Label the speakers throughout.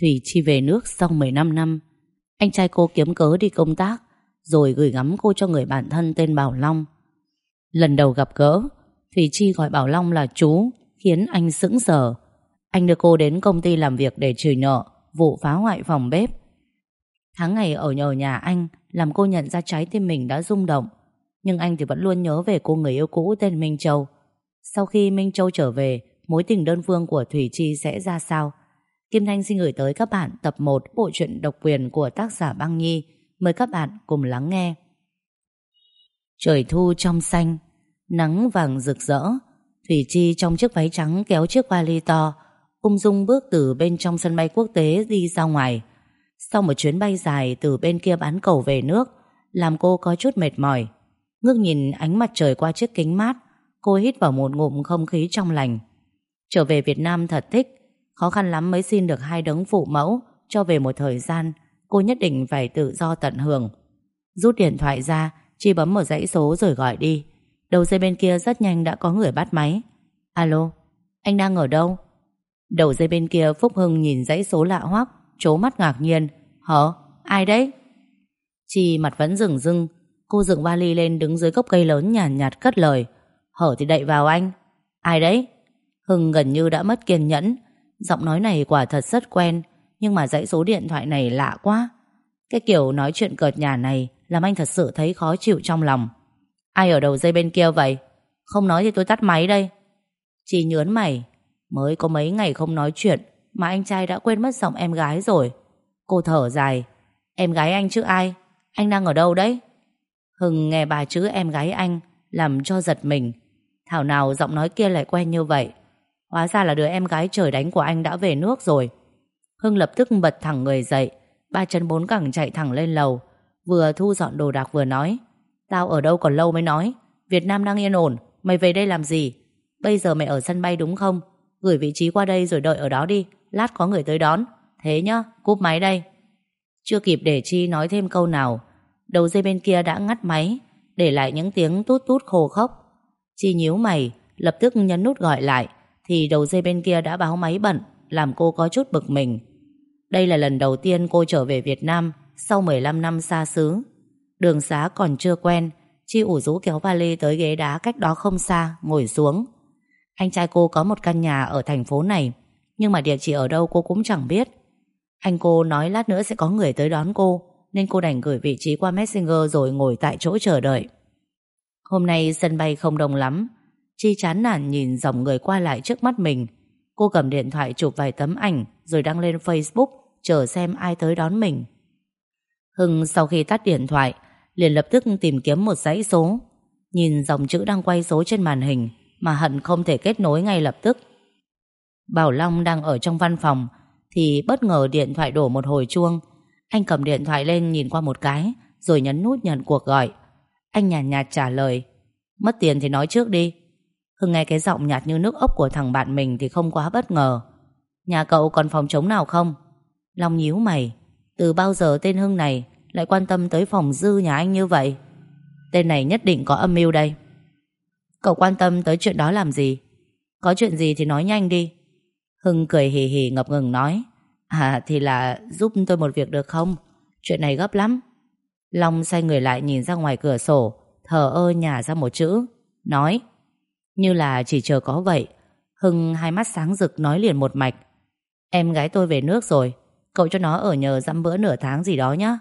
Speaker 1: Thủy Chi về nước sau 15 năm, Anh trai cô kiếm cớ đi công tác, Rồi gửi gắm cô cho người bạn thân tên Bảo Long. Lần đầu gặp gỡ, Thủy Chi gọi Bảo Long là chú, Khiến anh sững sờ. Anh đưa cô đến công ty làm việc để trừ nợ, Vụ phá hoại phòng bếp. Tháng ngày ở nhờ nhà anh, Làm cô nhận ra trái tim mình đã rung động, Nhưng anh thì vẫn luôn nhớ về cô người yêu cũ tên Minh Châu. Sau khi Minh Châu trở về, Mối tình đơn phương của Thủy Chi sẽ ra sao? Kim Thanh xin gửi tới các bạn tập 1 bộ truyện độc quyền của tác giả Băng Nhi. Mời các bạn cùng lắng nghe. Trời thu trong xanh, nắng vàng rực rỡ. Thủy Chi trong chiếc váy trắng kéo chiếc vali to, ung dung bước từ bên trong sân bay quốc tế đi ra ngoài. Sau một chuyến bay dài từ bên kia bán cầu về nước, làm cô có chút mệt mỏi. Ngước nhìn ánh mặt trời qua chiếc kính mát, cô hít vào một ngụm không khí trong lành. Trở về Việt Nam thật thích, Khó khăn lắm mới xin được hai đấng phụ mẫu Cho về một thời gian Cô nhất định phải tự do tận hưởng. Rút điện thoại ra Chi bấm một dãy số rồi gọi đi. Đầu dây bên kia rất nhanh đã có người bắt máy. Alo, anh đang ở đâu? Đầu dây bên kia Phúc Hưng nhìn dãy số lạ hoắc Chố mắt ngạc nhiên. Hở, Ai đấy? Chi mặt vẫn rừng rưng Cô dựng vali lên đứng dưới gốc cây lớn nhàn nhạt, nhạt cất lời. Hở thì đậy vào anh. Ai đấy? Hưng gần như đã mất kiên nhẫn. Giọng nói này quả thật rất quen, Nhưng mà dãy số điện thoại này lạ quá. Cái kiểu nói chuyện cợt nhà này Làm anh thật sự thấy khó chịu trong lòng. Ai ở đầu dây bên kia vậy? Không nói thì tôi tắt máy đây. Chị nhớn mày, Mới có mấy ngày không nói chuyện Mà anh trai đã quên mất giọng em gái rồi. Cô thở dài, Em gái anh chứ ai? Anh đang ở đâu đấy? Hưng nghe bà chữ em gái anh Làm cho giật mình. Thảo nào giọng nói kia lại quen như vậy? Hóa ra là đứa em gái trời đánh của anh đã về nước rồi. Hưng lập tức bật thẳng người dậy Ba chân bốn cẳng chạy thẳng lên lầu Vừa thu dọn đồ đạc vừa nói Tao ở đâu còn lâu mới nói Việt Nam đang yên ổn Mày về đây làm gì? Bây giờ mày ở sân bay đúng không? Gửi vị trí qua đây rồi đợi ở đó đi Lát có người tới đón. Thế nhá, cúp máy đây. Chưa kịp để Chi nói thêm câu nào Đầu dây bên kia đã ngắt máy Để lại những tiếng tút tút khô khốc. Chi nhíu mày Lập tức nhấn nút gọi lại thì đầu dây bên kia đã báo máy bận làm cô có chút bực mình. Đây là lần đầu tiên cô trở về Việt Nam sau 15 năm xa xứ. Đường xá còn chưa quen, Chi ủ rũ kéo vali tới ghế đá cách đó không xa, ngồi xuống. Anh trai cô có một căn nhà ở thành phố này, nhưng mà địa chỉ ở đâu cô cũng chẳng biết. Anh cô nói lát nữa sẽ có người tới đón cô, nên cô đành gửi vị trí qua Messenger rồi ngồi tại chỗ chờ đợi. Hôm nay sân bay không đông lắm, Chi chán nản nhìn dòng người qua lại trước mắt mình. Cô cầm điện thoại chụp vài tấm ảnh Rồi đăng lên Facebook Chờ xem ai tới đón mình. Hưng sau khi tắt điện thoại Liền lập tức tìm kiếm một dãy số. Nhìn dòng chữ đang quay số trên màn hình Mà hận không thể kết nối ngay lập tức. Bảo Long đang ở trong văn phòng Thì bất ngờ điện thoại đổ một hồi chuông. Anh cầm điện thoại lên nhìn qua một cái Rồi nhấn nút nhận cuộc gọi. Anh nhàn nhạt, nhạt trả lời Mất tiền thì nói trước đi. Hưng nghe cái giọng nhạt như nước ốc của thằng bạn mình thì không quá bất ngờ. Nhà cậu còn phòng chống nào không? Long nhíu mày. Từ bao giờ tên Hưng này lại quan tâm tới phòng dư nhà anh như vậy? Tên này nhất định có âm mưu đây. Cậu quan tâm tới chuyện đó làm gì? Có chuyện gì thì nói nhanh đi. Hưng cười hì hì ngập ngừng nói. À thì là giúp tôi một việc được không? Chuyện này gấp lắm. Long xoay người lại nhìn ra ngoài cửa sổ, thở ơ nhả ra một chữ. Nói. Như là chỉ chờ có vậy. Hưng hai mắt sáng rực nói liền một mạch. Em gái tôi về nước rồi, Cậu cho nó ở nhờ dăm bữa nửa tháng gì đó nhé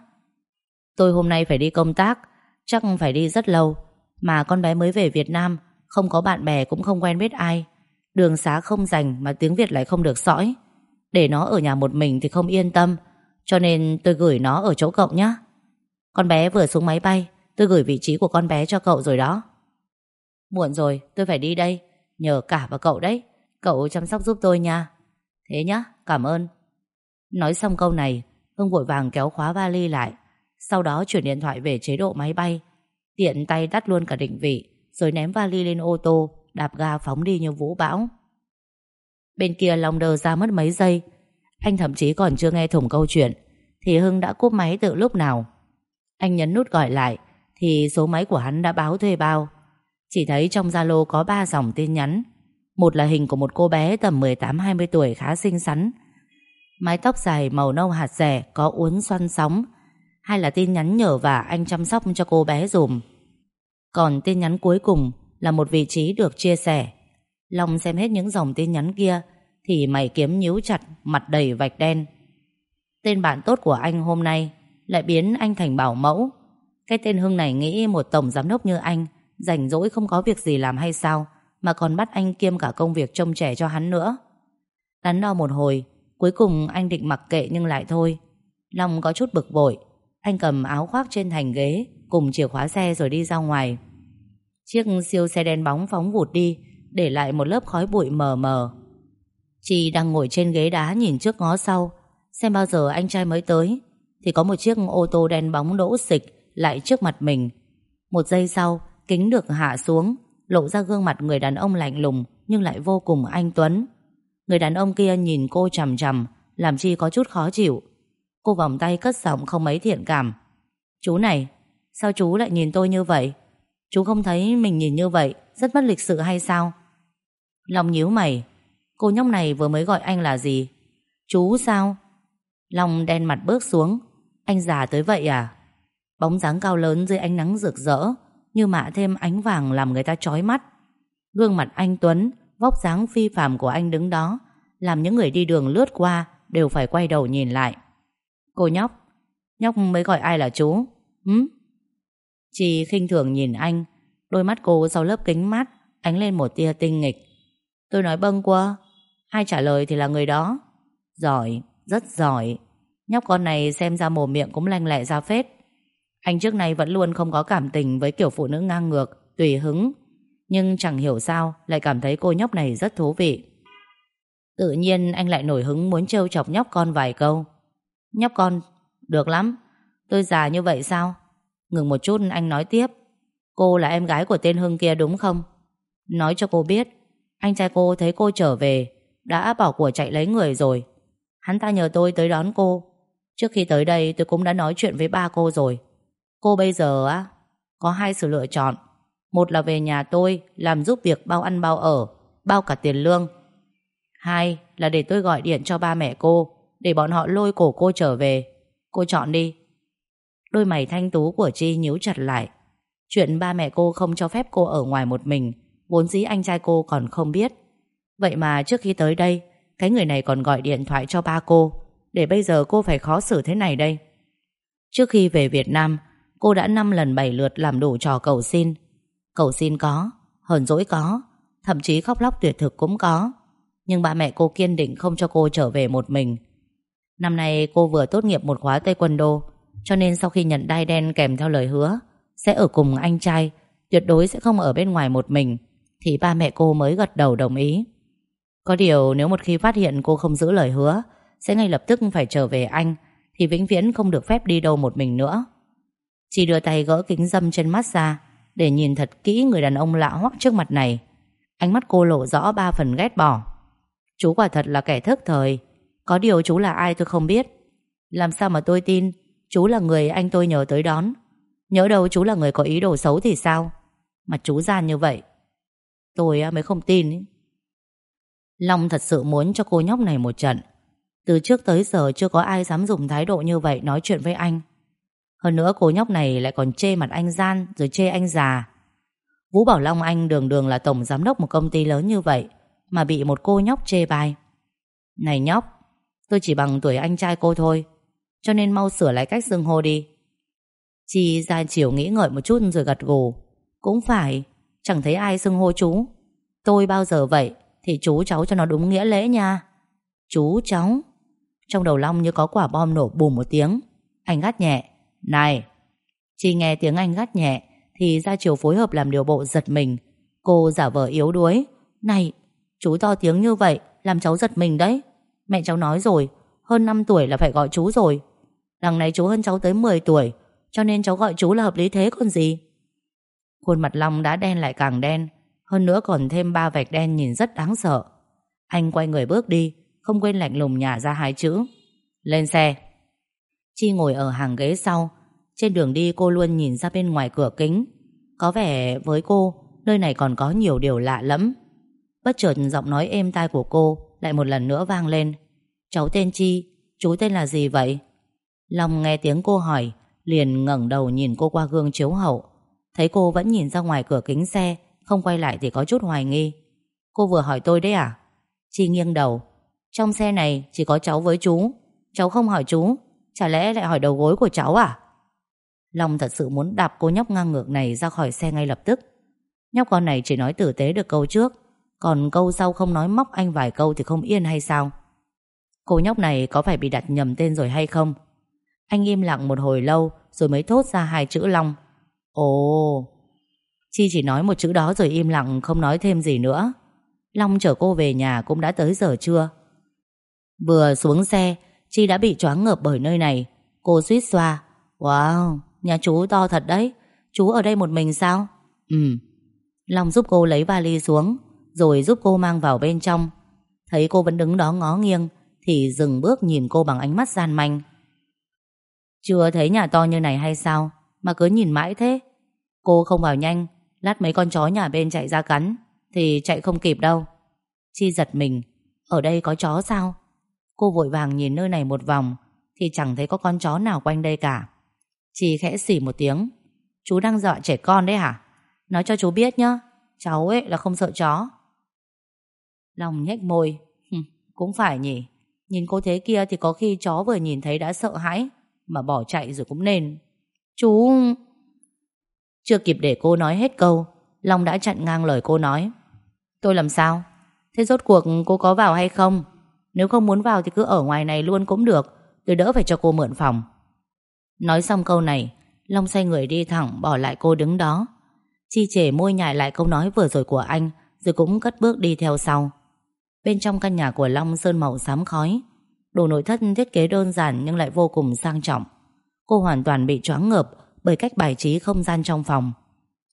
Speaker 1: Tôi hôm nay phải đi công tác, Chắc phải đi rất lâu. Mà con bé mới về Việt Nam, Không có bạn bè cũng không quen biết ai. Đường xá không dành mà tiếng Việt lại không được sõi. Để nó ở nhà một mình thì không yên tâm, Cho nên tôi gửi nó ở chỗ cậu nhé Con bé vừa xuống máy bay, Tôi gửi vị trí của con bé cho cậu rồi đó. Muộn rồi, tôi phải đi đây. Nhờ cả vào cậu đấy. Cậu chăm sóc giúp tôi nha. Thế nhá, cảm ơn. Nói xong câu này Hưng vội vàng kéo khóa vali lại. Sau đó chuyển điện thoại về chế độ máy bay. Tiện tay tắt luôn cả định vị, Rồi ném vali lên ô tô, Đạp ga phóng đi như vũ bão. Bên kia lòng đờ ra mất mấy giây. Anh thậm chí còn chưa nghe thủng câu chuyện, Thì Hưng đã cúp máy từ lúc nào. Anh nhấn nút gọi lại, Thì số máy của hắn đã báo thuê bao chỉ thấy trong Zalo có 3 dòng tin nhắn. Một là hình của một cô bé tầm 18-20 tuổi khá xinh xắn. Mái tóc dài màu nâu hạt rẻ, Có uốn xoăn sóng. Hay là tin nhắn nhờ và anh chăm sóc cho cô bé dùm. Còn tin nhắn cuối cùng Là một vị trí được chia sẻ. Long xem hết những dòng tin nhắn kia, Thì mày kiếm nhíu chặt, Mặt đầy vạch đen. Tên bạn tốt của anh hôm nay Lại biến anh thành bảo mẫu. Cái tên Hưng này nghĩ một tổng giám đốc như anh Rảnh rỗi không có việc gì làm hay sao, Mà còn bắt anh kiêm cả công việc trông trẻ cho hắn nữa. Đắn đo một hồi, Cuối cùng anh định mặc kệ nhưng lại thôi. Long có chút bực bội, Anh cầm áo khoác trên thành ghế, Cùng chìa khóa xe rồi đi ra ngoài. Chiếc siêu xe đen bóng phóng vụt đi, Để lại một lớp khói bụi mờ mờ. Chị đang ngồi trên ghế đá nhìn trước ngó sau, Xem bao giờ anh trai mới tới, Thì có một chiếc ô tô đen bóng đỗ xịch Lại trước mặt mình. Một giây sau Kính được hạ xuống, Lộ ra gương mặt người đàn ông lạnh lùng Nhưng lại vô cùng anh Tuấn. Người đàn ông kia nhìn cô chằm chằm, Làm chi có chút khó chịu. Cô vòng tay cất giọng không mấy thiện cảm. Chú này, Sao chú lại nhìn tôi như vậy? Chú không thấy mình nhìn như vậy Rất mất lịch sự hay sao? Long nhíu mày. Cô nhóc này vừa mới gọi anh là gì? Chú sao? Long đen mặt bước xuống. Anh già tới vậy à? Bóng dáng cao lớn dưới ánh nắng rực rỡ như mạ thêm ánh vàng làm người ta chói mắt. Gương mặt anh Tuấn Vóc dáng phi phàm của anh đứng đó Làm những người đi đường lướt qua Đều phải quay đầu nhìn lại. Cô nhóc Nhóc mới gọi ai là chú? Hứ Chị khinh thường nhìn anh Đôi mắt cô sau lớp kính mát Ánh lên một tia tinh nghịch. Tôi nói bâng qua Ai trả lời thì là người đó. Giỏi, rất giỏi. Nhóc con này xem ra mồm miệng cũng lanh lẹ ra phết. Anh trước này vẫn luôn không có cảm tình Với kiểu phụ nữ ngang ngược Tùy hứng. Nhưng chẳng hiểu sao Lại cảm thấy cô nhóc này rất thú vị. Tự nhiên anh lại nổi hứng Muốn trêu chọc nhóc con vài câu. Nhóc con, được lắm. Tôi già như vậy sao? Ngừng một chút anh nói tiếp. Cô là em gái của tên Hưng kia đúng không? Nói cho cô biết. Anh trai cô thấy cô trở về Đã bỏ của chạy lấy người rồi. Hắn ta nhờ tôi tới đón cô. Trước khi tới đây tôi cũng đã nói chuyện với ba cô rồi. Cô bây giờ á, Có hai sự lựa chọn. Một là về nhà tôi, Làm giúp việc bao ăn bao ở, Bao cả tiền lương. Hai là để tôi gọi điện cho ba mẹ cô, Để bọn họ lôi cổ cô trở về. Cô chọn đi. Đôi mày thanh tú của Chi nhíu chặt lại. Chuyện ba mẹ cô không cho phép cô ở ngoài một mình, Vốn dĩ anh trai cô còn không biết. Vậy mà trước khi tới đây, Cái người này còn gọi điện thoại cho ba cô, Để bây giờ cô phải khó xử thế này đây. Trước khi về Việt Nam Cô đã năm lần bảy lượt làm đủ trò cầu xin. Cầu xin có Hờn dỗi có Thậm chí khóc lóc tuyệt thực cũng có. Nhưng ba mẹ cô kiên định không cho cô trở về một mình. Năm nay cô vừa tốt nghiệp một khóa tây quyền đô, Cho nên sau khi nhận đai đen kèm theo lời hứa Sẽ ở cùng anh trai Tuyệt đối sẽ không ở bên ngoài một mình Thì ba mẹ cô mới gật đầu đồng ý. Có điều nếu một khi phát hiện cô không giữ lời hứa Sẽ ngay lập tức phải trở về anh Thì vĩnh viễn không được phép đi đâu một mình nữa. Chỉ đưa tay gỡ kính dâm trên mắt ra, Để nhìn thật kỹ người đàn ông lạ hoắc trước mặt này. Ánh mắt cô lộ rõ ba phần ghét bỏ. Chú quả thật là kẻ thức thời. Có điều chú là ai tôi không biết. Làm sao mà tôi tin Chú là người anh tôi nhờ tới đón? Nhớ đâu chú là người có ý đồ xấu thì sao? Mà chú gian như vậy, Tôi à, mới không tin Long thật sự muốn cho cô nhóc này một trận. Từ trước tới giờ chưa có ai dám dùng thái độ như vậy nói chuyện với anh. Hơn nữa cô nhóc này lại còn chê mặt anh gian Rồi chê anh già. Vũ Bảo Long anh đường đường là tổng giám đốc một công ty lớn như vậy Mà bị một cô nhóc chê bai. Này nhóc, Tôi chỉ bằng tuổi anh trai cô thôi, Cho nên mau sửa lại cách xưng hô đi. Chi ra chiều nghĩ ngợi một chút rồi gật gù. Cũng phải, Chẳng thấy ai xưng hô chú. Tôi bao giờ vậy Thì chú cháu cho nó đúng nghĩa lễ nha. Chú cháu, Trong đầu Long như có quả bom nổ bùm một tiếng. Anh gắt nhẹ. Này Chi nghe tiếng anh gắt nhẹ Thì ra chiều phối hợp làm điều bộ giật mình. Cô giả vờ yếu đuối. Này, chú to tiếng như vậy Làm cháu giật mình đấy. Mẹ cháu nói rồi, Hơn 5 tuổi là phải gọi chú rồi. Đằng này chú hơn cháu tới 10 tuổi, cho nên cháu gọi chú là hợp lý thế còn gì? Khuôn mặt Long đã đen lại càng đen, Hơn nữa còn thêm ba vạch đen nhìn rất đáng sợ. Anh quay người bước đi, Không quên lạnh lùng nhả ra hai chữ. Lên xe. Chi ngồi ở hàng ghế sau. Trên đường đi, cô luôn nhìn ra bên ngoài cửa kính. Có vẻ với cô, Nơi này còn có nhiều điều lạ lắm Bất chợt giọng nói êm tai của cô Lại một lần nữa vang lên. Cháu tên Chi, Chú tên là gì vậy? Long nghe tiếng cô hỏi, Liền ngẩng đầu nhìn cô qua gương chiếu hậu. Thấy cô vẫn nhìn ra ngoài cửa kính xe, Không quay lại thì có chút hoài nghi. Cô vừa hỏi tôi đấy à? Chi nghiêng đầu. Trong xe này chỉ có cháu với chú. Cháu không hỏi chú. Chả lẽ lại hỏi đầu gối của cháu à? Long thật sự muốn đạp cô nhóc ngang ngược này ra khỏi xe ngay lập tức. Nhóc con này chỉ nói tử tế được câu trước, Còn câu sau không nói móc anh vài câu thì không yên hay sao? Cô nhóc này có phải bị đặt nhầm tên rồi hay không? Anh im lặng một hồi lâu Rồi mới thốt ra hai chữ Long. Ồ! Chi chỉ nói một chữ đó rồi im lặng Không nói thêm gì nữa. Long chở cô về nhà cũng đã tới giờ trưa. Vừa xuống xe Chi đã bị choáng ngợp bởi nơi này. Cô suýt xoa. Wow, nhà chú to thật đấy. Chú ở đây một mình sao? Ừ. Long giúp cô lấy vali xuống Rồi giúp cô mang vào bên trong. Thấy cô vẫn đứng đó ngó nghiêng Thì dừng bước nhìn cô bằng ánh mắt gian manh. Chưa thấy nhà to như này hay sao? Mà cứ nhìn mãi thế. Cô không vào nhanh Lát mấy con chó nhà bên chạy ra cắn Thì chạy không kịp đâu. Chi giật mình. Ở đây có chó sao? Cô vội vàng nhìn nơi này một vòng, Thì chẳng thấy có con chó nào quanh đây cả. Chị khẽ xỉ một tiếng. Chú đang dọa trẻ con đấy hả? Nói cho chú biết nhá, Cháu ấy là không sợ chó. Lòng nhếch môi. Cũng phải nhỉ. Nhìn cô thế kia thì có khi chó vừa nhìn thấy đã sợ hãi, Mà bỏ chạy rồi cũng nên. Chú! Chưa kịp để cô nói hết câu, Long đã chặn ngang lời cô nói. Tôi làm sao? Thế rốt cuộc cô có vào hay không? Nếu không muốn vào thì cứ ở ngoài này luôn cũng được, Tôi đỡ phải cho cô mượn phòng. Nói xong câu này, Long xoay người đi thẳng bỏ lại cô đứng đó. Chi chể môi nhại lại câu nói vừa rồi của anh, Rồi cũng cất bước đi theo sau. Bên trong căn nhà của Long sơn màu xám khói, Đồ nội thất thiết kế đơn giản Nhưng lại vô cùng sang trọng. Cô hoàn toàn bị choáng ngợp Bởi cách bài trí không gian trong phòng.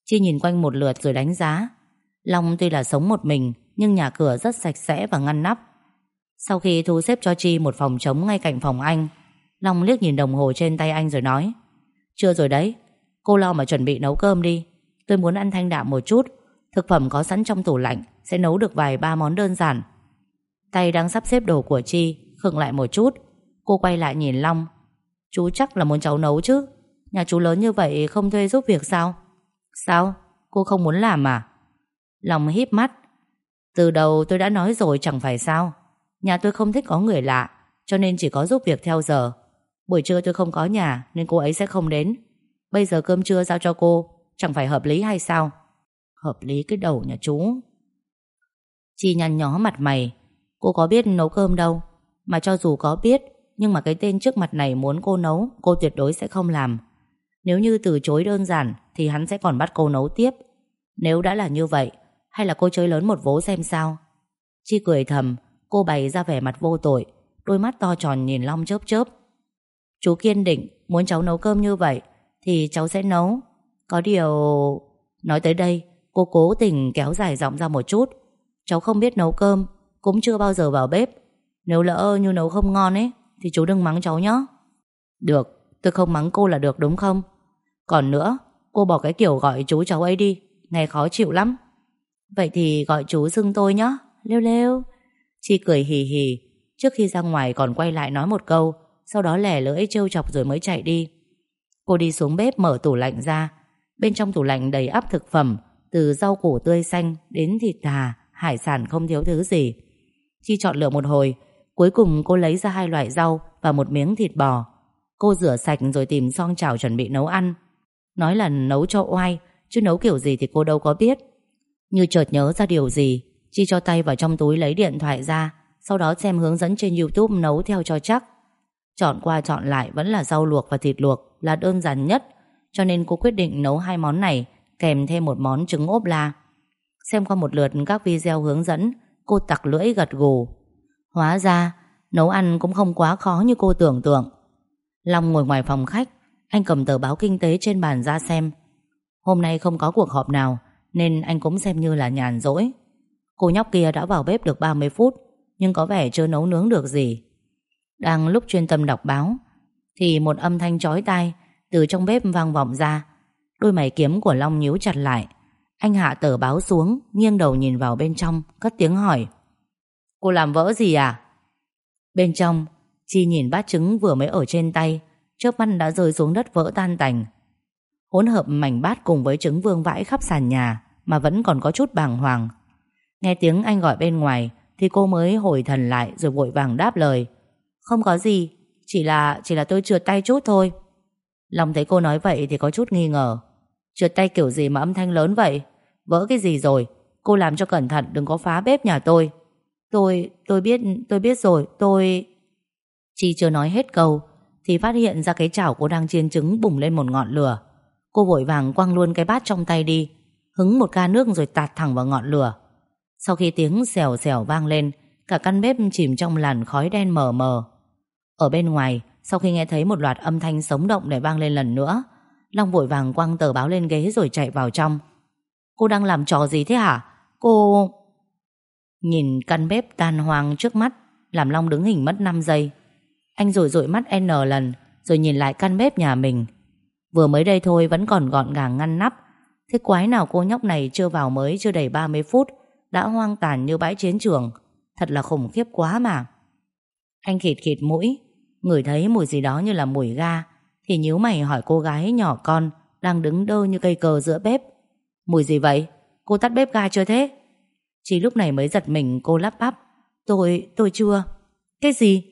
Speaker 1: Chi nhìn quanh một lượt rồi đánh giá. Long tuy là sống một mình, Nhưng nhà cửa rất sạch sẽ và ngăn nắp. Sau khi thu xếp cho Chi một phòng trống ngay cạnh phòng anh, Long liếc nhìn đồng hồ trên tay anh rồi nói, Chưa rồi đấy, Cô lo mà chuẩn bị nấu cơm đi. Tôi muốn ăn thanh đạm một chút, Thực phẩm có sẵn trong tủ lạnh, Sẽ nấu được vài ba món đơn giản. Tay đang sắp xếp đồ của Chi Khựng lại một chút, Cô quay lại nhìn Long, Chú chắc là muốn cháu nấu chứ? Nhà chú lớn như vậy không thuê giúp việc sao? Sao? Cô không muốn làm à? Long híp mắt, Từ đầu tôi đã nói rồi chẳng phải sao. Nhà tôi không thích có người lạ, Cho nên chỉ có giúp việc theo giờ. Buổi trưa tôi không có nhà, Nên cô ấy sẽ không đến. Bây giờ cơm trưa giao cho cô, Chẳng phải hợp lý hay sao? Hợp lý cái đầu nhà chú. Chi nhăn nhó mặt mày. Cô có biết nấu cơm đâu. Mà cho dù có biết, Nhưng mà cái tên trước mặt này muốn cô nấu, Cô tuyệt đối sẽ không làm. Nếu như từ chối đơn giản, Thì hắn sẽ còn bắt cô nấu tiếp. Nếu đã là như vậy, Hay là cô chơi lớn một vố xem sao? Chi cười thầm. Cô bày ra vẻ mặt vô tội Đôi mắt to tròn nhìn Long chớp chớp. Chú kiên định muốn cháu nấu cơm như vậy Thì cháu sẽ nấu. Có điều... Nói tới đây Cô cố tình kéo dài giọng ra một chút. Cháu không biết nấu cơm Cũng chưa bao giờ vào bếp. Nếu lỡ như nấu không ngon ấy Thì chú đừng mắng cháu nhé. Được, tôi không mắng cô là được đúng không? Còn nữa Cô bỏ cái kiểu gọi chú cháu ấy đi Nghe khó chịu lắm. Vậy thì gọi chú xưng tôi nhé. Lêu lêu. Chi cười hì hì, Trước khi ra ngoài còn quay lại nói một câu, Sau đó lẻ lưỡi trêu chọc rồi mới chạy đi. Cô đi xuống bếp mở tủ lạnh ra. Bên trong tủ lạnh đầy ắp thực phẩm, Từ rau củ tươi xanh đến thịt thà Hải sản không thiếu thứ gì. Chi chọn lựa một hồi, Cuối cùng cô lấy ra hai loại rau Và một miếng thịt bò. Cô rửa sạch rồi tìm xong chảo chuẩn bị nấu ăn. Nói là nấu cho oai, Chứ nấu kiểu gì thì cô đâu có biết. Như chợt nhớ ra điều gì Chi cho tay vào trong túi lấy điện thoại ra, Sau đó xem hướng dẫn trên Youtube nấu theo cho chắc. Chọn qua chọn lại vẫn là rau luộc và thịt luộc Là đơn giản nhất, Cho nên cô quyết định nấu hai món này Kèm thêm một món trứng ốp la. Xem qua một lượt các video hướng dẫn, Cô tặc lưỡi gật gù. Hóa ra, nấu ăn cũng không quá khó như cô tưởng tượng. Long ngồi ngoài phòng khách, Anh cầm tờ báo kinh tế trên bàn ra xem. Hôm nay không có cuộc họp nào, Nên anh cũng xem như là nhàn rỗi. Cô nhóc kia đã vào bếp được 30 phút, Nhưng có vẻ chưa nấu nướng được gì. Đang lúc chuyên tâm đọc báo, Thì một âm thanh chói tai Từ trong bếp vang vọng ra. Đôi mày kiếm của Long nhíu chặt lại. Anh hạ tờ báo xuống, Nghiêng đầu nhìn vào bên trong, Cất tiếng hỏi. Cô làm vỡ gì à? Bên trong, Chi nhìn bát trứng vừa mới ở trên tay, Chớp mắt đã rơi xuống đất vỡ tan tành. Hỗn hợp mảnh bát cùng với trứng vương vãi khắp sàn nhà Mà vẫn còn có chút bàng hoàng. Nghe tiếng anh gọi bên ngoài Thì cô mới hồi thần lại Rồi vội vàng đáp lời. Không có gì Chỉ là chỉ là tôi trượt tay chút thôi. Long thấy cô nói vậy thì có chút nghi ngờ. Trượt tay kiểu gì mà âm thanh lớn vậy? Vỡ cái gì rồi? Cô làm cho cẩn thận đừng có phá bếp nhà tôi. Tôi, tôi biết, tôi biết rồi Tôi... Chi chưa nói hết câu Thì phát hiện ra cái chảo cô đang chiên trứng bùng lên một ngọn lửa. Cô vội vàng quăng luôn cái bát trong tay đi Hứng một ca nước rồi tạt thẳng vào ngọn lửa. Sau khi tiếng xèo xèo vang lên, Cả căn bếp chìm trong làn khói đen mờ mờ. Ở bên ngoài, Sau khi nghe thấy một loạt âm thanh sống động để vang lên lần nữa, Long vội vàng quăng tờ báo lên ghế rồi chạy vào trong. Cô đang làm trò gì thế hả? Cô... Nhìn căn bếp tan hoang trước mắt, Làm Long đứng hình mất 5 giây. Anh rủi rủi mắt N lần, Rồi nhìn lại căn bếp nhà mình. Vừa mới đây thôi vẫn còn gọn gàng ngăn nắp. Thế quái nào cô nhóc này chưa vào mới Chưa đầy 30 phút đã hoang tàn như bãi chiến trường. Thật là khủng khiếp quá mà. Anh khịt khịt mũi Ngửi thấy mùi gì đó như là mùi ga Thì nhíu mày hỏi cô gái nhỏ con Đang đứng đơ như cây cờ giữa bếp. Mùi gì vậy? Cô tắt bếp ga chưa thế? Chỉ lúc này mới giật mình cô lắp bắp. Tôi, tôi chưa. Cái gì?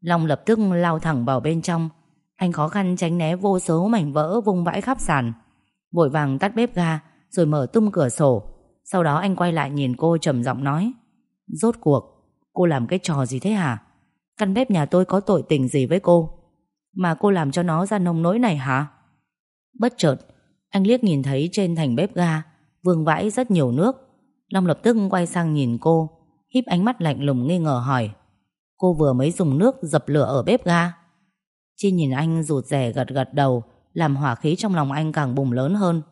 Speaker 1: Long lập tức lao thẳng vào bên trong. Anh khó khăn tránh né vô số mảnh vỡ vung vãi khắp sàn. Vội vàng tắt bếp ga Rồi mở tung cửa sổ. Sau đó anh quay lại nhìn cô trầm giọng nói, Rốt cuộc, Cô làm cái trò gì thế hả? Căn bếp nhà tôi có tội tình gì với cô? Mà cô làm cho nó ra nông nỗi này hả? Bất chợt, Anh liếc nhìn thấy trên thành bếp ga Vương vãi rất nhiều nước. Long lập tức quay sang nhìn cô, híp ánh mắt lạnh lùng nghi ngờ hỏi, Cô vừa mới dùng nước dập lửa ở bếp ga? Chi nhìn anh rụt rè gật gật đầu, Làm hỏa khí trong lòng anh càng bùng lớn hơn.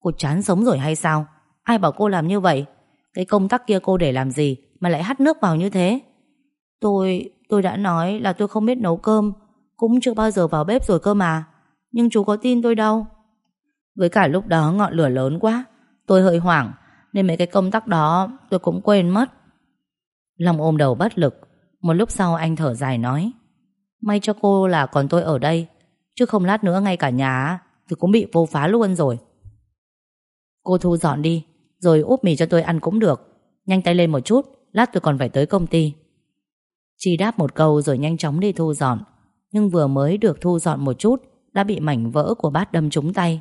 Speaker 1: Cô chán sống rồi hay sao? Ai bảo cô làm như vậy? Cái công tắc kia cô để làm gì Mà lại hắt nước vào như thế? Tôi, tôi đã nói là tôi không biết nấu cơm Cũng chưa bao giờ vào bếp rồi cơ mà. Nhưng chú có tin tôi đâu. Với cả lúc đó ngọn lửa lớn quá Tôi hơi hoảng Nên mấy cái công tắc đó tôi cũng quên mất. Long ôm đầu bất lực. Một lúc sau anh thở dài nói May cho cô là còn tôi ở đây Chứ không lát nữa ngay cả nhà Thì cũng bị vô phá luôn rồi. Cô thu dọn đi. Rồi úp mì cho tôi ăn cũng được. Nhanh tay lên một chút, Lát tôi còn phải tới công ty. Chi đáp một câu rồi nhanh chóng đi thu dọn. Nhưng vừa mới được thu dọn một chút, Đã bị mảnh vỡ của bát đâm trúng tay.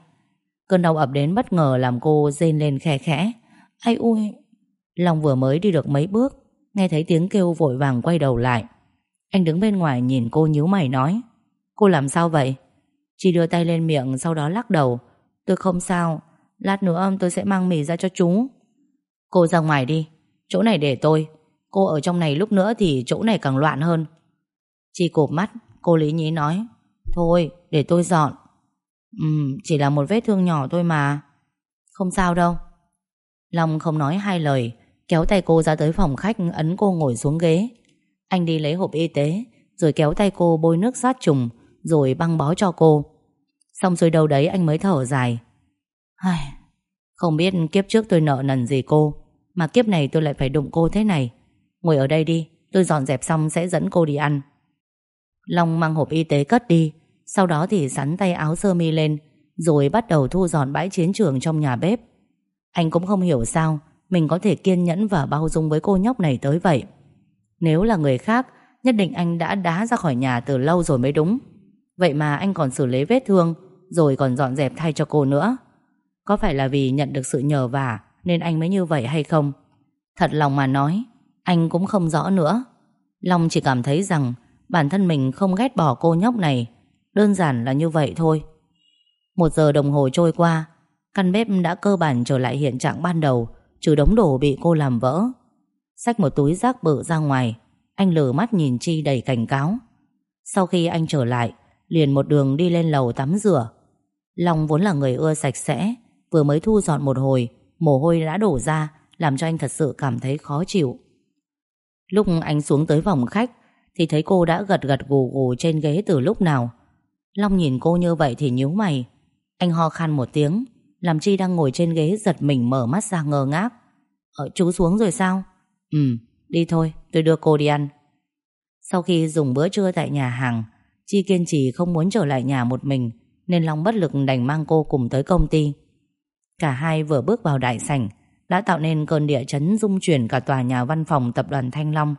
Speaker 1: Cơn đau ập đến bất ngờ làm cô rên lên khe khẽ. Ai ui! Long vừa mới đi được mấy bước, Nghe thấy tiếng kêu vội vàng quay đầu lại. Anh đứng bên ngoài nhìn cô nhíu mày nói, Cô làm sao vậy? Chi đưa tay lên miệng, sau đó lắc đầu, Tôi không sao Lát nữa tôi sẽ mang mì ra cho chú. Cô ra ngoài đi. Chỗ này để tôi. Cô ở trong này lúc nữa thì chỗ này càng loạn hơn. Chị cụp mắt, Cô lý nhí nói. Thôi, để tôi dọn. Ừ chỉ là một vết thương nhỏ thôi mà. Không sao đâu. Long không nói hai lời, Kéo tay cô ra tới phòng khách Ấn cô ngồi xuống ghế. Anh đi lấy hộp y tế, Rồi kéo tay cô bôi nước sát trùng, Rồi băng bó cho cô. Xong rồi đâu đấy anh mới thở dài. Ai, Không biết kiếp trước tôi nợ nần gì cô Mà kiếp này tôi lại phải đụng cô thế này. Ngồi ở đây đi Tôi dọn dẹp xong sẽ dẫn cô đi ăn. Long mang hộp y tế cất đi Sau đó thì sắn tay áo sơ mi lên Rồi bắt đầu thu dọn bãi chiến trường trong nhà bếp. Anh cũng không hiểu sao Mình có thể kiên nhẫn và bao dung với cô nhóc này tới vậy. Nếu là người khác Nhất định anh đã đá ra khỏi nhà từ lâu rồi mới đúng. Vậy mà anh còn xử lý vết thương Rồi còn dọn dẹp thay cho cô nữa. Có phải là vì nhận được sự nhờ vả Nên anh mới như vậy hay không? Thật lòng mà nói, Anh cũng không rõ nữa. Long chỉ cảm thấy rằng Bản thân mình không ghét bỏ cô nhóc này, Đơn giản là như vậy thôi. Một giờ đồng hồ trôi qua, Căn bếp đã cơ bản trở lại hiện trạng ban đầu, Trừ đống đồ bị cô làm vỡ. Xách một túi rác bự ra ngoài, Anh lửa mắt nhìn Chi đầy cảnh cáo. Sau khi anh trở lại, Liền một đường đi lên lầu tắm rửa. Long vốn là người ưa sạch sẽ Vừa mới thu dọn một hồi, Mồ hôi đã đổ ra, Làm cho anh thật sự cảm thấy khó chịu. Lúc anh xuống tới phòng khách, Thì thấy cô đã gật gật gù gù trên ghế từ lúc nào. Long nhìn cô như vậy thì nhíu mày. Anh ho khan một tiếng, Làm Chi đang ngồi trên ghế giật mình mở mắt ra ngơ ngác. Ờ chú xuống rồi sao? Ừ đi thôi, tôi đưa cô đi ăn. Sau khi dùng bữa trưa tại nhà hàng, Chi kiên trì không muốn trở lại nhà một mình, Nên Long bất lực đành mang cô cùng tới công ty. Cả hai vừa bước vào đại sảnh Đã tạo nên cơn địa chấn rung chuyển cả tòa nhà văn phòng tập đoàn Thanh Long.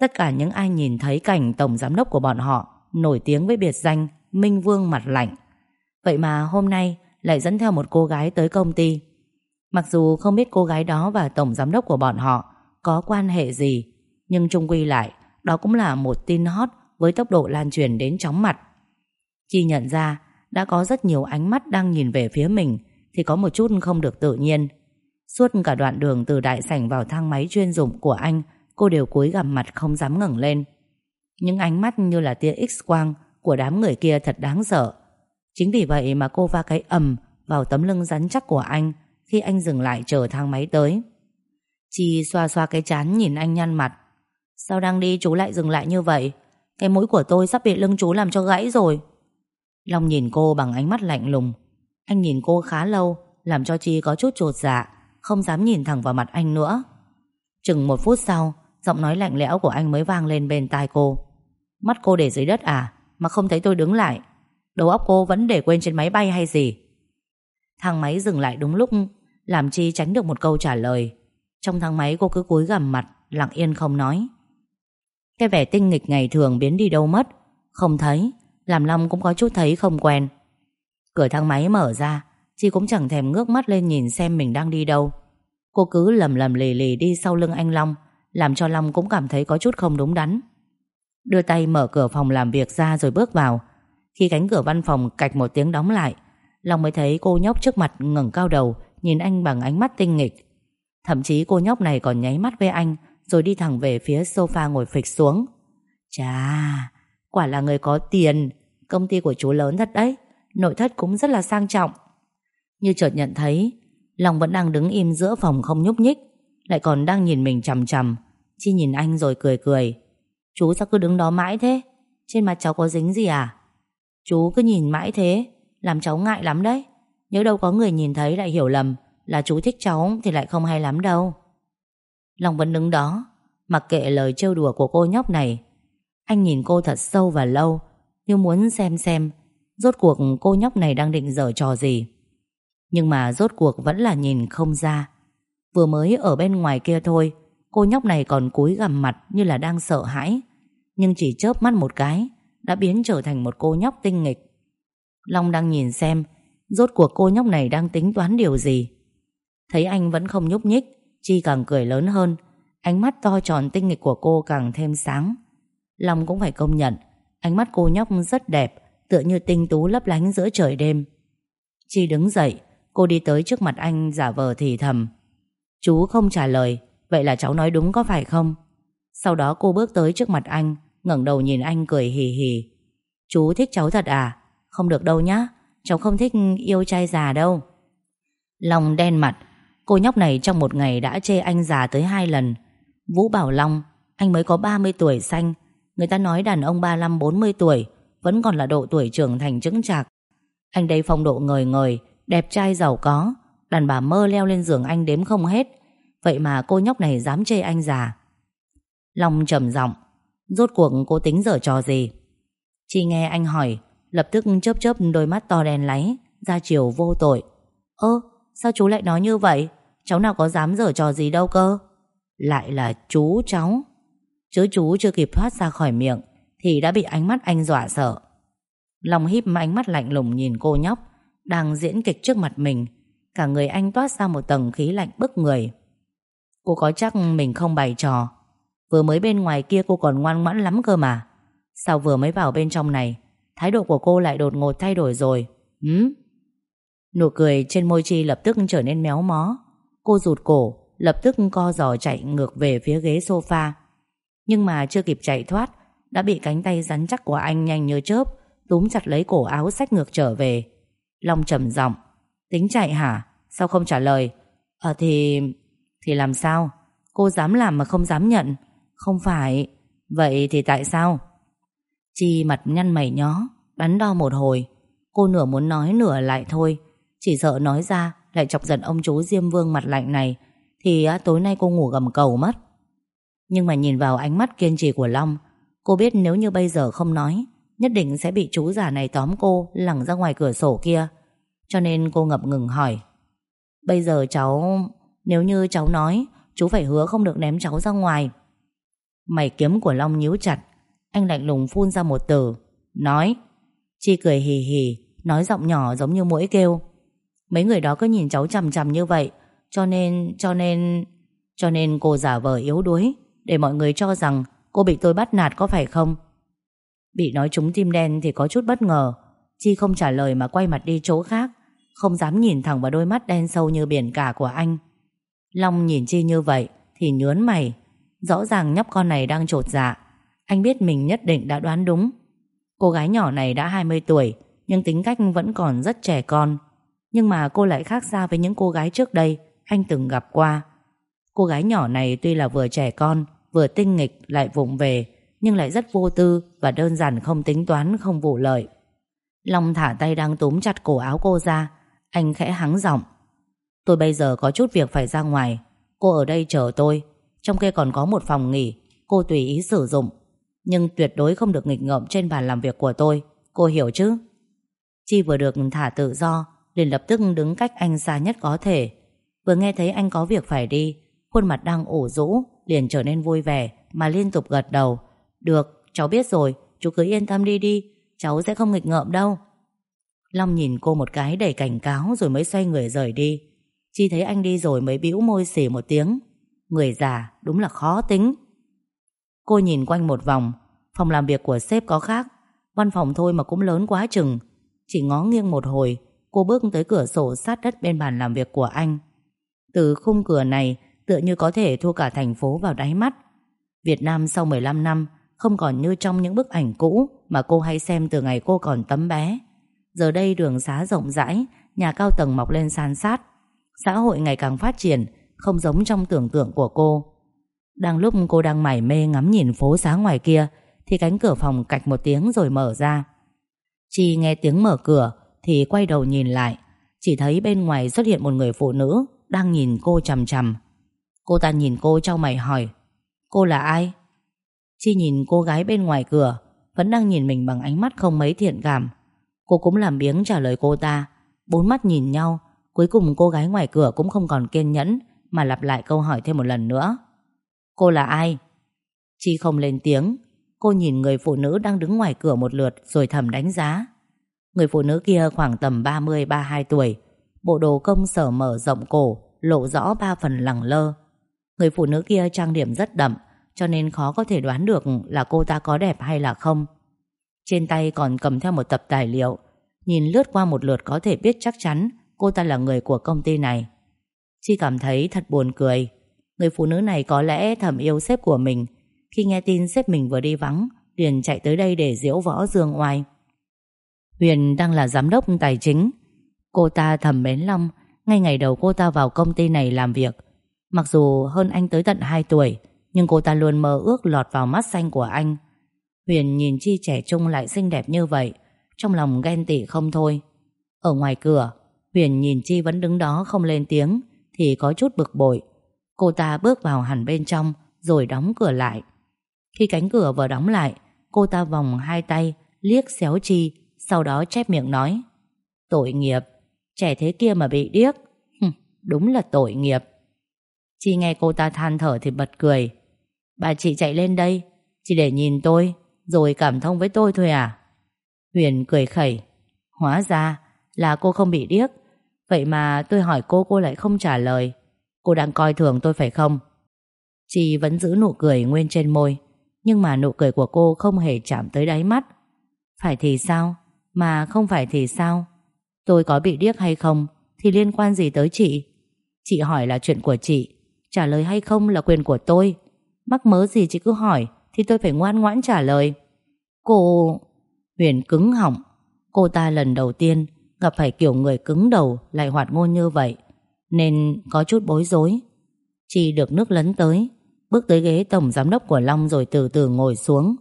Speaker 1: Tất cả những ai nhìn thấy cảnh tổng giám đốc của bọn họ Nổi tiếng với biệt danh Minh Vương mặt lạnh. Vậy mà hôm nay lại dẫn theo một cô gái tới công ty. Mặc dù không biết cô gái đó và tổng giám đốc của bọn họ có quan hệ gì, nhưng chung quy lại, đó cũng là một tin hot với tốc độ lan truyền đến chóng mặt. Chi nhận ra đã có rất nhiều ánh mắt đang nhìn về phía mình thì có một chút không được tự nhiên. Suốt cả đoạn đường từ đại sảnh vào thang máy chuyên dụng của anh, cô đều cúi gằm mặt không dám ngẩng lên. Những ánh mắt như là tia x-quang của đám người kia thật đáng sợ. Chính vì vậy mà cô va cái ầm vào tấm lưng rắn chắc của anh khi anh dừng lại chờ thang máy tới. Chi xoa xoa cái chán nhìn anh nhăn mặt. Sao đang đi chú lại dừng lại như vậy? Cái mũi của tôi sắp bị lưng chú làm cho gãy rồi. Long nhìn cô bằng ánh mắt lạnh lùng. Anh nhìn cô khá lâu, làm cho Chi có chút trột dạ, không dám nhìn thẳng vào mặt anh nữa. Chừng một phút sau, giọng nói lạnh lẽo của anh mới vang lên bên tai cô. Mắt cô để dưới đất à, mà không thấy tôi đứng lại. Đầu óc cô vẫn để quên trên máy bay hay gì? Thang máy dừng lại đúng lúc làm Chi tránh được một câu trả lời Trong thang máy cô cứ cúi gằm mặt Lặng yên không nói Cái vẻ tinh nghịch ngày thường biến đi đâu mất Không thấy Làm Long cũng có chút thấy không quen Cửa thang máy mở ra Chi cũng chẳng thèm ngước mắt lên nhìn xem mình đang đi đâu. Cô cứ lầm lầm lì lì đi sau lưng anh Long, Làm cho Long cũng cảm thấy có chút không đúng đắn. Đưa tay mở cửa phòng làm việc ra rồi bước vào. Khi cánh cửa văn phòng cạch một tiếng đóng lại, Long mới thấy cô nhóc trước mặt ngẩng cao đầu, Nhìn anh bằng ánh mắt tinh nghịch. Thậm chí cô nhóc này còn nháy mắt với anh, Rồi đi thẳng về phía sofa ngồi phịch xuống. Chà, Quả là người có tiền, Công ty của chú lớn thật đấy. Nội thất cũng rất là sang trọng. Như chợt nhận thấy, Long vẫn đang đứng im giữa phòng không nhúc nhích, Lại còn đang nhìn mình chằm chằm. Chi nhìn anh rồi cười cười. Chú sao cứ đứng đó mãi thế? Trên mặt cháu có dính gì à? Chú cứ nhìn mãi thế, Làm cháu ngại lắm đấy. Nếu đâu có người nhìn thấy lại hiểu lầm Là chú thích cháu thì lại không hay lắm đâu. Long vẫn đứng đó, Mặc kệ lời trêu đùa của cô nhóc này. Anh nhìn cô thật sâu và lâu, Như muốn xem xem Rốt cuộc cô nhóc này đang định dở trò gì? Nhưng mà rốt cuộc vẫn là nhìn không ra. Vừa mới ở bên ngoài kia thôi, Cô nhóc này còn cúi gằm mặt Như là đang sợ hãi. Nhưng chỉ chớp mắt một cái, Đã biến trở thành một cô nhóc tinh nghịch. Long đang nhìn xem, Rốt cuộc cô nhóc này đang tính toán điều gì? Thấy anh vẫn không nhúc nhích, Chi càng cười lớn hơn. Ánh mắt to tròn tinh nghịch của cô càng thêm sáng. Long cũng phải công nhận, Ánh mắt cô nhóc rất đẹp Tựa như tinh tú lấp lánh giữa trời đêm. Chi đứng dậy, Cô đi tới trước mặt anh giả vờ thì thầm. Chú không trả lời, Vậy là cháu nói đúng có phải không? Sau đó cô bước tới trước mặt anh, ngẩng đầu nhìn anh cười hì hì. Chú thích cháu thật à? Không được đâu nhá, Cháu không thích yêu trai già đâu. Long đen mặt, Cô nhóc này trong một ngày đã chê anh già tới hai lần. Vũ bảo Long, Anh mới có 30 tuổi xanh, Người ta nói đàn ông 35-40 tuổi vẫn còn là độ tuổi trưởng thành chứng chạc. Anh đây phong độ ngời ngời, Đẹp trai giàu có, Đàn bà mơ leo lên giường anh đếm không hết. Vậy mà cô nhóc này dám chê anh già. Long trầm giọng, Rốt cuộc cô tính dở trò gì? Chỉ nghe anh hỏi, Lập tức chớp chớp đôi mắt to đen láy, Ra chiều vô tội. Ơ, sao chú lại nói như vậy? Cháu nào có dám dở trò gì đâu cơ? Lại là chú cháu. Chứ chú chưa kịp thoát ra khỏi miệng. Thì đã bị ánh mắt anh dọa sợ. Lòng híp ánh mắt lạnh lùng nhìn cô nhóc, Đang diễn kịch trước mặt mình. Cả người anh toát ra một tầng khí lạnh bức người. Cô có chắc mình không bày trò. Vừa mới bên ngoài kia cô còn ngoan ngoãn lắm cơ mà. Sao vừa mới vào bên trong này, Thái độ của cô lại đột ngột thay đổi rồi? Hứ Nụ cười trên môi Chi lập tức trở nên méo mó. Cô rụt cổ, Lập tức co giò chạy ngược về phía ghế sofa. Nhưng mà chưa kịp chạy thoát đã bị cánh tay rắn chắc của anh nhanh như chớp, Túm chặt lấy cổ áo sách ngược trở về Long trầm giọng, Tính chạy hả? Sao không trả lời? Ờ thì... Thì làm sao? Cô dám làm mà không dám nhận Không phải Vậy thì tại sao? Chi mặt nhăn mày nhó, Đắn đo một hồi Cô nửa muốn nói nửa lại thôi Chỉ sợ nói ra lại chọc giận ông chú Diêm Vương mặt lạnh này, Thì tối nay cô ngủ gầm cầu mất Nhưng mà nhìn vào ánh mắt kiên trì của Long Cô biết nếu như bây giờ không nói Nhất định sẽ bị chú giả này tóm cô Lẳng ra ngoài cửa sổ kia. Cho nên cô ngập ngừng hỏi Bây giờ cháu Nếu như cháu nói Chú phải hứa không được ném cháu ra ngoài. Mày kiếm của Long nhíu chặt Anh lạnh lùng phun ra một từ Nói. Chi cười hì hì Nói giọng nhỏ giống như mũi kêu Mấy người đó cứ nhìn cháu chằm chằm như vậy Cho nên, cho nên Cho nên cô giả vờ yếu đuối Để mọi người cho rằng cô bị tôi bắt nạt có phải không? Bị nói trúng tim đen thì có chút bất ngờ. Chi không trả lời mà quay mặt đi chỗ khác, Không dám nhìn thẳng vào đôi mắt đen sâu như biển cả của anh. Long nhìn Chi như vậy Thì nhớn mày, Rõ ràng nhóc con này đang trột dạ. Anh biết mình nhất định đã đoán đúng. Cô gái nhỏ này đã 20 tuổi, Nhưng tính cách vẫn còn rất trẻ con. Nhưng mà cô lại khác xa với những cô gái trước đây Anh từng gặp qua. Cô gái nhỏ này tuy là vừa trẻ con Vừa tinh nghịch lại vụng về, Nhưng lại rất vô tư Và đơn giản không tính toán, không vụ lợi. Long thả tay đang túm chặt cổ áo cô ra, Anh khẽ hắng giọng. Tôi bây giờ có chút việc phải ra ngoài. Cô ở đây chờ tôi. Trong kia còn có một phòng nghỉ, Cô tùy ý sử dụng. Nhưng tuyệt đối không được nghịch ngợm trên bàn làm việc của tôi. Cô hiểu chứ? Chi vừa được thả tự do, liền lập tức đứng cách anh xa nhất có thể. Vừa nghe thấy anh có việc phải đi Khuôn mặt đang ủ rũ Liền trở nên vui vẻ Mà liên tục gật đầu. Được, cháu biết rồi Chú cứ yên tâm đi đi Cháu sẽ không nghịch ngợm đâu. Long nhìn cô một cái đầy cảnh cáo Rồi mới xoay người rời đi. Chi thấy anh đi rồi mới bĩu môi xỉ một tiếng. Người già đúng là khó tính. Cô nhìn quanh một vòng Phòng làm việc của sếp có khác Văn phòng thôi mà cũng lớn quá chừng. Chỉ ngó nghiêng một hồi Cô bước tới cửa sổ sát đất bên bàn làm việc của anh. Từ khung cửa này Tựa như có thể thua cả thành phố vào đáy mắt. Việt Nam sau 15 năm Không còn như trong những bức ảnh cũ Mà cô hay xem từ ngày cô còn tấm bé. Giờ đây đường xá rộng rãi, Nhà cao tầng mọc lên san sát. Xã hội ngày càng phát triển, Không giống trong tưởng tượng của cô. Đang lúc cô đang mải mê ngắm nhìn phố xá ngoài kia, Thì cánh cửa phòng cạch một tiếng rồi mở ra. Chi nghe tiếng mở cửa, Thì quay đầu nhìn lại. Chỉ thấy bên ngoài xuất hiện một người phụ nữ Đang nhìn cô chằm chằm. Cô ta nhìn cô trong mày hỏi, Cô là ai? Chi nhìn cô gái bên ngoài cửa, Vẫn đang nhìn mình bằng ánh mắt không mấy thiện cảm. Cô cũng làm biếng trả lời cô ta. Bốn mắt nhìn nhau, Cuối cùng cô gái ngoài cửa cũng không còn kiên nhẫn Mà lặp lại câu hỏi thêm một lần nữa. Cô là ai? Chi không lên tiếng. Cô nhìn người phụ nữ đang đứng ngoài cửa một lượt Rồi thầm đánh giá. Người phụ nữ kia khoảng tầm 30-32 tuổi, Bộ đồ công sở mở rộng cổ, Lộ rõ ba phần lẳng lơ. Người phụ nữ kia trang điểm rất đậm, Cho nên khó có thể đoán được Là cô ta có đẹp hay là không. Trên tay còn cầm theo một tập tài liệu. Nhìn lướt qua một lượt có thể biết chắc chắn Cô ta là người của công ty này. Chi cảm thấy thật buồn cười. Người phụ nữ này có lẽ thầm yêu sếp của mình. Khi nghe tin sếp mình vừa đi vắng, Liền chạy tới đây để diễu võ dương oai. Huyền đang là giám đốc tài chính. Cô ta thầm mến Long, Ngay ngày đầu cô ta vào công ty này làm việc Mặc dù hơn anh tới tận 2 tuổi, Nhưng cô ta luôn mơ ước lọt vào mắt xanh của anh. Huyền nhìn Chi trẻ trung lại xinh đẹp như vậy, Trong lòng ghen tị không thôi. Ở ngoài cửa, Huyền nhìn Chi vẫn đứng đó không lên tiếng, Thì có chút bực bội. Cô ta bước vào hẳn bên trong, Rồi đóng cửa lại. Khi cánh cửa vừa đóng lại, Cô ta vòng hai tay, liếc xéo Chi, Sau đó chép miệng nói, Tội nghiệp, Trẻ thế kia mà bị điếc. Đúng là tội nghiệp. Chị nghe cô ta than thở thì bật cười. Bà chị chạy lên đây, Chỉ để nhìn tôi, Rồi cảm thông với tôi thôi à? Huyền cười khẩy. Hóa ra là cô không bị điếc. Vậy mà tôi hỏi cô cô lại không trả lời. Cô đang coi thường tôi phải không? Chị vẫn giữ nụ cười nguyên trên môi, Nhưng mà nụ cười của cô không hề chạm tới đáy mắt. Phải thì sao? Mà không phải thì sao? Tôi có bị điếc hay không Thì liên quan gì tới chị? Chị hỏi là chuyện của chị. Trả lời hay không là quyền của tôi. Mắc mớ gì chị cứ hỏi, Thì tôi phải ngoan ngoãn trả lời. Cô... Huyền cứng họng. Cô ta lần đầu tiên Gặp phải kiểu người cứng đầu, Lại hoạt ngôn như vậy, Nên có chút bối rối. Chị được nước lấn tới, Bước tới ghế tổng giám đốc của Long Rồi từ từ ngồi xuống.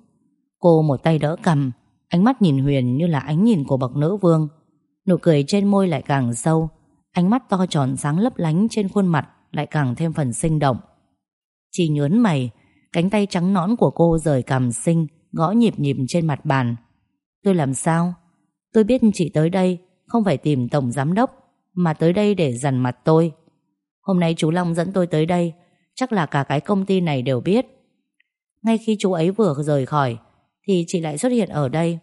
Speaker 1: Cô một tay đỡ cầm Ánh mắt nhìn Huyền như là ánh nhìn của bậc nữ vương. Nụ cười trên môi lại càng sâu, Ánh mắt to tròn sáng lấp lánh trên khuôn mặt lại càng thêm phần sinh động. Chị nhớn mày, cánh tay trắng nõn của cô rời cằm xinh, Gõ nhịp nhịp trên mặt bàn. Tôi làm sao? Tôi biết chị tới đây Không phải tìm tổng giám đốc Mà tới đây để dằn mặt tôi. Hôm nay chú Long dẫn tôi tới đây Chắc là cả cái công ty này đều biết. Ngay khi chú ấy vừa rời khỏi Thì chị lại xuất hiện ở đây.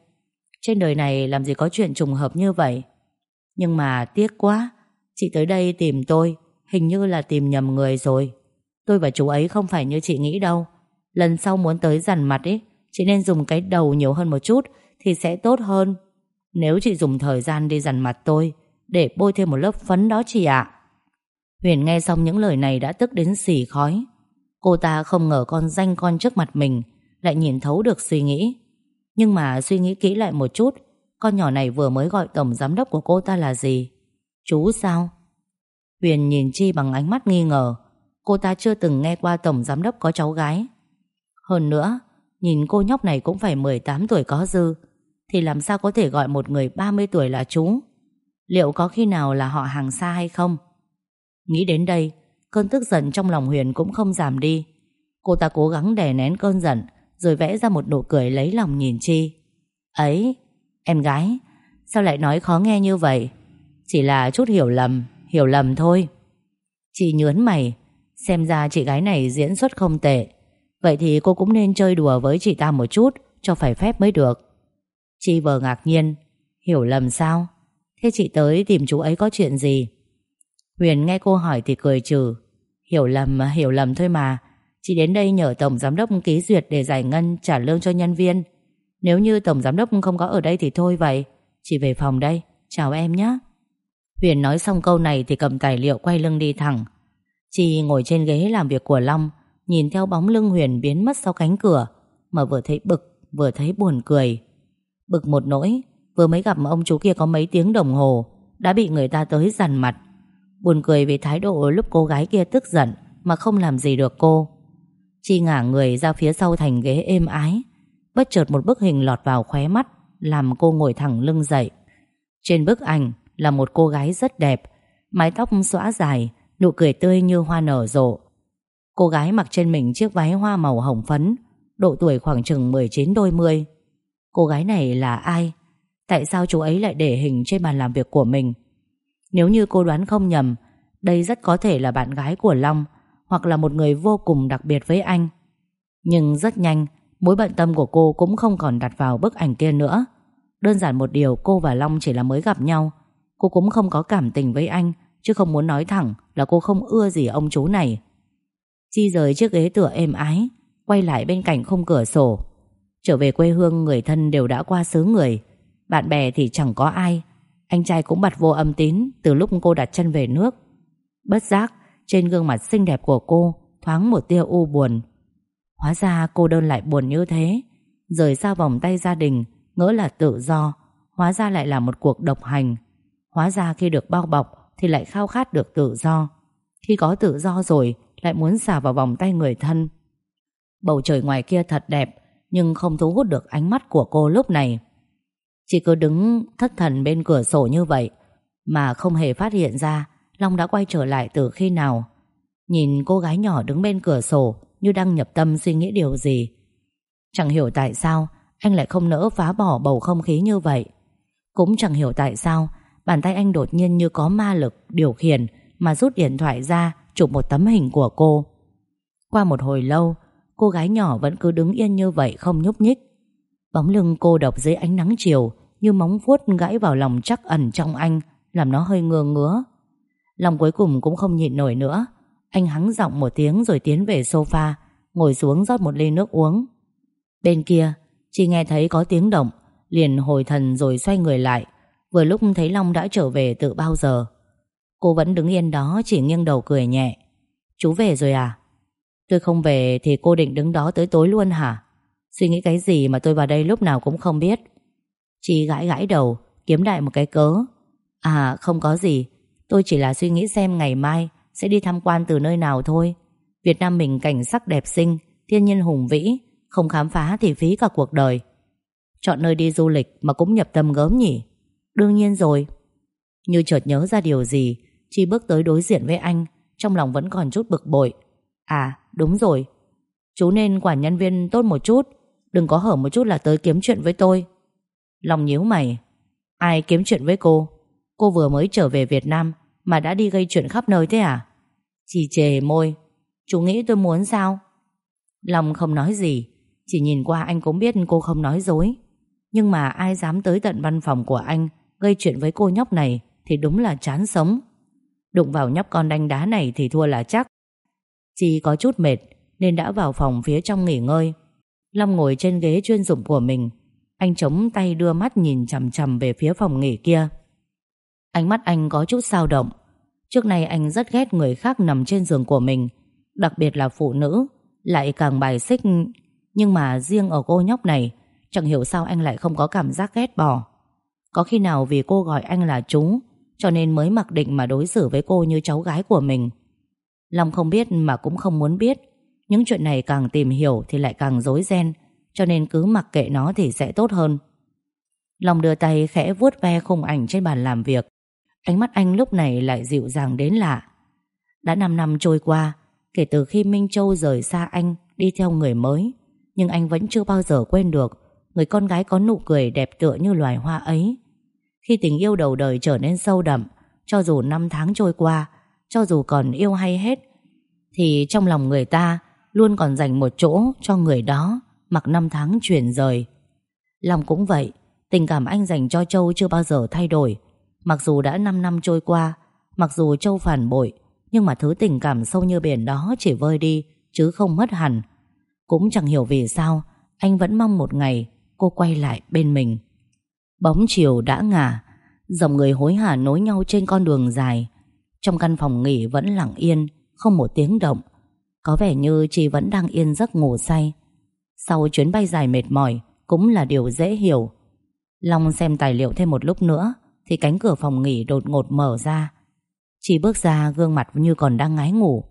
Speaker 1: Trên đời này làm gì có chuyện trùng hợp như vậy? Nhưng mà tiếc quá Chị tới đây tìm tôi Hình như là tìm nhầm người rồi. Tôi và chú ấy không phải như chị nghĩ đâu. Lần sau muốn tới dằn mặt ấy Chị nên dùng cái đầu nhiều hơn một chút Thì sẽ tốt hơn. Nếu chị dùng thời gian đi dằn mặt tôi, Để bôi thêm một lớp phấn đó chị ạ. Huyền nghe xong những lời này đã tức đến xỉ khói. Cô ta không ngờ con danh con trước mặt mình Lại nhìn thấu được suy nghĩ. Nhưng mà suy nghĩ kỹ lại một chút, Con nhỏ này vừa mới gọi tổng giám đốc của cô ta là gì? Chú sao? Huyền nhìn Chi bằng ánh mắt nghi ngờ. Cô ta chưa từng nghe qua tổng giám đốc có cháu gái. Hơn nữa, Nhìn cô nhóc này cũng phải 18 tuổi có dư, Thì làm sao có thể gọi một người 30 tuổi là chú? Liệu có khi nào là họ hàng xa hay không? Nghĩ đến đây, Cơn tức giận trong lòng Huyền cũng không giảm đi. Cô ta cố gắng đè nén cơn giận, Rồi vẽ ra một nụ cười lấy lòng nhìn Chi. Ấy, Em gái, Sao lại nói khó nghe như vậy? Chỉ là chút hiểu lầm. Hiểu lầm thôi. Chị nhớn mày, Xem ra chị gái này diễn xuất không tệ. Vậy thì cô cũng nên chơi đùa với chị ta một chút, Cho phải phép mới được. Chị vờ ngạc nhiên. Hiểu lầm sao? Thế chị tới tìm chú ấy có chuyện gì? Huyền nghe cô hỏi thì cười trừ. Hiểu lầm mà, hiểu lầm thôi mà. Chị đến đây nhờ Tổng Giám đốc ký duyệt Để giải ngân, trả lương cho nhân viên. Nếu như Tổng Giám đốc không có ở đây thì thôi vậy. Chị về phòng đây. Chào em nhé. Huyền nói xong câu này thì cầm tài liệu quay lưng đi thẳng. Chi ngồi trên ghế làm việc của Long, Nhìn theo bóng lưng Huyền biến mất sau cánh cửa, Mà vừa thấy bực, Vừa thấy buồn cười. Bực một nỗi, Vừa mới gặp ông chú kia có mấy tiếng đồng hồ, Đã bị người ta tới dằn mặt. Buồn cười vì thái độ lúc cô gái kia tức giận, Mà không làm gì được cô. Chi ngả người ra phía sau thành ghế êm ái, Bất chợt một bức hình lọt vào khóe mắt, Làm cô ngồi thẳng lưng dậy. Trên bức ảnh là một cô gái rất đẹp, Mái tóc xõa dài, Nụ cười tươi như hoa nở rộ Cô gái mặc trên mình chiếc váy hoa màu hồng phấn, Độ tuổi khoảng chừng 19 đôi mươi Cô gái này là ai? Tại sao chú ấy lại để hình trên bàn làm việc của mình? Nếu như cô đoán không nhầm, Đây rất có thể là bạn gái của Long Hoặc là một người vô cùng đặc biệt với anh Nhưng rất nhanh, Mối bận tâm của cô cũng không còn đặt vào bức ảnh kia nữa Đơn giản một điều, cô và Long chỉ là mới gặp nhau Cô cũng không có cảm tình với anh, Chứ không muốn nói thẳng là cô không ưa gì ông chú này. Chi rời chiếc ghế tựa êm ái, Quay lại bên cạnh không cửa sổ. Trở về quê hương, người thân đều đã qua xứ người. Bạn bè thì chẳng có ai. Anh trai cũng bật vô âm tín Từ lúc cô đặt chân về nước. Bất giác, trên gương mặt xinh đẹp của cô Thoáng một tia u buồn. Hóa ra cô đơn lại buồn như thế. Rời xa vòng tay gia đình, Ngỡ là tự do, Hóa ra lại là một cuộc độc hành. Hóa ra khi được bao bọc Thì lại khao khát được tự do. Khi có tự do rồi, Lại muốn xả vào vòng tay người thân. Bầu trời ngoài kia thật đẹp, Nhưng không thu hút được ánh mắt của cô lúc này. Chỉ cứ đứng thất thần bên cửa sổ như vậy, Mà không hề phát hiện ra Long đã quay trở lại từ khi nào. Nhìn cô gái nhỏ đứng bên cửa sổ Như đang nhập tâm suy nghĩ điều gì. Chẳng hiểu tại sao Anh lại không nỡ phá bỏ bầu không khí như vậy. Cũng chẳng hiểu tại sao Bàn tay anh đột nhiên như có ma lực Điều khiển mà rút điện thoại ra, Chụp một tấm hình của cô. Qua một hồi lâu, Cô gái nhỏ vẫn cứ đứng yên như vậy không nhúc nhích. Bóng lưng cô độc dưới ánh nắng chiều Như móng vuốt gãy vào lòng chắc ẩn trong anh, Làm nó hơi ngơ ngứa. Lòng cuối cùng cũng không nhịn nổi nữa. Anh hắng giọng một tiếng rồi tiến về sofa, Ngồi xuống rót một ly nước uống. Bên kia, Chị nghe thấy có tiếng động, Liền hồi thần rồi xoay người lại. Vừa lúc thấy Long đã trở về từ bao giờ? Cô vẫn đứng yên đó, Chỉ nghiêng đầu cười nhẹ. Chú về rồi à? Tôi không về thì cô định đứng đó tới tối luôn hả? Suy nghĩ cái gì mà tôi vào đây lúc nào cũng không biết. Chị gãi gãi đầu, Kiếm đại một cái cớ. À không có gì. Tôi chỉ là suy nghĩ xem ngày mai Sẽ đi tham quan từ nơi nào thôi. Việt Nam mình cảnh sắc đẹp xinh, Thiên nhiên hùng vĩ, Không khám phá thì phí cả cuộc đời. Chọn nơi đi du lịch mà cũng nhập tâm gớm nhỉ? Đương nhiên rồi. Như chợt nhớ ra điều gì, Chi bước tới đối diện với anh, Trong lòng vẫn còn chút bực bội. À đúng rồi. Chú nên quản nhân viên tốt một chút, Đừng có hở một chút là tới kiếm chuyện với tôi. Long nhíu mày. Ai kiếm chuyện với cô? Cô vừa mới trở về Việt Nam Mà đã đi gây chuyện khắp nơi thế à? Chỉ chề môi. Chú nghĩ tôi muốn sao? Long không nói gì, Chỉ nhìn qua anh cũng biết cô không nói dối. Nhưng mà ai dám tới tận văn phòng của anh Gây chuyện với cô nhóc này Thì đúng là chán sống. Đụng vào nhóc con đanh đá này thì thua là chắc. Chi có chút mệt Nên đã vào phòng phía trong nghỉ ngơi. Long ngồi trên ghế chuyên dụng của mình. Anh chống tay đưa mắt nhìn chằm chằm về phía phòng nghỉ kia. Ánh mắt anh có chút sao động. Trước nay anh rất ghét người khác nằm trên giường của mình, Đặc biệt là phụ nữ, Lại càng bài xích. Nhưng mà riêng ở cô nhóc này, Chẳng hiểu sao anh lại không có cảm giác ghét bỏ. Có khi nào vì cô gọi anh là chú, Cho nên mới mặc định mà đối xử với cô như cháu gái của mình? Long không biết mà cũng không muốn biết. Những chuyện này càng tìm hiểu Thì lại càng rối ren, Cho nên cứ mặc kệ nó thì sẽ tốt hơn. Long đưa tay khẽ vuốt ve khung ảnh trên bàn làm việc. Ánh mắt anh lúc này lại dịu dàng đến lạ. Đã 5 năm trôi qua, Kể từ khi Minh Châu rời xa anh Đi theo người mới, Nhưng anh vẫn chưa bao giờ quên được Người con gái có nụ cười đẹp tựa như loài hoa ấy. Khi tình yêu đầu đời trở nên sâu đậm, Cho dù năm tháng trôi qua, Cho dù còn yêu hay hết, Thì trong lòng người ta Luôn còn dành một chỗ cho người đó Mặc năm tháng chuyển rời. Lòng cũng vậy, Tình cảm anh dành cho Châu chưa bao giờ thay đổi. Mặc dù đã 5 năm trôi qua, Mặc dù Châu phản bội, Nhưng mà thứ tình cảm sâu như biển đó chỉ vơi đi, Chứ không mất hẳn. Cũng chẳng hiểu vì sao, Anh vẫn mong một ngày cô quay lại bên mình. Bóng chiều đã ngả, Dòng người hối hả nối nhau trên con đường dài. Trong căn phòng nghỉ vẫn lặng yên, Không một tiếng động. Có vẻ như chị vẫn đang yên giấc ngủ say. Sau chuyến bay dài mệt mỏi, Cũng là điều dễ hiểu. Long xem tài liệu thêm một lúc nữa, Thì cánh cửa phòng nghỉ đột ngột mở ra. Chị bước ra, gương mặt như còn đang ngái ngủ.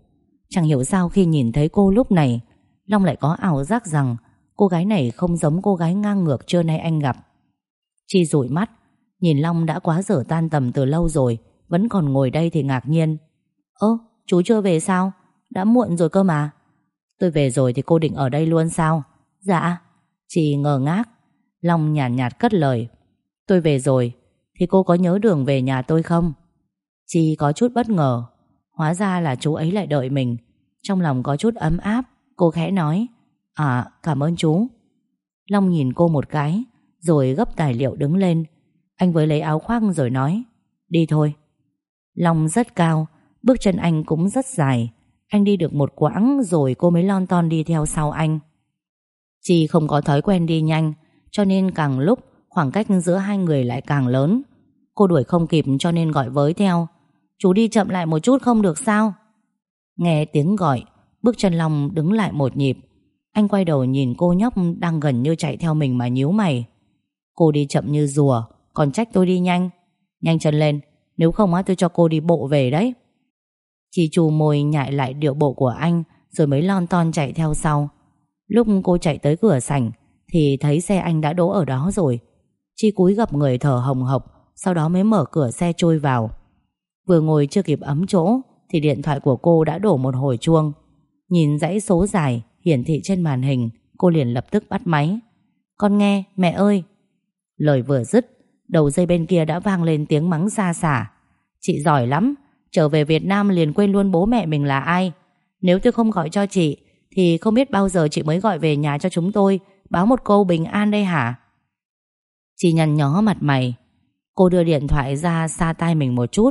Speaker 1: Chẳng hiểu sao khi nhìn thấy cô lúc này, Long lại có ảo giác rằng Cô gái này không giống cô gái ngang ngược trưa nay anh gặp. Chi rủi mắt Nhìn Long đã quá giờ tan tầm từ lâu rồi Vẫn còn ngồi đây thì ngạc nhiên. Ơ chú chưa về sao? Đã muộn rồi cơ mà. Tôi về rồi thì cô định ở đây luôn sao? Dạ. Chị ngờ ngác Long nhàn nhạt, nhạt cất lời. Tôi về rồi Thì cô có nhớ đường về nhà tôi không? Chi có chút bất ngờ Hóa ra là chú ấy lại đợi mình. Trong lòng có chút ấm áp Cô khẽ nói. À cảm ơn chú. Long nhìn cô một cái, Rồi gấp tài liệu đứng lên. Anh với lấy áo khoác rồi nói, Đi thôi. Long rất cao, Bước chân anh cũng rất dài. Anh đi được một quãng rồi cô mới lon ton đi theo sau anh. Chị không có thói quen đi nhanh, Cho nên càng lúc Khoảng cách giữa hai người lại càng lớn. Cô đuổi không kịp cho nên gọi với theo, Chú đi chậm lại một chút không được sao? Nghe tiếng gọi, Bước chân Long đứng lại một nhịp anh quay đầu nhìn cô nhóc đang gần như chạy theo mình mà nhíu mày. Cô đi chậm như rùa, còn trách tôi đi nhanh. Nhanh chân lên, nếu không á tôi cho cô đi bộ về đấy. Chị chù môi nhại lại điệu bộ của anh rồi mới lon ton chạy theo sau. Lúc cô chạy tới cửa sảnh thì thấy xe anh đã đỗ ở đó rồi. Chi cúi gặp người thở hồng hộc sau đó mới mở cửa xe trôi vào. Vừa ngồi chưa kịp ấm chỗ thì điện thoại của cô đã đổ một hồi chuông. Nhìn dãy số dài hiển thị trên màn hình, cô liền lập tức bắt máy. Con nghe, mẹ ơi! Lời vừa dứt, đầu dây bên kia đã vang lên tiếng mắng xa xả. Chị giỏi lắm, trở về Việt Nam liền quên luôn bố mẹ mình là ai. Nếu tôi không gọi cho chị, thì không biết bao giờ chị mới gọi về nhà cho chúng tôi, báo một câu bình an đây hả? Chị nhăn nhó mặt mày. Cô đưa điện thoại ra xa tay mình một chút,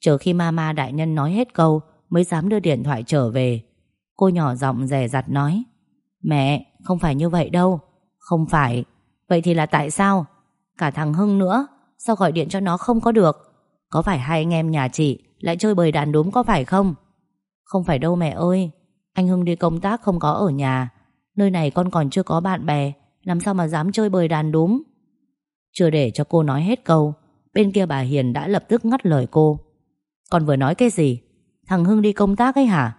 Speaker 1: chờ khi mama đại nhân nói hết câu mới dám đưa điện thoại trở về. Cô nhỏ giọng rè rặt nói Mẹ, không phải như vậy đâu. Không phải. Vậy thì là tại sao? Cả thằng Hưng nữa Sao gọi điện cho nó không có được? Có phải hai anh em nhà chị Lại chơi bời đàn đúm có phải không? Không phải đâu mẹ ơi Anh Hưng đi công tác không có ở nhà Nơi này con còn chưa có bạn bè Làm sao mà dám chơi bời đàn đúm? Chưa để cho cô nói hết câu Bên kia bà Hiền đã lập tức ngắt lời cô. Con vừa nói cái gì? Thằng Hưng đi công tác ấy hả?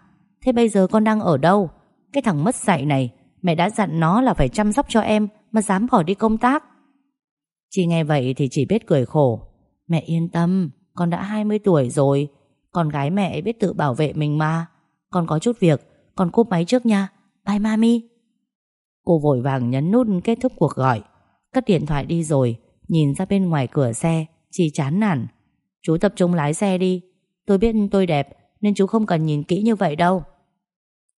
Speaker 1: Thế bây giờ con đang ở đâu? Cái thằng mất dạy này, Mẹ đã dặn nó là phải chăm sóc cho em Mà dám bỏ đi công tác. Chị nghe vậy thì chỉ biết cười khổ. Mẹ yên tâm, Con đã 20 tuổi rồi. Con gái mẹ biết tự bảo vệ mình mà. Con có chút việc, Con cúp máy trước nha. Bye, mami. Cô vội vàng nhấn nút kết thúc cuộc gọi. Cất điện thoại đi rồi, Nhìn ra bên ngoài cửa xe, Chị chán nản. Chú tập trung lái xe đi. Tôi biết tôi đẹp, Nên chú không cần nhìn kỹ như vậy đâu.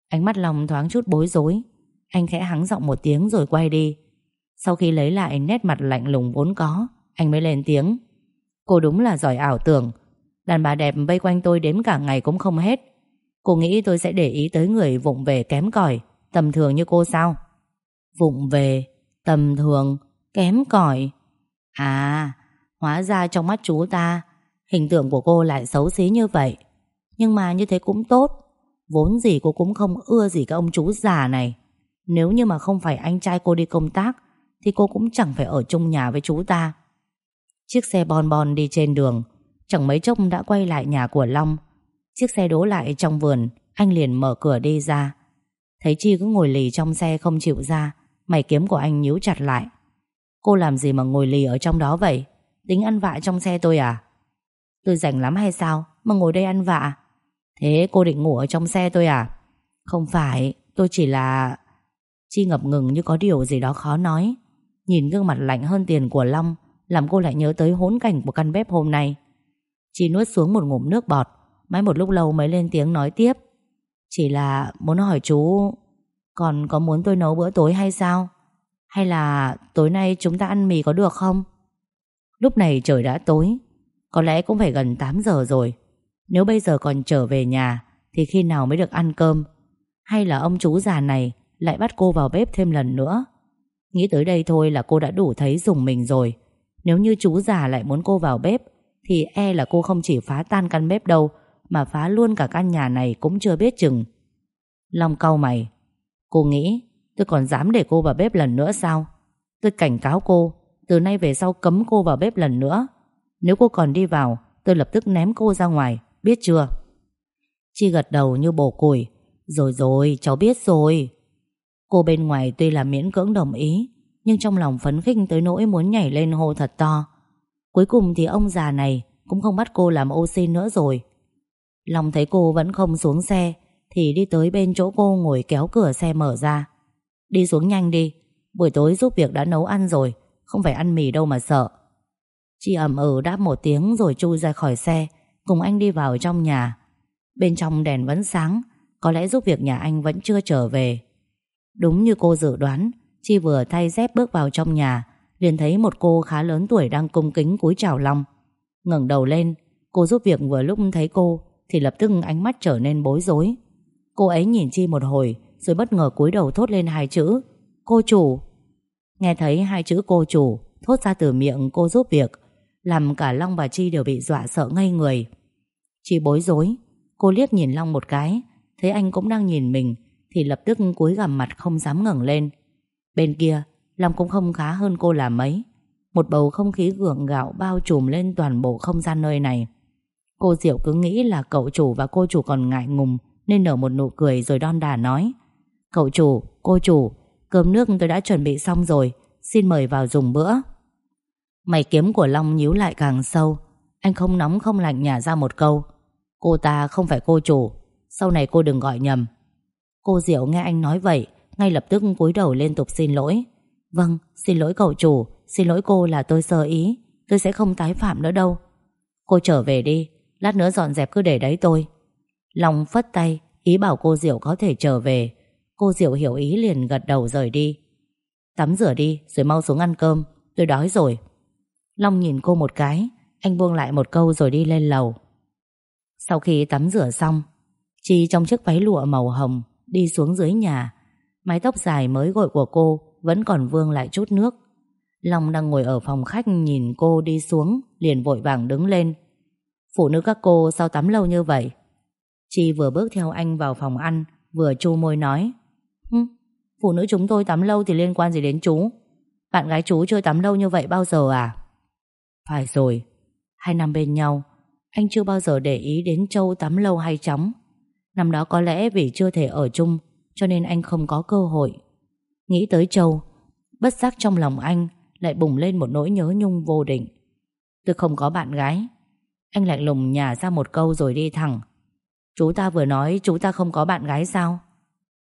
Speaker 1: Ánh mắt lòng thoáng chút bối rối. Anh khẽ hắng giọng một tiếng rồi quay đi. Sau khi lấy lại nét mặt lạnh lùng vốn có, Anh mới lên tiếng. Cô đúng là giỏi ảo tưởng. Đàn bà đẹp vây quanh tôi đếm cả ngày cũng không hết. Cô nghĩ tôi sẽ để ý tới người vụng về kém cỏi, Tầm thường như cô sao? Vụng về, Tầm thường, Kém cỏi. À Hóa ra trong mắt chú ta, Hình tượng của cô lại xấu xí như vậy. Nhưng mà như thế cũng tốt. Vốn gì cô cũng không ưa gì các ông chú già này. Nếu như mà không phải anh trai cô đi công tác, Thì cô cũng chẳng phải ở chung nhà với chú ta. Chiếc xe bon bon đi trên đường, Chẳng mấy chốc đã quay lại nhà của Long. Chiếc xe đỗ lại trong vườn, Anh liền mở cửa đi ra. Thấy Chi cứ ngồi lì trong xe không chịu ra, Mày kiếm của anh nhíu chặt lại. Cô làm gì mà ngồi lì ở trong đó vậy? Tính ăn vạ trong xe tôi à? Tôi rảnh lắm hay sao Mà ngồi đây ăn vạ? Thế cô định ngủ ở trong xe tôi à? Không phải, tôi chỉ là Chi ngập ngừng như có điều gì đó khó nói. Nhìn gương mặt lạnh hơn tiền của Long, Làm cô lại nhớ tới hỗn cảnh của căn bếp hôm nay. Chi nuốt xuống một ngụm nước bọt, Mãi một lúc lâu mới lên tiếng nói tiếp. Chỉ là muốn hỏi chú, Còn có muốn tôi nấu bữa tối hay sao? Hay là tối nay chúng ta ăn mì có được không? Lúc này trời đã tối, Có lẽ cũng phải gần 8 giờ rồi. Nếu bây giờ còn trở về nhà, Thì khi nào mới được ăn cơm? Hay là ông chú già này Lại bắt cô vào bếp thêm lần nữa? Nghĩ tới đây thôi là cô đã đủ thấy dùng mình rồi. Nếu như chú già lại muốn cô vào bếp, Thì e là cô không chỉ phá tan căn bếp đâu, Mà phá luôn cả căn nhà này cũng chưa biết chừng. Long cau mày. Cô nghĩ, tôi còn dám để cô vào bếp lần nữa sao? Tôi cảnh cáo cô, Từ nay về sau cấm cô vào bếp lần nữa. Nếu cô còn đi vào, Tôi lập tức ném cô ra ngoài. Biết chưa? Chi gật đầu như bổ củi Rồi rồi, cháu biết rồi. Cô bên ngoài tuy là miễn cưỡng đồng ý, Nhưng trong lòng phấn khích tới nỗi muốn nhảy lên hô thật to. Cuối cùng thì ông già này Cũng không bắt cô làm ô xin nữa rồi. Long thấy cô vẫn không xuống xe, Thì đi tới bên chỗ cô ngồi kéo cửa xe mở ra. Đi xuống nhanh đi, Buổi tối giúp việc đã nấu ăn rồi, Không phải ăn mì đâu mà sợ. Chị ẩm ừ đáp một tiếng rồi chui ra khỏi xe. Cùng anh đi vào trong nhà. Bên trong đèn vẫn sáng, Có lẽ giúp việc nhà anh vẫn chưa trở về. Đúng như cô dự đoán, Chi vừa thay dép bước vào trong nhà, liền thấy một cô khá lớn tuổi đang cung kính cúi chào Long. Ngẩng đầu lên, Cô giúp việc vừa lúc thấy cô, Thì lập tức ánh mắt trở nên bối rối. Cô ấy nhìn Chi một hồi, Rồi bất ngờ cúi đầu thốt lên hai chữ, Cô chủ. Nghe thấy hai chữ cô chủ Thốt ra từ miệng cô giúp việc, Làm cả Long và Chi đều bị dọa sợ ngây người. Chị bối rối. Cô liếc nhìn Long một cái Thấy anh cũng đang nhìn mình Thì lập tức cúi gằm mặt không dám ngẩng lên. Bên kia Long cũng không khá hơn cô là mấy. Một bầu không khí gượng gạo bao trùm lên toàn bộ không gian nơi này. Cô Diệu cứ nghĩ là cậu chủ và cô chủ còn ngại ngùng Nên nở một nụ cười rồi đon đà nói Cậu chủ, cô chủ Cơm nước tôi đã chuẩn bị xong rồi Xin mời vào dùng bữa. Mày kiếm của Long nhíu lại càng sâu. Anh không nóng không lạnh nhả ra một câu. Cô ta không phải cô chủ. Sau này cô đừng gọi nhầm. Cô Diệu nghe anh nói vậy Ngay lập tức cúi đầu liên tục xin lỗi. Vâng, xin lỗi cậu chủ Xin lỗi cô là tôi sơ ý. Tôi sẽ không tái phạm nữa đâu. Cô trở về đi Lát nữa dọn dẹp cứ để đấy tôi. Long phất tay Ý bảo cô Diệu có thể trở về. Cô Diệu hiểu ý liền gật đầu rời đi. Tắm rửa đi rồi mau xuống ăn cơm Tôi đói rồi. Long nhìn cô một cái Anh buông lại một câu rồi đi lên lầu. Sau khi tắm rửa xong, Chi trong chiếc váy lụa màu hồng Đi xuống dưới nhà. Mái tóc dài mới gội của cô Vẫn còn vương lại chút nước. Long đang ngồi ở phòng khách nhìn cô đi xuống, Liền vội vàng đứng lên. Phụ nữ các cô sao tắm lâu như vậy? Chi vừa bước theo anh vào phòng ăn, Vừa chu môi nói. Phụ nữ chúng tôi tắm lâu thì liên quan gì đến chú? Bạn gái chú chưa tắm lâu như vậy bao giờ à? Phải rồi, Hai năm bên nhau anh chưa bao giờ để ý đến Châu tắm lâu hay chóng. Năm đó có lẽ vì chưa thể ở chung, Cho nên anh không có cơ hội. Nghĩ tới Châu, Bất giác trong lòng anh Lại bùng lên một nỗi nhớ nhung vô định. Tôi không có bạn gái. Anh lạnh lùng nhả ra một câu rồi đi thẳng. Chú ta vừa nói chú ta không có bạn gái sao?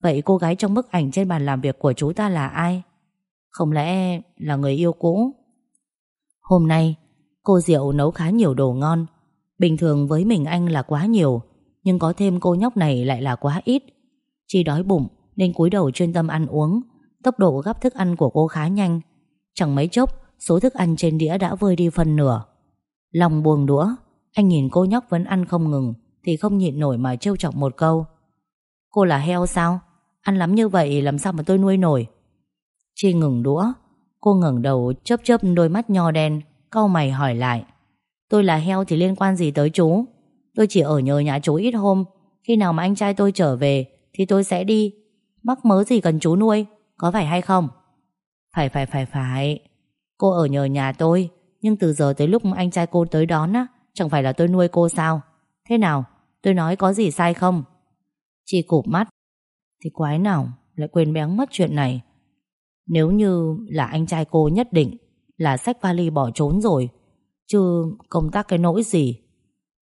Speaker 1: Vậy cô gái trong bức ảnh trên bàn làm việc của chú ta là ai? Không lẽ là người yêu cũ? Hôm nay, Cô Diệu nấu khá nhiều đồ ngon Bình thường với mình anh là quá nhiều, Nhưng có thêm cô nhóc này lại là quá ít. Chi đói bụng Nên cúi đầu chuyên tâm ăn uống, Tốc độ gắp thức ăn của cô khá nhanh. Chẳng mấy chốc, Số thức ăn trên đĩa đã vơi đi phần nửa. Lòng buồn đũa, Anh nhìn cô nhóc vẫn ăn không ngừng Thì không nhịn nổi mà trêu chọc một câu. Cô là heo sao? Ăn lắm như vậy làm sao mà tôi nuôi nổi? Chi ngừng đũa, Cô ngẩng đầu chớp chớp đôi mắt nho đen, Cau mày hỏi lại. Tôi là heo thì liên quan gì tới chú? Tôi chỉ ở nhờ nhà chú ít hôm. Khi nào mà anh trai tôi trở về Thì tôi sẽ đi. Mắc mớ gì cần chú nuôi Có phải hay không? Phải phải phải phải. Cô ở nhờ nhà tôi Nhưng từ giờ tới lúc anh trai cô tới đón á Chẳng phải là tôi nuôi cô sao? Thế nào tôi nói có gì sai không? Chị cụp mắt. Thì quái nào lại quên béng mất chuyện này? Nếu như là anh trai cô nhất định là xách vali bỏ trốn rồi Chứ công tác cái nỗi gì?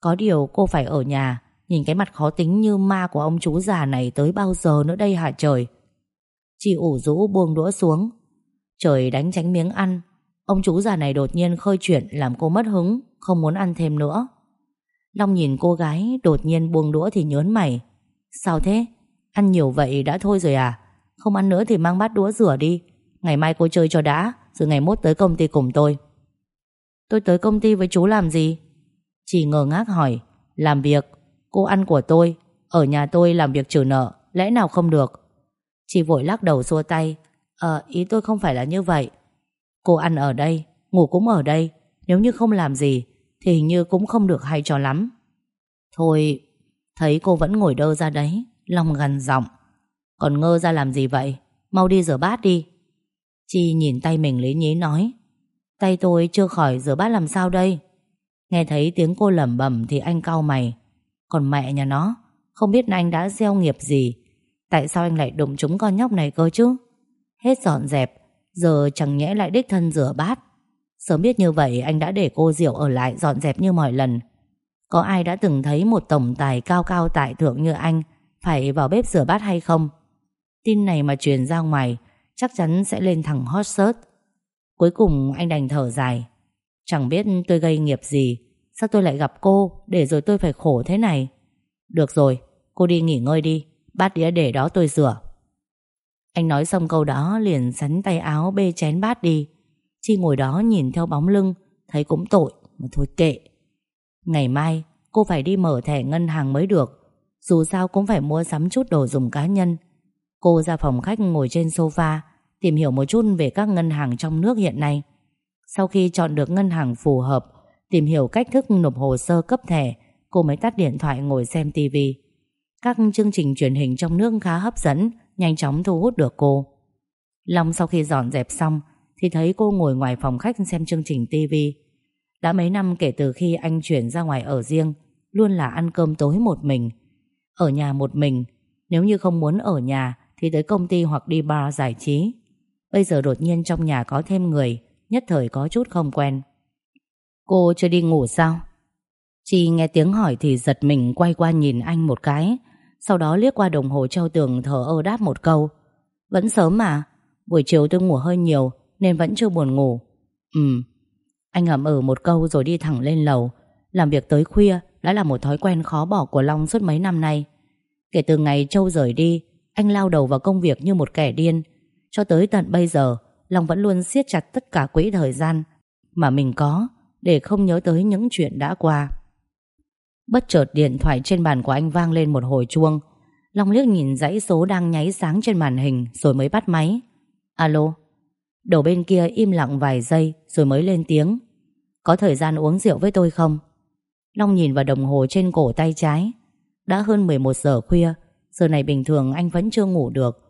Speaker 1: Có điều cô phải ở nhà, Nhìn cái mặt khó tính như ma của ông chú già này Tới bao giờ nữa đây hả trời? Chị ủ rũ buông đũa xuống. Trời đánh tránh miếng ăn, Ông chú già này đột nhiên khơi chuyện Làm cô mất hứng, Không muốn ăn thêm nữa. Long nhìn cô gái, đột nhiên buông đũa thì nhớn mày. Sao thế? Ăn nhiều vậy đã thôi rồi à? Không ăn nữa thì mang bát đũa rửa đi. Ngày mai cô chơi cho đã, Rồi ngày mốt tới công ty cùng tôi. Tôi tới công ty với chú làm gì? Chị ngờ ngác hỏi, Làm việc. Cô ăn của tôi, Ở nhà tôi làm việc trừ nợ, Lẽ nào không được? Chị vội lắc đầu xua tay Ờ ý tôi không phải là như vậy. Cô ăn ở đây, Ngủ cũng ở đây, Nếu như không làm gì Thì hình như cũng không được hay cho lắm. Thôi, Thấy cô vẫn ngồi đơ ra đấy, lòng gần giọng. Còn ngơ ra làm gì vậy? Mau đi rửa bát đi. Chi nhìn tay mình lý nhí nói Tay tôi chưa khỏi rửa bát làm sao đây? Nghe thấy tiếng cô lẩm bẩm Thì anh cau mày. Còn mẹ nhà nó, Không biết anh đã gieo nghiệp gì. Tại sao anh lại đụng trúng con nhóc này cơ chứ? Hết dọn dẹp, Giờ chẳng nhẽ lại đích thân rửa bát. Sớm biết như vậy, anh đã để cô Diệu ở lại dọn dẹp như mọi lần. Có ai đã từng thấy một tổng tài cao cao tại thượng như anh Phải vào bếp rửa bát hay không? Tin này mà truyền ra ngoài, chắc chắn sẽ lên thẳng hot search. Cuối cùng anh đành thở dài. Chẳng biết tôi gây nghiệp gì, sao tôi lại gặp cô để rồi tôi phải khổ thế này. Được rồi, cô đi nghỉ ngơi đi, bát đĩa để đó tôi rửa. Anh nói xong câu đó liền sắn tay áo bê chén bát đi. Chi ngồi đó nhìn theo bóng lưng, thấy cũng tội, mà thôi kệ. Ngày mai cô phải đi mở thẻ ngân hàng mới được, dù sao cũng phải mua sắm chút đồ dùng cá nhân. Cô ra phòng khách ngồi trên sofa Tìm hiểu một chút về các ngân hàng trong nước hiện nay. Sau khi chọn được ngân hàng phù hợp, Tìm hiểu cách thức nộp hồ sơ cấp thẻ, Cô mới tắt điện thoại ngồi xem tivi Các chương trình truyền hình trong nước khá hấp dẫn, Nhanh chóng thu hút được cô. Long sau khi dọn dẹp xong, Thì thấy cô ngồi ngoài phòng khách xem chương trình tivi Đã mấy năm kể từ khi anh chuyển ra ngoài ở riêng, Luôn là ăn cơm tối một mình. Ở nhà một mình, Nếu như không muốn ở nhà thì tới công ty hoặc đi bar giải trí. Bây giờ đột nhiên trong nhà có thêm người, nhất thời có chút không quen. Cô chưa đi ngủ sao? chị nghe tiếng hỏi thì giật mình quay qua nhìn anh một cái, sau đó liếc qua đồng hồ treo tường thở ơ đáp một câu. Vẫn sớm mà, buổi chiều tôi ngủ hơi nhiều nên vẫn chưa buồn ngủ. Ừ, anh ẩm ừ một câu rồi đi thẳng lên lầu. Làm việc tới khuya đã là một thói quen khó bỏ của Long suốt mấy năm nay. Kể từ ngày Châu rời đi, anh lao đầu vào công việc như một kẻ điên cho tới tận bây giờ, Long vẫn luôn siết chặt tất cả quỹ thời gian Mà mình có Để không nhớ tới những chuyện đã qua. Bất chợt điện thoại trên bàn của anh vang lên một hồi chuông. Long liếc nhìn dãy số đang nháy sáng trên màn hình Rồi mới bắt máy. Alo. Đầu bên kia im lặng vài giây Rồi mới lên tiếng. Có thời gian uống rượu với tôi không? Long nhìn vào đồng hồ trên cổ tay trái. Đã hơn 11 giờ khuya, Giờ này bình thường anh vẫn chưa ngủ được.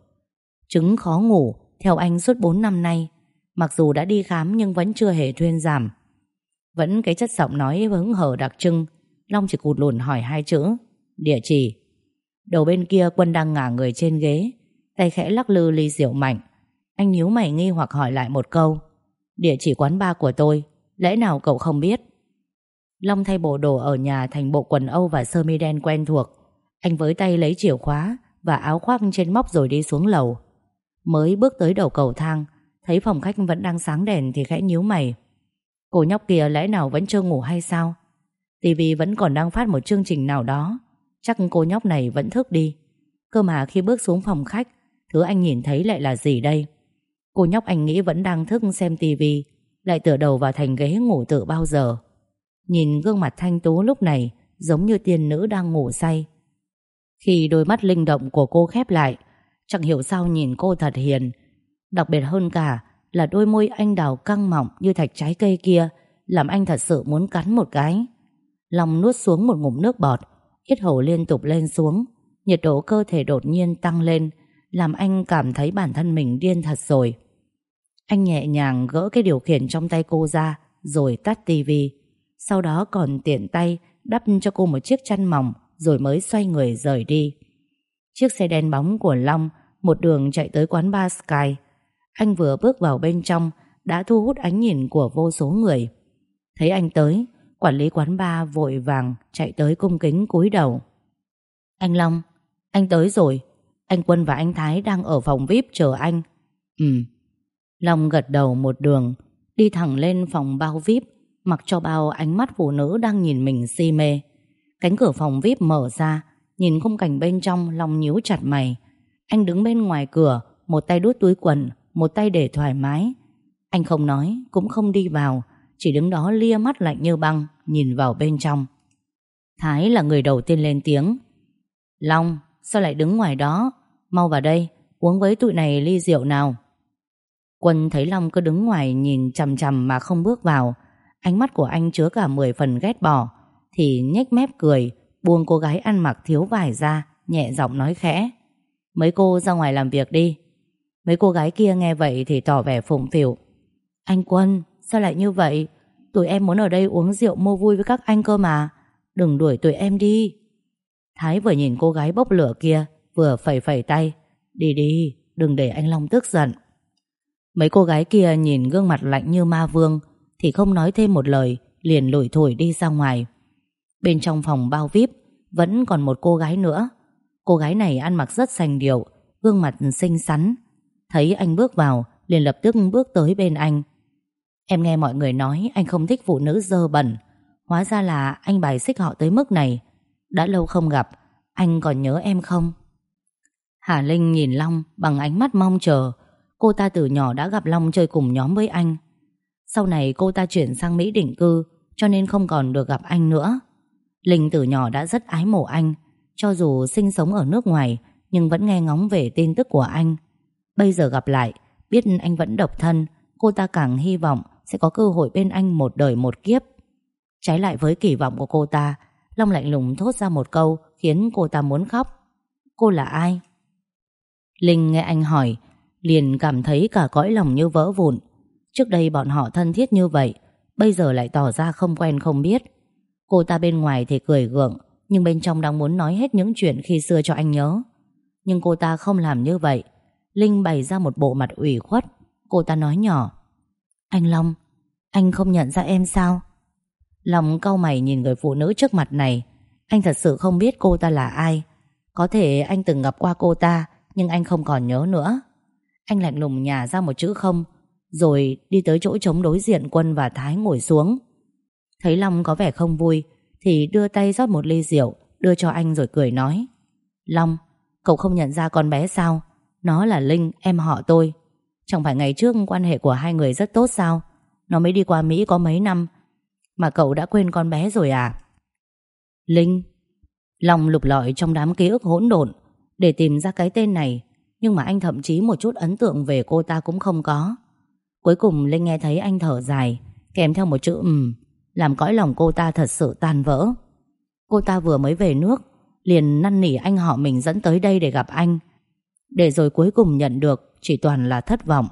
Speaker 1: Chứng khó ngủ, Theo anh suốt 4 năm nay. Mặc dù đã đi khám nhưng vẫn chưa hề thuyên giảm. Vẫn cái chất giọng nói hứng hở đặc trưng. Long chỉ cụt lùn hỏi hai chữ. Địa chỉ. Đầu bên kia Quân đang ngả người trên ghế. Tay khẽ lắc lư ly rượu mạnh. Anh nhíu mày nghi hoặc hỏi lại một câu. Địa chỉ quán bar của tôi. Lẽ nào cậu không biết? Long thay bộ đồ ở nhà thành bộ quần Âu và sơ mi đen quen thuộc. Anh với tay lấy chìa khóa và áo khoác trên móc rồi đi xuống lầu. Mới bước tới đầu cầu thang, thấy phòng khách vẫn đang sáng đèn thì khẽ nhíu mày. Cô nhóc kia lẽ nào vẫn chưa ngủ hay sao? TV vẫn còn đang phát một chương trình nào đó. Chắc cô nhóc này vẫn thức đi. Cơ mà khi bước xuống phòng khách, thứ anh nhìn thấy lại là gì đây? Cô nhóc anh nghĩ vẫn đang thức xem tivi Lại tựa đầu vào thành ghế ngủ tự bao giờ Nhìn gương mặt thanh tú lúc này Giống như tiên nữ đang ngủ say Khi đôi mắt linh động của cô khép lại Chẳng hiểu sao nhìn cô thật hiền. Đặc biệt hơn cả Là đôi môi anh đào căng mỏng Như thạch trái cây kia, Làm anh thật sự muốn cắn một cái. Lòng nuốt xuống một ngụm nước bọt Yết hầu liên tục lên xuống. Nhiệt độ cơ thể đột nhiên tăng lên, Làm anh cảm thấy bản thân mình điên thật rồi. Anh nhẹ nhàng gỡ cái điều khiển trong tay cô ra, Rồi tắt tivi Sau đó còn tiện tay Đắp cho cô một chiếc chăn mỏng, Rồi mới xoay người rời đi. Chiếc xe đen bóng của Long, Một đường chạy tới quán bar Sky. Anh vừa bước vào bên trong, Đã thu hút ánh nhìn của vô số người. Thấy anh tới, Quản lý quán bar vội vàng Chạy tới cung kính cúi đầu. Anh Long, Anh tới rồi. Anh Quân và anh Thái đang ở phòng VIP chờ anh. Ừ. Long gật đầu một đường, Đi thẳng lên phòng bao VIP Mặc cho bao ánh mắt phụ nữ đang nhìn mình si mê. Cánh cửa phòng VIP mở ra Nhìn khung cảnh bên trong lòng nhíu chặt mày. Anh đứng bên ngoài cửa Một tay đút túi quần Một tay để thoải mái. Anh không nói cũng không đi vào Chỉ đứng đó lia mắt lạnh như băng Nhìn vào bên trong. Thái là người đầu tiên lên tiếng. Long sao lại đứng ngoài đó? Mau vào đây Uống với tụi này ly rượu nào. Quân thấy Long cứ đứng ngoài nhìn chằm chằm mà không bước vào. Ánh mắt của anh chứa cả 10 phần ghét bỏ. Thì nhếch mép cười, buông cô gái ăn mặc thiếu vải ra, nhẹ giọng nói khẽ. Mấy cô ra ngoài làm việc đi. Mấy cô gái kia nghe vậy thì tỏ vẻ phụng phịu. Anh Quân, sao lại như vậy? Tụi em muốn ở đây uống rượu mua vui với các anh cơ mà. Đừng đuổi tụi em đi. Thái vừa nhìn cô gái bốc lửa kia, vừa phẩy phẩy tay. Đi đi, đừng để anh Long tức giận. Mấy cô gái kia nhìn gương mặt lạnh như ma vương Thì không nói thêm một lời Liền lủi thổi đi ra ngoài Bên trong phòng bao VIP, Vẫn còn một cô gái nữa. Cô gái này ăn mặc rất sành điệu, Gương mặt xinh xắn. Thấy anh bước vào, Liền lập tức bước tới bên anh. Em nghe mọi người nói Anh không thích phụ nữ dơ bẩn. Hóa ra là anh bài xích họ tới mức này. Đã lâu không gặp, Anh còn nhớ em không? Hà Linh nhìn Long bằng ánh mắt mong chờ. Cô ta từ nhỏ đã gặp Long chơi cùng nhóm với anh. Sau này cô ta chuyển sang Mỹ định cư, Cho nên không còn được gặp anh nữa. Linh từ nhỏ đã rất ái mộ anh Cho dù sinh sống ở nước ngoài Nhưng vẫn nghe ngóng về tin tức của anh Bây giờ gặp lại Biết anh vẫn độc thân Cô ta càng hy vọng sẽ có cơ hội bên anh một đời một kiếp Trái lại với kỳ vọng của cô ta Long lạnh lùng thốt ra một câu Khiến cô ta muốn khóc Cô là ai? Linh nghe anh hỏi liền cảm thấy cả cõi lòng như vỡ vụn. Trước đây bọn họ thân thiết như vậy, bây giờ lại tỏ ra không quen không biết. Cô ta bên ngoài thì cười gượng, nhưng bên trong đang muốn nói hết những chuyện khi xưa cho anh nhớ. Nhưng cô ta không làm như vậy. Linh bày ra một bộ mặt ủy khuất. Cô ta nói nhỏ. Anh Long, anh không nhận ra em sao? Long cau mày nhìn người phụ nữ trước mặt này. Anh thật sự không biết cô ta là ai. Có thể anh từng gặp qua cô ta, nhưng anh không còn nhớ nữa. Anh lạnh lùng nhả ra một chữ không Rồi đi tới chỗ trống đối diện Quân và Thái ngồi xuống Thấy Long có vẻ không vui Thì đưa tay rót một ly rượu Đưa cho anh rồi cười nói. Long, cậu không nhận ra con bé sao? Nó là Linh, em họ tôi. Chẳng phải ngày trước quan hệ của hai người rất tốt sao? Nó mới đi qua Mỹ có mấy năm Mà cậu đã quên con bé rồi à? Linh Long lục lọi trong đám ký ức hỗn độn. Để tìm ra cái tên này nhưng mà anh thậm chí một chút ấn tượng về cô ta cũng không có. Cuối cùng Linh nghe thấy anh thở dài Kèm theo một chữ ừm. Làm cõi lòng cô ta thật sự tan vỡ. Cô ta vừa mới về nước Liền năn nỉ anh họ mình dẫn tới đây để gặp anh. Để rồi cuối cùng nhận được Chỉ toàn là thất vọng.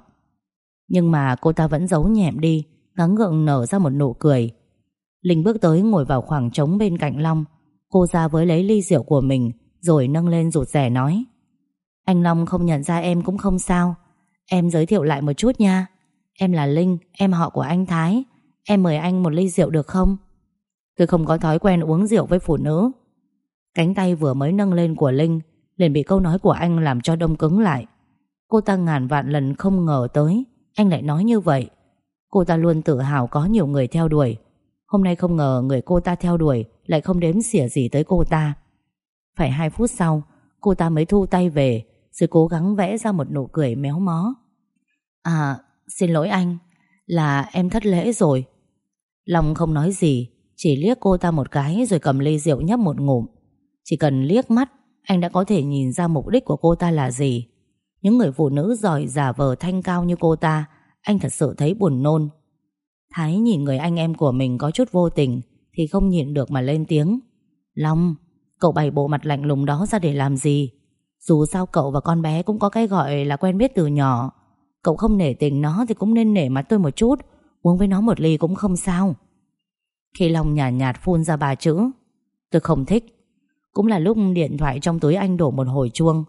Speaker 1: Nhưng mà cô ta vẫn giấu nhẹm đi Ngắng gượng nở ra một nụ cười. Linh bước tới ngồi vào khoảng trống bên cạnh Long. Cô ra với lấy ly rượu của mình Rồi nâng lên rụt rẻ nói. Anh Long không nhận ra em cũng không sao. Em giới thiệu lại một chút nha. Em là Linh, em họ của anh Thái. Em mời anh một ly rượu được không? Tôi không có thói quen uống rượu với phụ nữ. Cánh tay vừa mới nâng lên của Linh, Liền bị câu nói của anh làm cho đông cứng lại. Cô ta ngàn vạn lần không ngờ tới, Anh lại nói như vậy. Cô ta luôn tự hào có nhiều người theo đuổi. Hôm nay không ngờ người cô ta theo đuổi Lại không đếm xỉa gì tới cô ta. Phải hai phút sau, Cô ta mới thu tay về, Rồi cố gắng vẽ ra một nụ cười méo mó. À xin lỗi anh, Là em thất lễ rồi. Long không nói gì, Chỉ liếc cô ta một cái Rồi cầm ly rượu nhấp một ngụm. Chỉ cần liếc mắt, Anh đã có thể nhìn ra mục đích của cô ta là gì. Những người phụ nữ giỏi giả vờ thanh cao như cô ta, Anh thật sự thấy buồn nôn. Thái nhìn người anh em của mình có chút vô tình, Thì không nhịn được mà lên tiếng. Long, Cậu bày bộ mặt lạnh lùng đó ra để làm gì? Dù sao cậu và con bé cũng có cái gọi là quen biết từ nhỏ. Cậu không nể tình nó thì cũng nên nể mặt tôi một chút. Uống với nó một ly cũng không sao. Khi Long nhạt nhạt phun ra ba chữ Tôi không thích. Cũng là lúc điện thoại trong túi anh đổ một hồi chuông.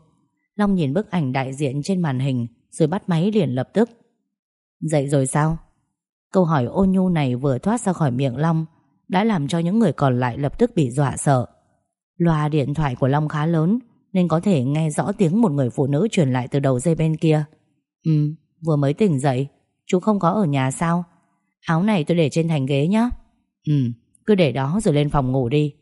Speaker 1: Long nhìn bức ảnh đại diện trên màn hình Rồi bắt máy liền lập tức. Dậy rồi sao? Câu hỏi ô nhu này vừa thoát ra khỏi miệng Long Đã làm cho những người còn lại lập tức bị dọa sợ. Loa điện thoại của Long khá lớn Nên có thể nghe rõ tiếng một người phụ nữ truyền lại từ đầu dây bên kia. Ừ, vừa mới tỉnh dậy Chú không có ở nhà sao? Áo này tôi để trên thành ghế nhé Ừ, cứ để đó rồi lên phòng ngủ đi.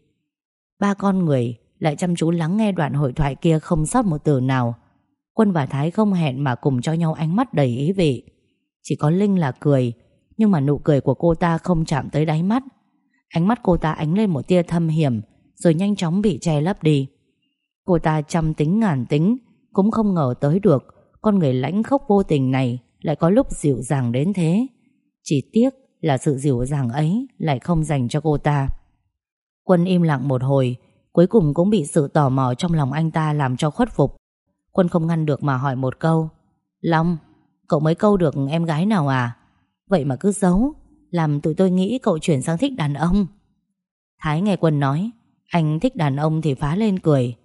Speaker 1: Ba con người lại chăm chú lắng nghe đoạn hội thoại kia không sót một từ nào. Quân và Thái không hẹn mà cùng cho nhau ánh mắt đầy ý vị. Chỉ có Linh là cười Nhưng mà nụ cười của cô ta không chạm tới đáy mắt. Ánh mắt cô ta ánh lên một tia thâm hiểm Rồi nhanh chóng bị che lấp đi. Cô ta trăm tính ngàn tính Cũng không ngờ tới được Con người lãnh khốc vô tình này Lại có lúc dịu dàng đến thế. Chỉ tiếc là sự dịu dàng ấy Lại không dành cho cô ta. Quân im lặng một hồi Cuối cùng cũng bị sự tò mò trong lòng anh ta Làm cho khuất phục. Quân không ngăn được mà hỏi một câu Long, cậu mới câu được em gái nào à? Vậy mà cứ giấu Làm tụi tôi nghĩ cậu chuyển sang thích đàn ông. Thái nghe Quân nói Anh thích đàn ông thì phá lên cười.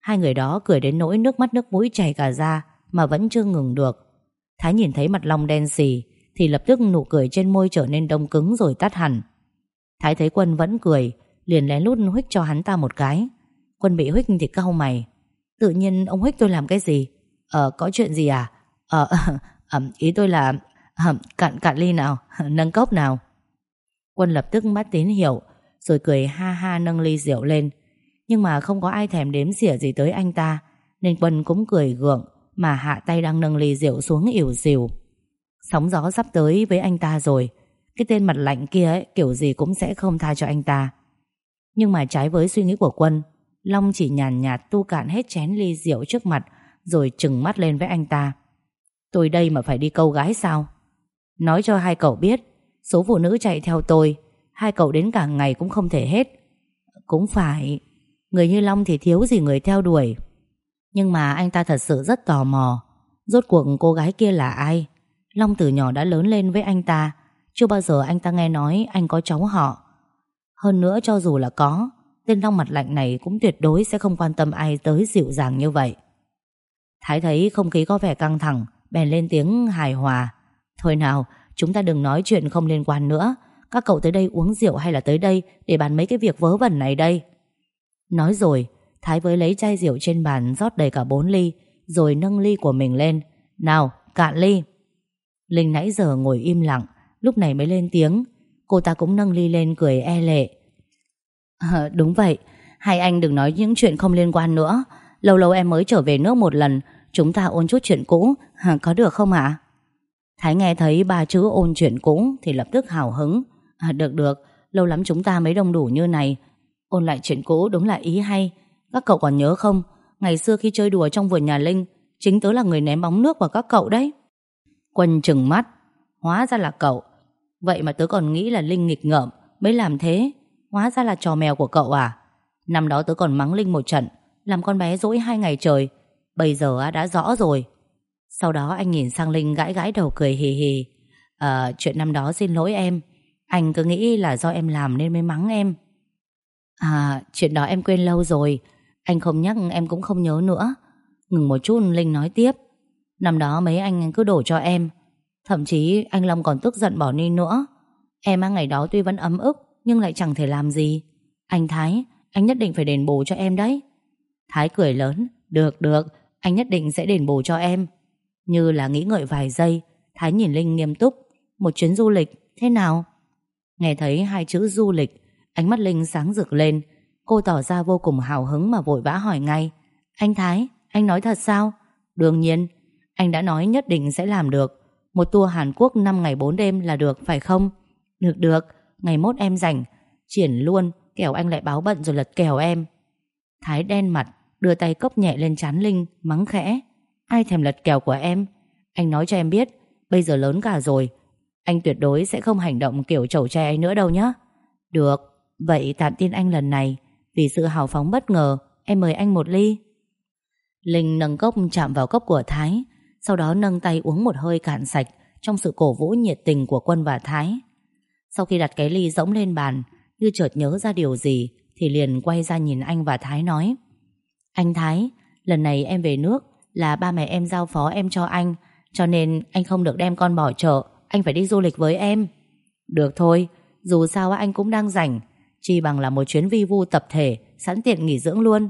Speaker 1: Hai người đó cười đến nỗi nước mắt nước mũi chảy cả ra Mà vẫn chưa ngừng được. Thái nhìn thấy mặt Long đen xì thì lập tức nụ cười trên môi trở nên đông cứng rồi tắt hẳn. Thái thấy Quân vẫn cười, Liền lén lút huých cho hắn ta một cái. Quân bị huých thì cau mày. Tự nhiên ông huých tôi làm cái gì? Ờ có chuyện gì à? Ờ ý tôi là Cạn cạn ly nào? Nâng cốc nào? Quân lập tức bắt tín hiệu, Rồi cười ha ha nâng ly rượu lên. Nhưng mà không có ai thèm đếm xỉa gì tới anh ta, Nên Quân cũng cười gượng, Mà hạ tay đang nâng ly rượu xuống ỉu xìu. Sóng gió sắp tới với anh ta rồi. Cái tên mặt lạnh kia ấy, kiểu gì cũng sẽ không tha cho anh ta. Nhưng mà trái với suy nghĩ của Quân Long chỉ nhàn nhạt, nhạt tu cạn hết chén ly rượu trước mặt Rồi trừng mắt lên với anh ta. Tôi đây mà phải đi câu gái sao? Nói cho hai cậu biết Số phụ nữ chạy theo tôi Hai cậu đến cả ngày cũng không thể hết. Cũng phải. Người như Long thì thiếu gì người theo đuổi. Nhưng mà anh ta thật sự rất tò mò Rốt cuộc cô gái kia là ai? Long từ nhỏ đã lớn lên với anh ta Chưa bao giờ anh ta nghe nói Anh có cháu họ Hơn nữa cho dù là có Tên Long mặt lạnh này cũng tuyệt đối sẽ không quan tâm ai tới dịu dàng như vậy Thái thấy không khí có vẻ căng thẳng Bèn lên tiếng hài hòa Thôi nào, chúng ta đừng nói chuyện không liên quan nữa. Các cậu tới đây uống rượu hay là tới đây để bàn mấy cái việc vớ vẩn này đây? Nói rồi, Thái với lấy chai rượu trên bàn rót đầy cả bốn ly, rồi nâng ly của mình lên. Nào, cạn ly. Linh nãy giờ ngồi im lặng, lúc này mới lên tiếng. Cô ta cũng nâng ly lên cười e lệ. À, đúng vậy, hai anh đừng nói những chuyện không liên quan nữa. Lâu lâu em mới trở về nước một lần, chúng ta ôn chút chuyện cũ, à, có được không ạ? Thái nghe thấy ba chữ ôn chuyện cũ thì lập tức hào hứng. À, được được, lâu lắm chúng ta mới đông đủ như này. Ôn lại chuyện cũ đúng là ý hay. Các cậu còn nhớ không? Ngày xưa khi chơi đùa trong vườn nhà Linh, chính tớ là người ném bóng nước vào các cậu đấy. Quân trừng mắt, hóa ra là cậu. Vậy mà tớ còn nghĩ là Linh nghịch ngợm mới làm thế. Hóa ra là trò mèo của cậu à? Năm đó tớ còn mắng Linh một trận, làm con bé dỗi hai ngày trời. Bây giờ đã rõ rồi. Sau đó anh nhìn sang Linh gãi gãi đầu cười hì hì à, chuyện năm đó xin lỗi em Anh cứ nghĩ là do em làm nên mới mắng em À chuyện đó em quên lâu rồi Anh không nhắc em cũng không nhớ nữa Ngừng một chút Linh nói tiếp Năm đó mấy anh cứ đổ cho em. Thậm chí anh Long còn tức giận bỏ đi nữa. Em á ngày đó tuy vẫn ấm ức Nhưng lại chẳng thể làm gì. Anh Thái Anh nhất định phải đền bù cho em đấy. Thái cười lớn. Được được Anh nhất định sẽ đền bù cho em. Như là nghĩ ngợi vài giây Thái nhìn Linh nghiêm túc. Một chuyến du lịch thế nào? Nghe thấy hai chữ du lịch Ánh mắt Linh sáng rực lên. Cô tỏ ra vô cùng hào hứng mà vội vã hỏi ngay. Anh Thái, anh nói thật sao? Đương nhiên anh đã nói nhất định sẽ làm được. Một tour Hàn Quốc 5 ngày 4 đêm là được phải không? Được được, ngày mốt em rảnh. Triển luôn, kẻo anh lại báo bận rồi lật kèo em. Thái đen mặt Đưa tay cốc nhẹ lên chán Linh Mắng khẽ. Ai thèm lật kèo của em? Anh nói cho em biết Bây giờ lớn cả rồi. Anh tuyệt đối sẽ không hành động kiểu chầu tre ấy nữa đâu nhé Được. Vậy tạm tin anh lần này Vì sự hào phóng bất ngờ Em mời anh một ly. Linh nâng cốc chạm vào cốc của Thái. Sau đó nâng tay uống một hơi cạn sạch Trong sự cổ vũ nhiệt tình của Quân và Thái. Sau khi đặt cái ly rỗng lên bàn, Như chợt nhớ ra điều gì Thì liền quay ra nhìn anh và Thái nói, Anh Thái, Lần này em về nước Là ba mẹ em giao phó em cho anh, Cho nên anh không được đem con bỏ chợ, Anh phải đi du lịch với em. Được thôi, Dù sao anh cũng đang rảnh, Chi bằng là một chuyến vi vu tập thể, Sẵn tiện nghỉ dưỡng luôn.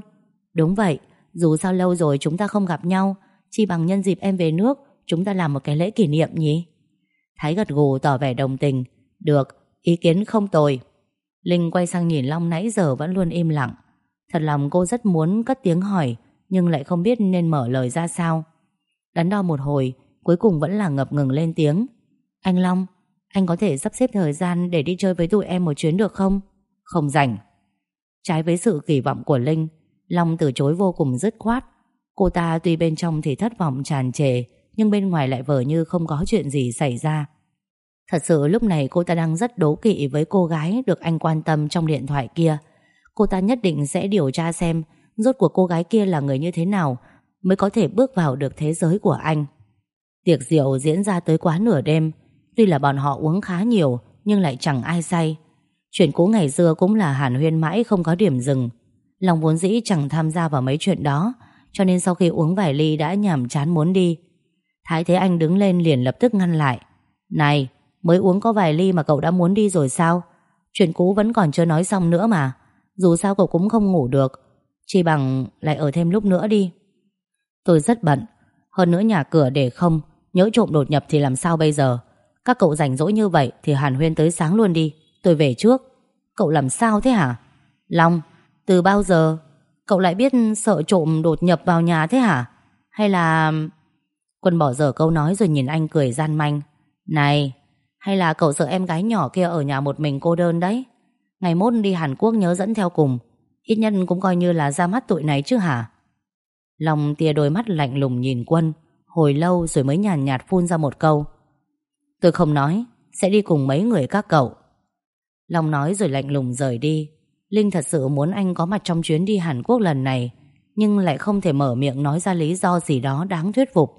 Speaker 1: Đúng vậy, dù sao lâu rồi chúng ta không gặp nhau Chi bằng nhân dịp em về nước Chúng ta làm một cái lễ kỷ niệm nhỉ? Thái gật gù tỏ vẻ đồng tình. Được, ý kiến không tồi. Linh quay sang nhìn Long nãy giờ vẫn luôn im lặng. Thật lòng cô rất muốn cất tiếng hỏi Nhưng lại không biết nên mở lời ra sao. Đắn đo một hồi Cuối cùng vẫn là ngập ngừng lên tiếng. Anh Long Anh có thể sắp xếp thời gian để đi chơi với tụi em một chuyến được không? Không rảnh. Trái với sự kỳ vọng của Linh Long từ chối vô cùng dứt khoát. Cô ta tuy bên trong thì thất vọng tràn trề, Nhưng bên ngoài lại vờ như không có chuyện gì xảy ra Thật sự lúc này cô ta đang rất đố kỵ với cô gái được anh quan tâm trong điện thoại kia. Cô ta nhất định sẽ điều tra xem rốt cuộc cô gái kia là người như thế nào mới có thể bước vào được thế giới của anh. Tiệc rượu diễn ra tới quá nửa đêm. Tuy là bọn họ uống khá nhiều, nhưng lại chẳng ai say. Chuyện cũ ngày xưa cũng là hàn huyên mãi không có điểm dừng. Lòng vốn dĩ chẳng tham gia vào mấy chuyện đó cho nên sau khi uống vài ly đã nhảm chán muốn đi. Thái thấy anh đứng lên liền lập tức ngăn lại. Này, Mới uống có vài ly mà cậu đã muốn đi rồi sao? Chuyện cũ vẫn còn chưa nói xong nữa mà. Dù sao cậu cũng không ngủ được. Chỉ bằng lại ở thêm lúc nữa đi. Tôi rất bận. Hơn nữa nhà cửa để không Nhớ trộm đột nhập thì làm sao bây giờ? Các cậu rảnh rỗi như vậy Thì hàn huyên tới sáng luôn đi. Tôi về trước. Cậu làm sao thế hả? Long, từ bao giờ? Cậu lại biết sợ trộm đột nhập vào nhà thế hả? Hay là Quân bỏ dở câu nói rồi nhìn anh cười gian manh. Này Hay là cậu sợ em gái nhỏ kia ở nhà một mình cô đơn đấy? Ngày mốt đi Hàn Quốc nhớ dẫn theo cùng. Ít nhất cũng coi như là ra mắt tụi này chứ hả? Lòng tia đôi mắt lạnh lùng nhìn quân Hồi lâu rồi mới nhàn nhạt, nhạt phun ra một câu. Tôi không nói Sẽ đi cùng mấy người các cậu. Long nói rồi lạnh lùng rời đi. Linh thật sự muốn anh có mặt trong chuyến đi Hàn Quốc lần này, Nhưng lại không thể mở miệng nói ra lý do gì đó đáng thuyết phục.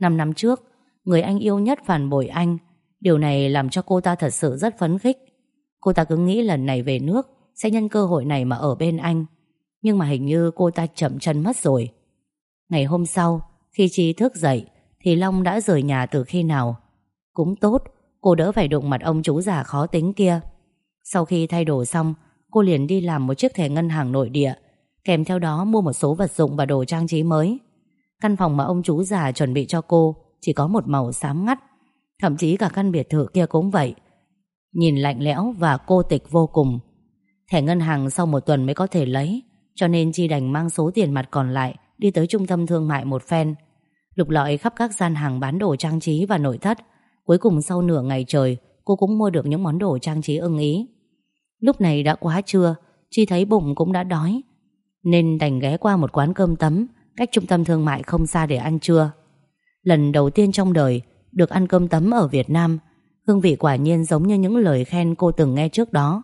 Speaker 1: Năm năm trước, Người anh yêu nhất phản bội anh. Điều này làm cho cô ta thật sự rất phấn khích. Cô ta cứ nghĩ lần này về nước Sẽ nhân cơ hội này mà ở bên anh. Nhưng mà hình như cô ta chậm chân mất rồi. Ngày hôm sau, Khi Chi thức dậy, Thì Long đã rời nhà từ khi nào. Cũng tốt, Cô đỡ phải đụng mặt ông chú già khó tính kia. Sau khi thay đồ xong cô liền đi làm một chiếc thẻ ngân hàng nội địa, kèm theo đó mua một số vật dụng và đồ trang trí mới. Căn phòng mà ông chú già chuẩn bị cho cô chỉ có một màu xám ngắt, thậm chí cả căn biệt thự kia cũng vậy. Nhìn lạnh lẽo và cô tịch vô cùng. Thẻ ngân hàng sau một tuần mới có thể lấy, cho nên Chi đành mang số tiền mặt còn lại đi tới trung tâm thương mại một phen. Lục lọi khắp các gian hàng bán đồ trang trí và nội thất. Cuối cùng sau nửa ngày trời, cô cũng mua được những món đồ trang trí ưng ý. Lúc này đã quá trưa, Chi thấy bụng cũng đã đói. Nên đành ghé qua một quán cơm tấm, Cách trung tâm thương mại không xa để ăn trưa. Lần đầu tiên trong đời Được ăn cơm tấm ở Việt Nam, Hương vị quả nhiên giống như những lời khen cô từng nghe trước đó.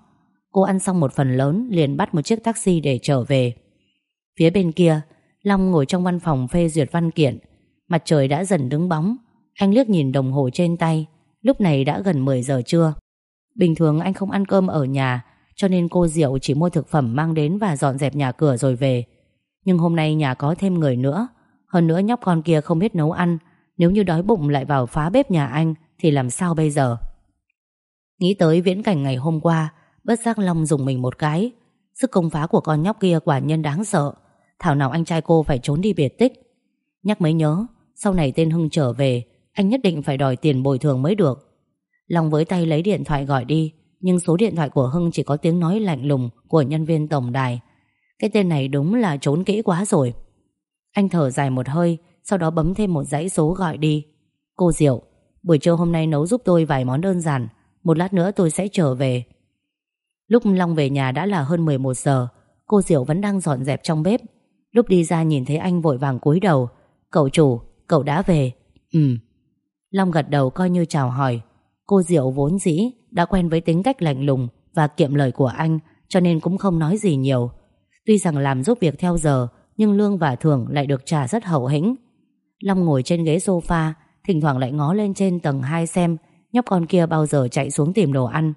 Speaker 1: Cô ăn xong một phần lớn Liền bắt một chiếc taxi để trở về. Phía bên kia, Long ngồi trong văn phòng phê duyệt văn kiện. Mặt trời đã dần đứng bóng. Anh liếc nhìn đồng hồ trên tay. Lúc này đã gần 10 giờ trưa. Bình thường anh không ăn cơm ở nhà cho nên cô Diệu chỉ mua thực phẩm mang đến Và dọn dẹp nhà cửa rồi về. Nhưng hôm nay nhà có thêm người nữa. Hơn nữa nhóc con kia không biết nấu ăn. Nếu như đói bụng lại vào phá bếp nhà anh, Thì làm sao bây giờ? Nghĩ tới viễn cảnh ngày hôm qua, Bất giác Long dùng mình một cái. Sức công phá của con nhóc kia quả nhân đáng sợ. Thảo nào anh trai cô phải trốn đi biệt tích. Nhắc mới nhớ, Sau này tên Hưng trở về, Anh nhất định phải đòi tiền bồi thường mới được. Long với tay lấy điện thoại gọi đi. Nhưng số điện thoại của Hưng chỉ có tiếng nói lạnh lùng Của nhân viên tổng đài. Cái tên này đúng là trốn kỹ quá rồi. Anh thở dài một hơi Sau đó bấm thêm một dãy số gọi đi. Cô Diệu Buổi trưa hôm nay nấu giúp tôi vài món đơn giản. Một lát nữa tôi sẽ trở về. Lúc Long về nhà đã là hơn 11 giờ Cô Diệu vẫn đang dọn dẹp trong bếp. Lúc đi ra nhìn thấy anh vội vàng cúi đầu. Cậu chủ, cậu đã về. Ừ Long gật đầu coi như chào hỏi. Cô Diệu vốn dĩ đã quen với tính cách lạnh lùng Và kiệm lời của anh, Cho nên cũng không nói gì nhiều. Tuy rằng làm giúp việc theo giờ, Nhưng lương và thưởng lại được trả rất hậu hĩnh. Long ngồi trên ghế sofa, Thỉnh thoảng lại ngó lên trên tầng 2 xem Nhóc con kia bao giờ chạy xuống tìm đồ ăn.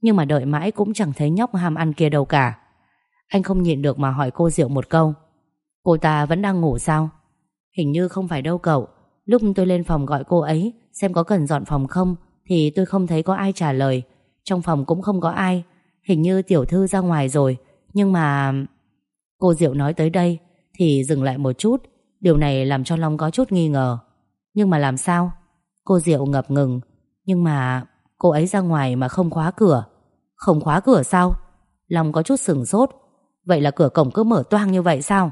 Speaker 1: Nhưng mà đợi mãi cũng chẳng thấy nhóc ham ăn kia đâu cả. Anh không nhịn được mà hỏi cô Diệu một câu. Cô ta vẫn đang ngủ sao? Hình như không phải đâu cậu. Lúc tôi lên phòng gọi cô ấy, Xem có cần dọn phòng không thì tôi không thấy có ai trả lời. Trong phòng cũng không có ai. Hình như tiểu thư ra ngoài rồi. Nhưng mà... Cô Diệu nói tới đây Thì dừng lại một chút. Điều này làm cho Long có chút nghi ngờ. Nhưng mà làm sao? Cô Diệu ngập ngừng. Nhưng mà cô ấy ra ngoài mà không khóa cửa. Không khóa cửa sao? Long có chút sừng sốt. Vậy là cửa cổng cứ mở toang như vậy sao?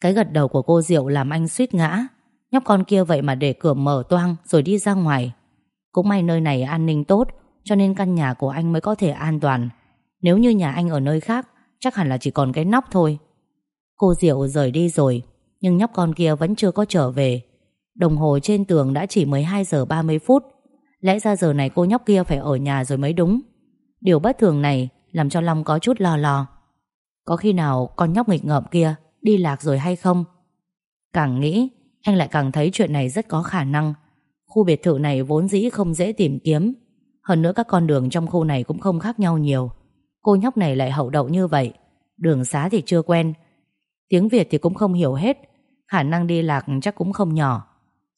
Speaker 1: Cái gật đầu của cô Diệu làm anh suýt ngã. Nhóc con kia vậy mà để cửa mở toang Rồi đi ra ngoài. Cũng may nơi này an ninh tốt Cho nên căn nhà của anh mới có thể an toàn. Nếu như nhà anh ở nơi khác Chắc hẳn là chỉ còn cái nóc thôi. Cô Diệu rời đi rồi Nhưng nhóc con kia vẫn chưa có trở về. Đồng hồ trên tường đã chỉ 12 giờ 30 phút. Lẽ ra giờ này cô nhóc kia phải ở nhà rồi mới đúng. Điều bất thường này Làm cho Long có chút lo lo. Có khi nào con nhóc nghịch ngợm kia đi lạc rồi hay không. Càng nghĩ, anh lại càng thấy chuyện này rất có khả năng. Khu biệt thự này vốn dĩ không dễ tìm kiếm. Hơn nữa các con đường trong khu này cũng không khác nhau nhiều. Cô nhóc này lại hậu đậu như vậy. Đường xá thì chưa quen. Tiếng Việt thì cũng không hiểu hết. Khả năng đi lạc chắc cũng không nhỏ.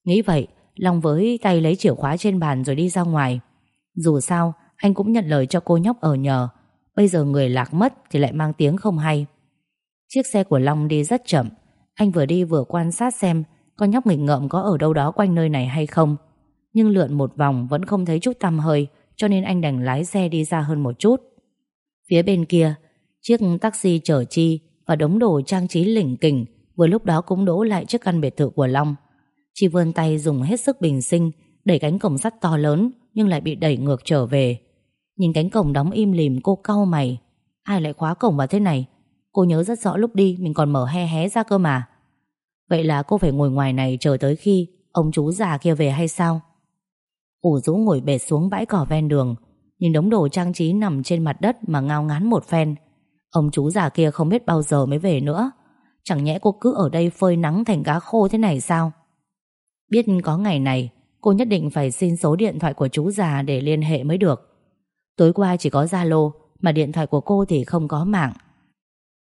Speaker 1: Nghĩ vậy, Long với tay lấy chìa khóa trên bàn rồi đi ra ngoài. Dù sao, anh cũng nhận lời cho cô nhóc ở nhờ. Bây giờ người lạc mất thì lại mang tiếng không hay. Chiếc xe của Long đi rất chậm Anh vừa đi vừa quan sát xem Con nhóc nghịch ngợm có ở đâu đó quanh nơi này hay không nhưng lượn một vòng Vẫn không thấy chút tăm hơi, Cho nên anh đành lái xe đi ra hơn một chút. Phía bên kia, Chiếc taxi chở Chi Và đống đồ trang trí lỉnh kỉnh, Vừa lúc đó cũng đỗ lại trước căn biệt thự của Long. Chi vươn tay dùng hết sức bình sinh, Đẩy cánh cổng sắt to lớn, Nhưng lại bị đẩy ngược trở về. Nhìn cánh cổng đóng im lìm, cô cau mày. Ai lại khóa cổng vào thế này? Cô nhớ rất rõ lúc đi, Mình còn mở he hé ra cơ mà. Vậy là cô phải ngồi ngoài này chờ tới khi Ông chú già kia về hay sao? Ủ rũ ngồi bệt xuống bãi cỏ ven đường, Nhìn đống đồ trang trí nằm trên mặt đất Mà ngao ngán một phen. Ông chú già kia không biết bao giờ mới về nữa. Chẳng nhẽ cô cứ ở đây phơi nắng thành cá khô thế này sao? Biết có ngày này, Cô nhất định phải xin số điện thoại của chú già Để liên hệ mới được. Tối qua chỉ có Zalo, Mà điện thoại của cô thì không có mạng.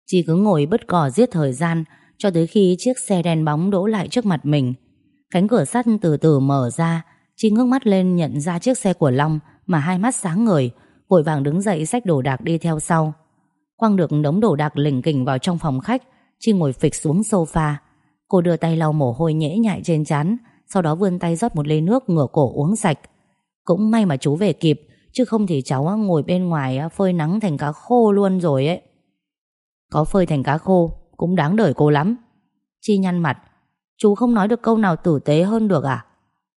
Speaker 1: Chỉ cứ ngồi bứt cỏ giết thời gian, Cho tới khi chiếc xe đen bóng đỗ lại trước mặt mình. Cánh cửa sắt từ từ mở ra Chi ngước mắt lên nhận ra chiếc xe của Long Mà hai mắt sáng ngời, Vội vàng đứng dậy xách đồ đạc đi theo sau. Quăng được đống đồ đạc lỉnh kỉnh vào trong phòng khách, Chi ngồi phịch xuống sofa. Cô đưa tay lau mồ hôi nhễ nhại trên trán, Sau đó vươn tay rót một ly nước ngửa cổ uống sạch. Cũng may mà chú về kịp, Chứ không thì cháu ngồi bên ngoài phơi nắng thành cá khô luôn rồi ấy. Có phơi thành cá khô, Cũng đáng đời cô lắm. Chi nhăn mặt. Chú không nói được câu nào tử tế hơn được à?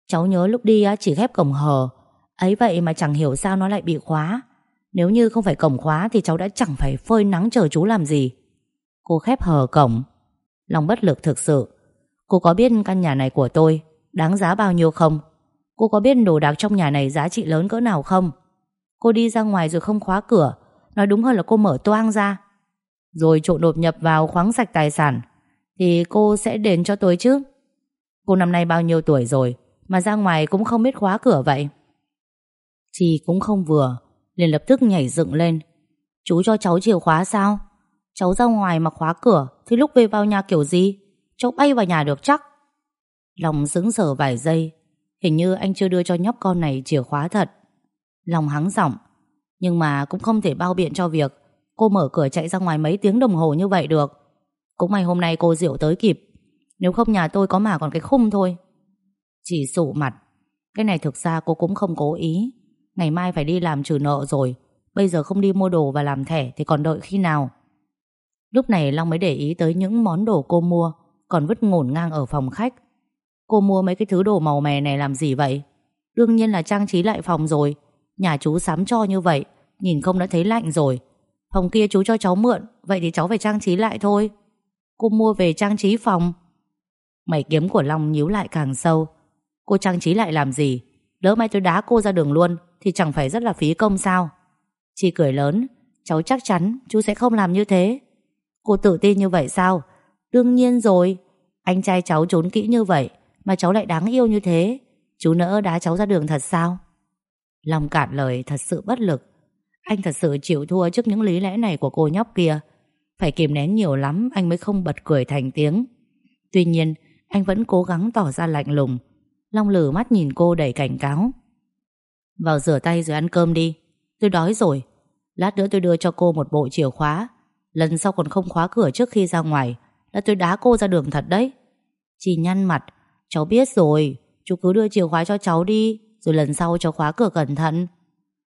Speaker 1: Cháu nhớ lúc đi chỉ khép cổng hờ Ấy vậy mà chẳng hiểu sao nó lại bị khóa. Nếu như không phải cổng khóa Thì cháu đã chẳng phải phơi nắng chờ chú làm gì. Cô khép hờ cổng. Lòng bất lực thực sự. Cô có biết căn nhà này của tôi Đáng giá bao nhiêu không? Cô có biết đồ đạc trong nhà này giá trị lớn cỡ nào không? Cô đi ra ngoài rồi không khóa cửa. Nói đúng hơn là cô mở toang ra. Rồi trộn đột nhập vào khoáng sạch tài sản. Thì cô sẽ đền cho tôi chứ. Cô năm nay bao nhiêu tuổi rồi? Mà ra ngoài cũng không biết khóa cửa vậy. Chị cũng không vừa, liền lập tức nhảy dựng lên. Chú cho cháu chìa khóa sao? Cháu ra ngoài mà khóa cửa thì lúc về vào nhà kiểu gì? Cháu bay vào nhà được chắc. Lòng sững sờ vài giây, hình như anh chưa đưa cho nhóc con này chìa khóa thật. Lòng hắng giọng, nhưng mà cũng không thể bao biện cho việc Cô mở cửa chạy ra ngoài mấy tiếng đồng hồ như vậy được Cũng may hôm nay cô Diệu tới kịp Nếu không nhà tôi có mà còn cái khung thôi chỉ sụ mặt. Cái này thực ra cô cũng không cố ý. Ngày mai phải đi làm trừ nợ rồi. Bây giờ không đi mua đồ và làm thẻ Thì còn đợi khi nào? Lúc này Long mới để ý tới những món đồ cô mua, Còn vứt ngổn ngang ở phòng khách. Cô mua mấy cái thứ đồ màu mè này làm gì vậy? Đương nhiên là trang trí lại phòng rồi. Nhà chú sắm cho như vậy, Nhìn không đã thấy lạnh rồi. Phòng kia chú cho cháu mượn, Vậy thì cháu phải trang trí lại thôi. Cô mua về trang trí phòng. Mày kiếm của Long nhíu lại càng sâu. Cô trang trí lại làm gì? Lỡ mai tôi đá cô ra đường luôn, Thì chẳng phải rất là phí công sao? Chi cười lớn, Cháu chắc chắn chú sẽ không làm như thế. Cô tự tin như vậy sao? Đương nhiên rồi, Anh trai cháu trốn kỹ như vậy Mà cháu lại đáng yêu như thế, Chú nỡ đá cháu ra đường thật sao? Lòng cạn lời thật sự bất lực. Anh thật sự chịu thua trước những lý lẽ này của cô nhóc kia. Phải kìm nén nhiều lắm, Anh mới không bật cười thành tiếng. Tuy nhiên, anh vẫn cố gắng tỏ ra lạnh lùng Long lử mắt nhìn cô đầy cảnh cáo. Vào rửa tay rồi ăn cơm đi. Tôi đói rồi. Lát nữa tôi đưa cho cô một bộ chìa khóa. Lần sau còn không khóa cửa trước khi ra ngoài, Là tôi đá cô ra đường thật đấy. Chị nhăn mặt. Cháu biết rồi. Chú cứ đưa chìa khóa cho cháu đi, Rồi lần sau cháu khóa cửa cẩn thận.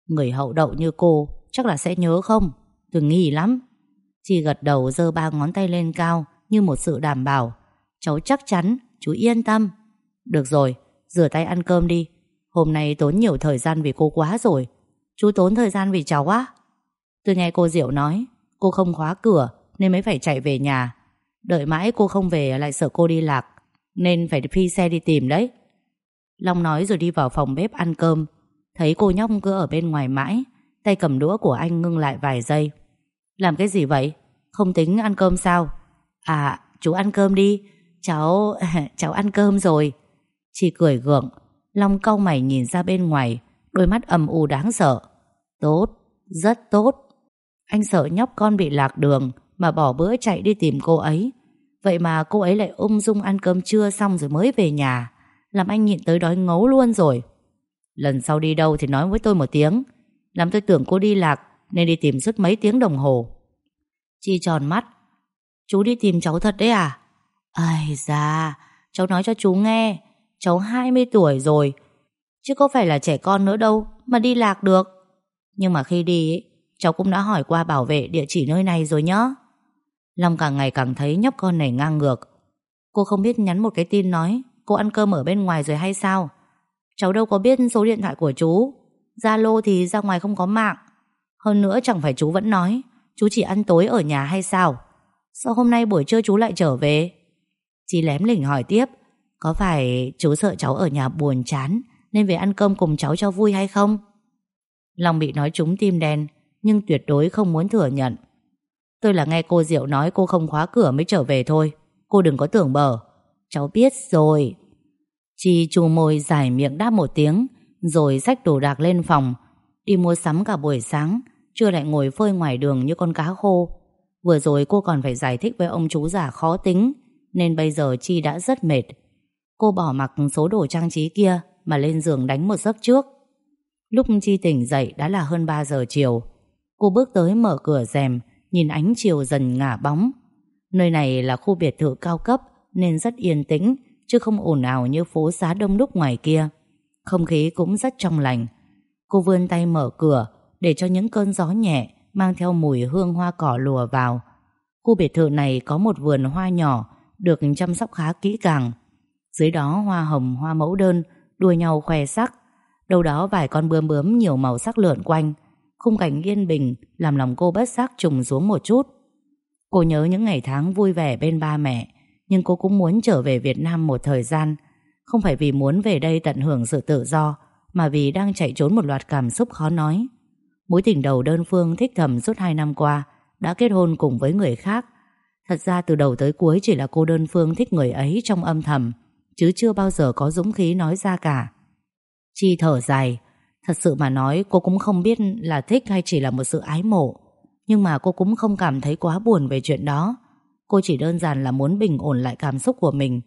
Speaker 1: Người hậu đậu như cô Chắc là sẽ nhớ không? Tôi nghĩ lắm. Chị gật đầu giơ ba ngón tay lên cao Như một sự đảm bảo. Cháu chắc chắn, Chú yên tâm. Được rồi Rửa tay ăn cơm đi. Hôm nay tốn nhiều thời gian vì cô quá rồi. Chú tốn thời gian vì cháu á. Tôi nghe cô Diệu nói, Cô không khóa cửa Nên mới phải chạy về nhà. Đợi mãi cô không về lại sợ cô đi lạc, Nên phải phi xe đi tìm đấy. Long nói rồi đi vào phòng bếp ăn cơm. Thấy cô nhóc cứ ở bên ngoài mãi, Tay cầm đũa của anh ngưng lại vài giây. Làm cái gì vậy? Không tính ăn cơm sao? À chú ăn cơm đi. Cháu cháu ăn cơm rồi chỉ cười gượng Long cau mày nhìn ra bên ngoài Đôi mắt âm u đáng sợ. Tốt, rất tốt. Anh sợ nhóc con bị lạc đường Mà bỏ bữa chạy đi tìm cô ấy. Vậy mà cô ấy lại ung dung ăn cơm trưa xong rồi mới về nhà. Làm anh nhịn tới đói ngấu luôn rồi. Lần sau đi đâu thì nói với tôi một tiếng. Làm tôi tưởng cô đi lạc Nên đi tìm suốt mấy tiếng đồng hồ. Chi tròn mắt. Chú đi tìm cháu thật đấy à? Ai da Cháu nói cho chú nghe. Cháu 20 tuổi rồi. Chứ có phải là trẻ con nữa đâu Mà đi lạc được. Nhưng mà khi đi Cháu cũng đã hỏi qua bảo vệ địa chỉ nơi này rồi nhá. Long càng ngày càng thấy nhóc con này ngang ngược. Cô không biết nhắn một cái tin nói, Cô ăn cơm ở bên ngoài rồi hay sao? Cháu đâu có biết số điện thoại của chú. Zalo thì ra ngoài không có mạng. Hơn nữa chẳng phải chú vẫn nói, Chú chỉ ăn tối ở nhà hay sao? Sao hôm nay buổi trưa chú lại trở về? Chị lém lỉnh hỏi tiếp có phải chú sợ cháu ở nhà buồn chán, Nên về ăn cơm cùng cháu cho vui hay không? Long bị nói trúng tim đen, Nhưng tuyệt đối không muốn thừa nhận. Tôi là nghe cô Diệu nói cô không khóa cửa mới trở về thôi. Cô đừng có tưởng bờ Cháu biết rồi. Chi chu môi giải miệng đáp một tiếng, Rồi xách đồ đạc lên phòng, Đi mua sắm cả buổi sáng Chưa lại ngồi phơi ngoài đường như con cá khô. Vừa rồi cô còn phải giải thích với ông chú già khó tính, Nên bây giờ Chi đã rất mệt. Cô bỏ mặc số đồ trang trí kia Mà lên giường đánh một giấc trước. Lúc Chi tỉnh dậy đã là hơn 3 giờ chiều. Cô bước tới mở cửa rèm, Nhìn ánh chiều dần ngả bóng. Nơi này là khu biệt thự cao cấp Nên rất yên tĩnh, Chứ không ồn ào như phố xá đông đúc ngoài kia. Không khí cũng rất trong lành. Cô vươn tay mở cửa Để cho những cơn gió nhẹ Mang theo mùi hương hoa cỏ lùa vào. Khu biệt thự này có một vườn hoa nhỏ Được chăm sóc khá kỹ càng. Dưới đó hoa hồng, hoa mẫu đơn, Đua nhau khoe sắc. Đâu đó vài con bướm bướm nhiều màu sắc lượn quanh. Khung cảnh yên bình, Làm lòng cô bất giác trùng xuống một chút. Cô nhớ những ngày tháng vui vẻ bên ba mẹ, Nhưng cô cũng muốn trở về Việt Nam một thời gian. Không phải vì muốn về đây tận hưởng sự tự do, Mà vì đang chạy trốn một loạt cảm xúc khó nói. Mối tình đầu đơn phương thích thầm suốt hai năm qua, Đã kết hôn cùng với người khác. Thật ra từ đầu tới cuối chỉ là cô đơn phương thích người ấy trong âm thầm. Chứ chưa bao giờ có dũng khí nói ra cả. Chi thở dài, Thật sự mà nói cô cũng không biết là thích hay chỉ là một sự ái mộ, Nhưng mà cô cũng không cảm thấy quá buồn về chuyện đó. Cô chỉ đơn giản là muốn bình ổn lại cảm xúc của mình.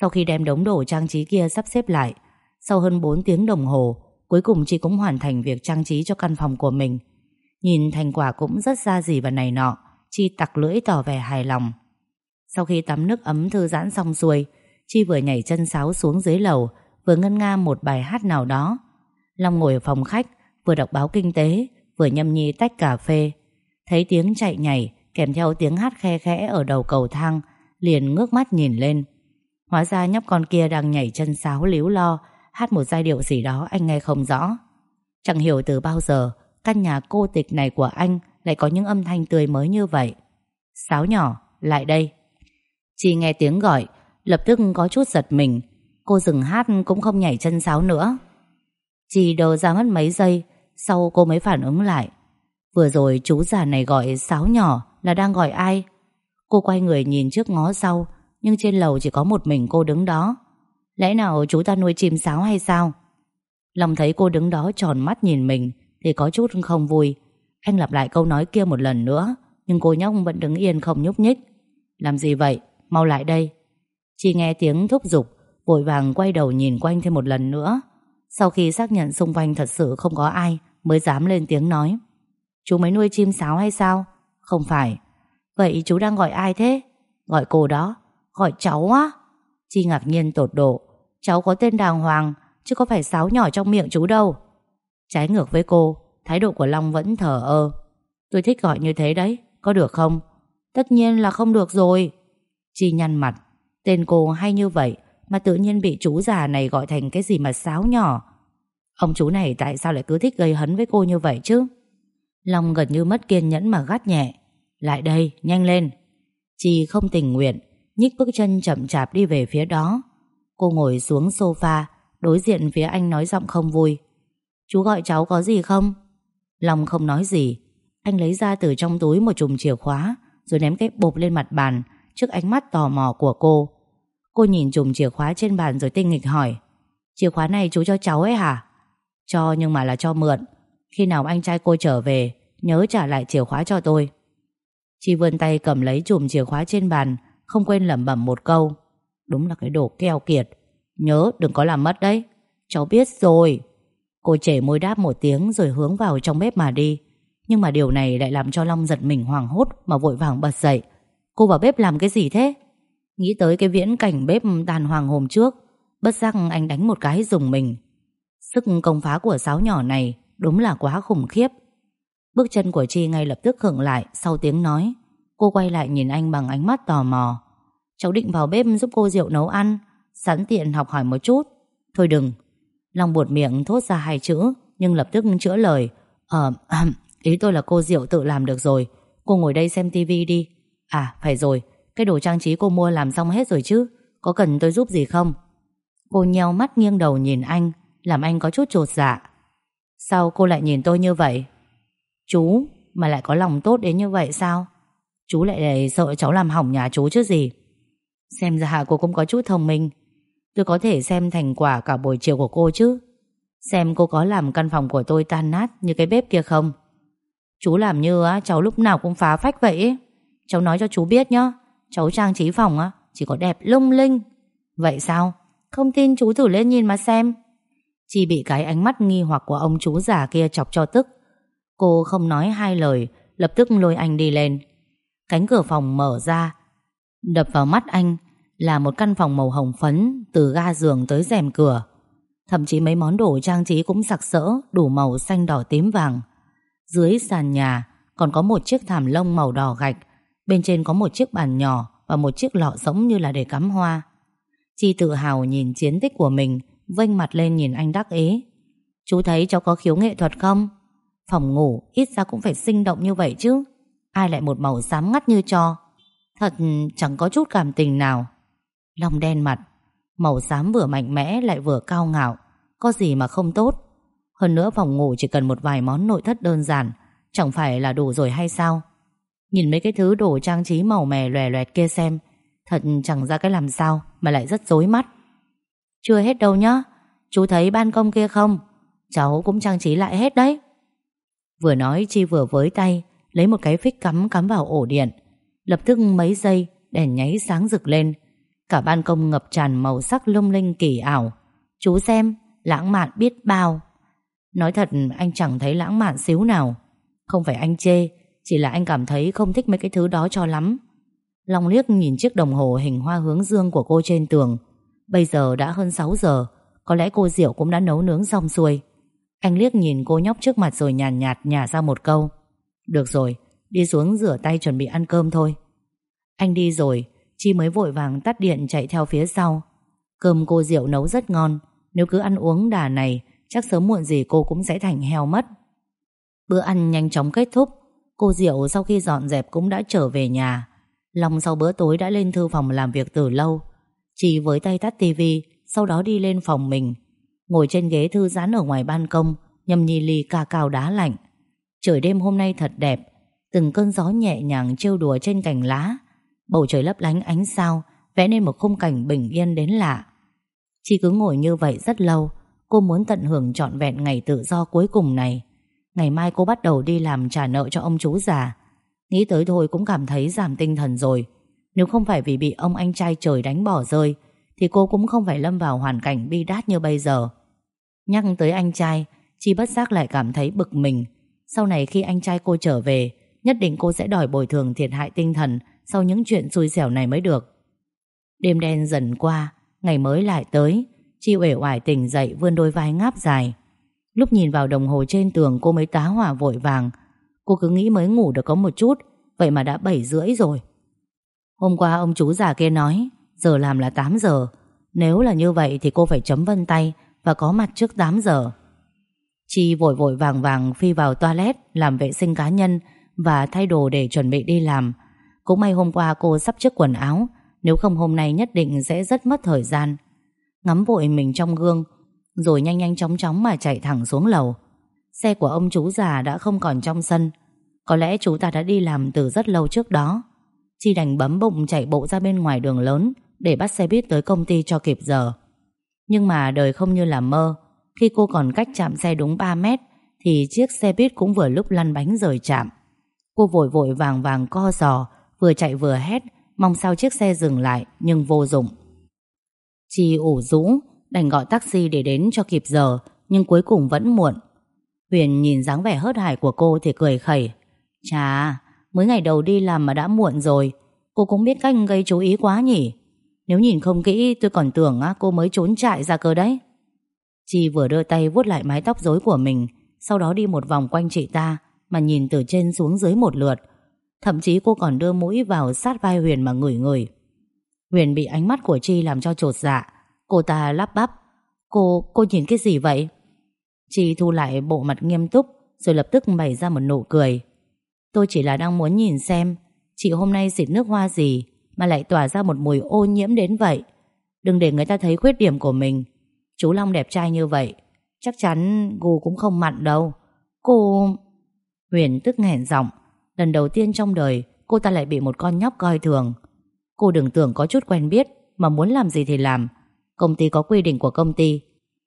Speaker 1: Sau khi đem đống đồ trang trí kia sắp xếp lại, Sau hơn 4 tiếng đồng hồ, Cuối cùng chị cũng hoàn thành việc trang trí cho căn phòng của mình. Nhìn thành quả cũng rất ra gì và này nọ, Chi tặc lưỡi tỏ vẻ hài lòng. Sau khi tắm nước ấm thư giãn xong xuôi Chi vừa nhảy chân sáo xuống dưới lầu Vừa ngân nga một bài hát nào đó. Long ngồi ở phòng khách Vừa đọc báo kinh tế Vừa nhâm nhi tách cà phê. Thấy tiếng chạy nhảy Kèm theo tiếng hát khe khẽ ở đầu cầu thang Liền ngước mắt nhìn lên. Hóa ra nhóc con kia đang nhảy chân sáo líu lo Hát một giai điệu gì đó anh nghe không rõ. Chẳng hiểu từ bao giờ Căn nhà cô tịch này của anh Lại có những âm thanh tươi mới như vậy. Sáo nhỏ, lại đây. Chi nghe tiếng gọi Lập tức có chút giật mình. Cô dừng hát cũng không nhảy chân sáo nữa. Chỉ đờ ra mất mấy giây, Sau cô mới phản ứng lại. Vừa rồi chú già này gọi sáo nhỏ Là đang gọi ai? Cô quay người nhìn trước ngó sau, Nhưng trên lầu chỉ có một mình cô đứng đó. Lẽ nào chú ta nuôi chim sáo hay sao? Long thấy cô đứng đó tròn mắt nhìn mình Thì có chút không vui. Anh lặp lại câu nói kia một lần nữa, Nhưng cô nhóc vẫn đứng yên không nhúc nhích. Làm gì vậy? Mau lại đây. Chỉ nghe tiếng thúc giục, Vội vàng quay đầu nhìn quanh thêm một lần nữa. Sau khi xác nhận xung quanh thật sự không có ai, Mới dám lên tiếng nói. Chú mới nuôi chim sáo hay sao? Không phải. Vậy chú đang gọi ai thế? Gọi cô đó. Gọi cháu á? Chi ngạc nhiên tột độ. Cháu có tên đàng hoàng, Chứ có phải sáo nhỏ trong miệng chú đâu. Trái ngược với cô, Thái độ của Long vẫn thở ơ. Tôi thích gọi như thế đấy, Có được không? Tất nhiên là không được rồi. Chi nhăn mặt. Tên cô hay như vậy Mà tự nhiên bị chú già này gọi thành cái gì mà sáo nhỏ. Ông chú này tại sao lại cứ thích gây hấn với cô như vậy chứ? Long gần như mất kiên nhẫn mà gắt nhẹ. Lại đây, nhanh lên. Chi không tình nguyện Nhích bước chân chậm chạp đi về phía đó. Cô ngồi xuống sofa Đối diện phía anh nói giọng không vui. Chú gọi cháu có gì không? Long không nói gì. Anh lấy ra từ trong túi một chùm chìa khóa Rồi ném cái bộp lên mặt bàn Trước ánh mắt tò mò của cô. Cô nhìn chùm chìa khóa trên bàn rồi tinh nghịch hỏi, Chìa khóa này chú cho cháu ấy hả? Cho, nhưng mà là cho mượn. Khi nào anh trai cô trở về, Nhớ trả lại chìa khóa cho tôi. Chi vươn tay cầm lấy chùm chìa khóa trên bàn, Không quên lẩm bẩm một câu, Đúng là cái đồ keo kiệt. Nhớ, đừng có làm mất đấy. Cháu biết rồi. Cô trẻ môi đáp một tiếng rồi hướng vào trong bếp mà đi, Nhưng mà điều này lại làm cho Long giật mình hoảng hốt Mà vội vàng bật dậy. Cô vào bếp làm cái gì thế? Nghĩ tới cái viễn cảnh bếp đàn hoàng hôm trước, Bất giác anh đánh một cái dùng mình. Sức công phá của sáo nhỏ này Đúng là quá khủng khiếp. Bước chân của Chi ngay lập tức khựng lại Sau tiếng nói. Cô quay lại nhìn anh bằng ánh mắt tò mò. Cháu định vào bếp giúp cô rượu nấu ăn, Sẵn tiện học hỏi một chút. Thôi đừng. Long buột miệng thốt ra hai chữ, Nhưng lập tức chữa lời. Ờ ý tôi là cô rượu tự làm được rồi. Cô ngồi đây xem tivi đi. À phải rồi. Cái đồ trang trí cô mua làm xong hết rồi chứ? Có cần tôi giúp gì không? Cô nheo mắt nghiêng đầu nhìn anh Làm anh có chút trột dạ. Sao cô lại nhìn tôi như vậy? Chú mà lại có lòng tốt đến như vậy sao? Chú lại sợ cháu làm hỏng nhà chú chứ gì? Xem ra cô cũng có chút thông minh. Tôi có thể xem thành quả cả buổi chiều của cô chứ. Xem cô có làm căn phòng của tôi tan nát Như cái bếp kia không? Chú làm như á, cháu lúc nào cũng phá phách vậy ấy. Cháu nói cho chú biết nhá Cháu trang trí phòng á, chỉ có đẹp lung linh. Vậy sao? Không tin chú thử lên nhìn mà xem. Chỉ bị cái ánh mắt nghi hoặc của ông chú già kia chọc cho tức. Cô không nói hai lời Lập tức lôi anh đi lên. Cánh cửa phòng mở ra. Đập vào mắt anh Là một căn phòng màu hồng phấn Từ ga giường tới rèm cửa. Thậm chí mấy món đồ trang trí cũng sặc sỡ Đủ màu xanh đỏ tím vàng. Dưới sàn nhà Còn có một chiếc thảm lông màu đỏ gạch. Bên trên có một chiếc bàn nhỏ Và một chiếc lọ giống như là để cắm hoa. Chi tự hào nhìn chiến tích của mình, Vênh mặt lên nhìn anh đắc ý. Chú thấy cháu có khiếu nghệ thuật không? Phòng ngủ ít ra cũng phải sinh động như vậy chứ. Ai lại một màu xám ngắt như cho? Thật, chẳng có chút cảm tình nào. Lòng đen mặt. Màu xám vừa mạnh mẽ lại vừa cao ngạo. Có gì mà không tốt? Hơn nữa phòng ngủ chỉ cần một vài món nội thất đơn giản, Chẳng phải là đủ rồi hay sao? Nhìn mấy cái thứ đồ trang trí màu mè lòe loẹt kia xem, Thật chẳng ra cái làm sao Mà lại rất rối mắt. Chưa hết đâu nhá, Chú thấy ban công kia không? Cháu cũng trang trí lại hết đấy. Vừa nói, Chi vừa với tay, Lấy một cái phích cắm cắm vào ổ điện. Lập tức mấy giây, Đèn nháy sáng rực lên. Cả ban công ngập tràn màu sắc lung linh kỳ ảo. Chú xem, Lãng mạn biết bao. Nói thật, anh chẳng thấy lãng mạn xíu nào. Không phải anh chê chỉ là anh cảm thấy không thích mấy cái thứ đó cho lắm. Long liếc nhìn chiếc đồng hồ hình hoa hướng dương của cô trên tường. Bây giờ đã hơn 6 giờ Có lẽ cô Diệu cũng đã nấu nướng xong xuôi. Anh liếc nhìn cô nhóc trước mặt rồi nhàn nhạt, nhạt nhả ra một câu. Được rồi Đi xuống rửa tay chuẩn bị ăn cơm thôi. Anh đi rồi Chi mới vội vàng tắt điện chạy theo phía sau. Cơm cô Diệu nấu rất ngon Nếu cứ ăn uống đà này Chắc sớm muộn gì cô cũng sẽ thành heo mất. Bữa ăn nhanh chóng kết thúc Cô Diệu sau khi dọn dẹp cũng đã trở về nhà. Long sau bữa tối đã lên thư phòng làm việc từ lâu. Chỉ với tay tắt tivi Sau đó đi lên phòng mình. Ngồi trên ghế thư giãn ở ngoài ban công, Nhâm nhi ly ca cao đá lạnh. Trời đêm hôm nay thật đẹp, Từng cơn gió nhẹ nhàng trêu đùa trên cành lá. Bầu trời lấp lánh ánh sao, Vẽ nên một khung cảnh bình yên đến lạ. Chỉ cứ ngồi như vậy rất lâu, Cô muốn tận hưởng trọn vẹn ngày tự do cuối cùng này. Ngày mai cô bắt đầu đi làm trả nợ cho ông chú già. Nghĩ tới thôi cũng cảm thấy giảm tinh thần rồi. Nếu không phải vì bị ông anh trai trời đánh bỏ rơi, Thì cô cũng không phải lâm vào hoàn cảnh bi đát như bây giờ. Nhắc tới anh trai, Chi bất giác lại cảm thấy bực mình. Sau này khi anh trai cô trở về, Nhất định cô sẽ đòi bồi thường thiệt hại tinh thần Sau những chuyện xui xẻo này mới được. Đêm đen dần qua, Ngày mới lại tới, Chi uể oải tỉnh dậy vươn đôi vai ngáp dài. Lúc nhìn vào đồng hồ trên tường, cô mới tá hỏa vội vàng. Cô cứ nghĩ mới ngủ được có một chút, Vậy mà đã 7 rưỡi rồi. Hôm qua ông chú già kia nói, Giờ làm là 8 giờ. Nếu là như vậy thì cô phải chấm vân tay Và có mặt trước 8 giờ. Chi vội vội vàng vàng phi vào toilet, Làm vệ sinh cá nhân Và thay đồ để chuẩn bị đi làm. Cũng may hôm qua cô sắp trước quần áo, Nếu không hôm nay nhất định sẽ rất mất thời gian. Ngắm vội mình trong gương rồi nhanh nhanh chóng chóng mà chạy thẳng xuống lầu. Xe của ông chú già đã không còn trong sân. Có lẽ chú ta đã đi làm từ rất lâu trước đó. Chi đành bấm bụng chạy bộ ra bên ngoài đường lớn Để bắt xe buýt tới công ty cho kịp giờ. Nhưng mà đời không như là mơ. Khi cô còn cách chạm xe đúng 3 mét, Thì chiếc xe buýt cũng vừa lúc lăn bánh rời chạm. Cô vội vội vàng vàng co giò, Vừa chạy vừa hét, Mong sao chiếc xe dừng lại, Nhưng vô dụng. Chi ủ rũ Đành gọi taxi để đến cho kịp giờ, Nhưng cuối cùng vẫn muộn. Huyền nhìn dáng vẻ hớt hải của cô thì cười khẩy. Chà, Mới ngày đầu đi làm mà đã muộn rồi. Cô cũng biết cách gây chú ý quá nhỉ. Nếu nhìn không kỹ, tôi còn tưởng cô mới trốn chạy ra cơ đấy. Chi vừa đưa tay vuốt lại mái tóc rối của mình, Sau đó đi một vòng quanh chị ta, Mà nhìn từ trên xuống dưới một lượt. Thậm chí cô còn đưa mũi vào sát vai Huyền mà ngửi ngửi. Huyền bị ánh mắt của Chi làm cho trột dạ Cô ta lắp bắp. Cô, cô nhìn cái gì vậy? chị thu lại bộ mặt nghiêm túc Rồi lập tức bày ra một nụ cười. Tôi chỉ là đang muốn nhìn xem Chị hôm nay xịt nước hoa gì Mà lại tỏa ra một mùi ô nhiễm đến vậy. Đừng để người ta thấy khuyết điểm của mình. Chú Long đẹp trai như vậy Chắc chắn gu cũng không mặn đâu. Cô... Huyền tức nghẹn giọng. Lần đầu tiên trong đời Cô ta lại bị một con nhóc coi thường. Cô đừng tưởng có chút quen biết Mà muốn làm gì thì làm. Công ty có quy định của công ty.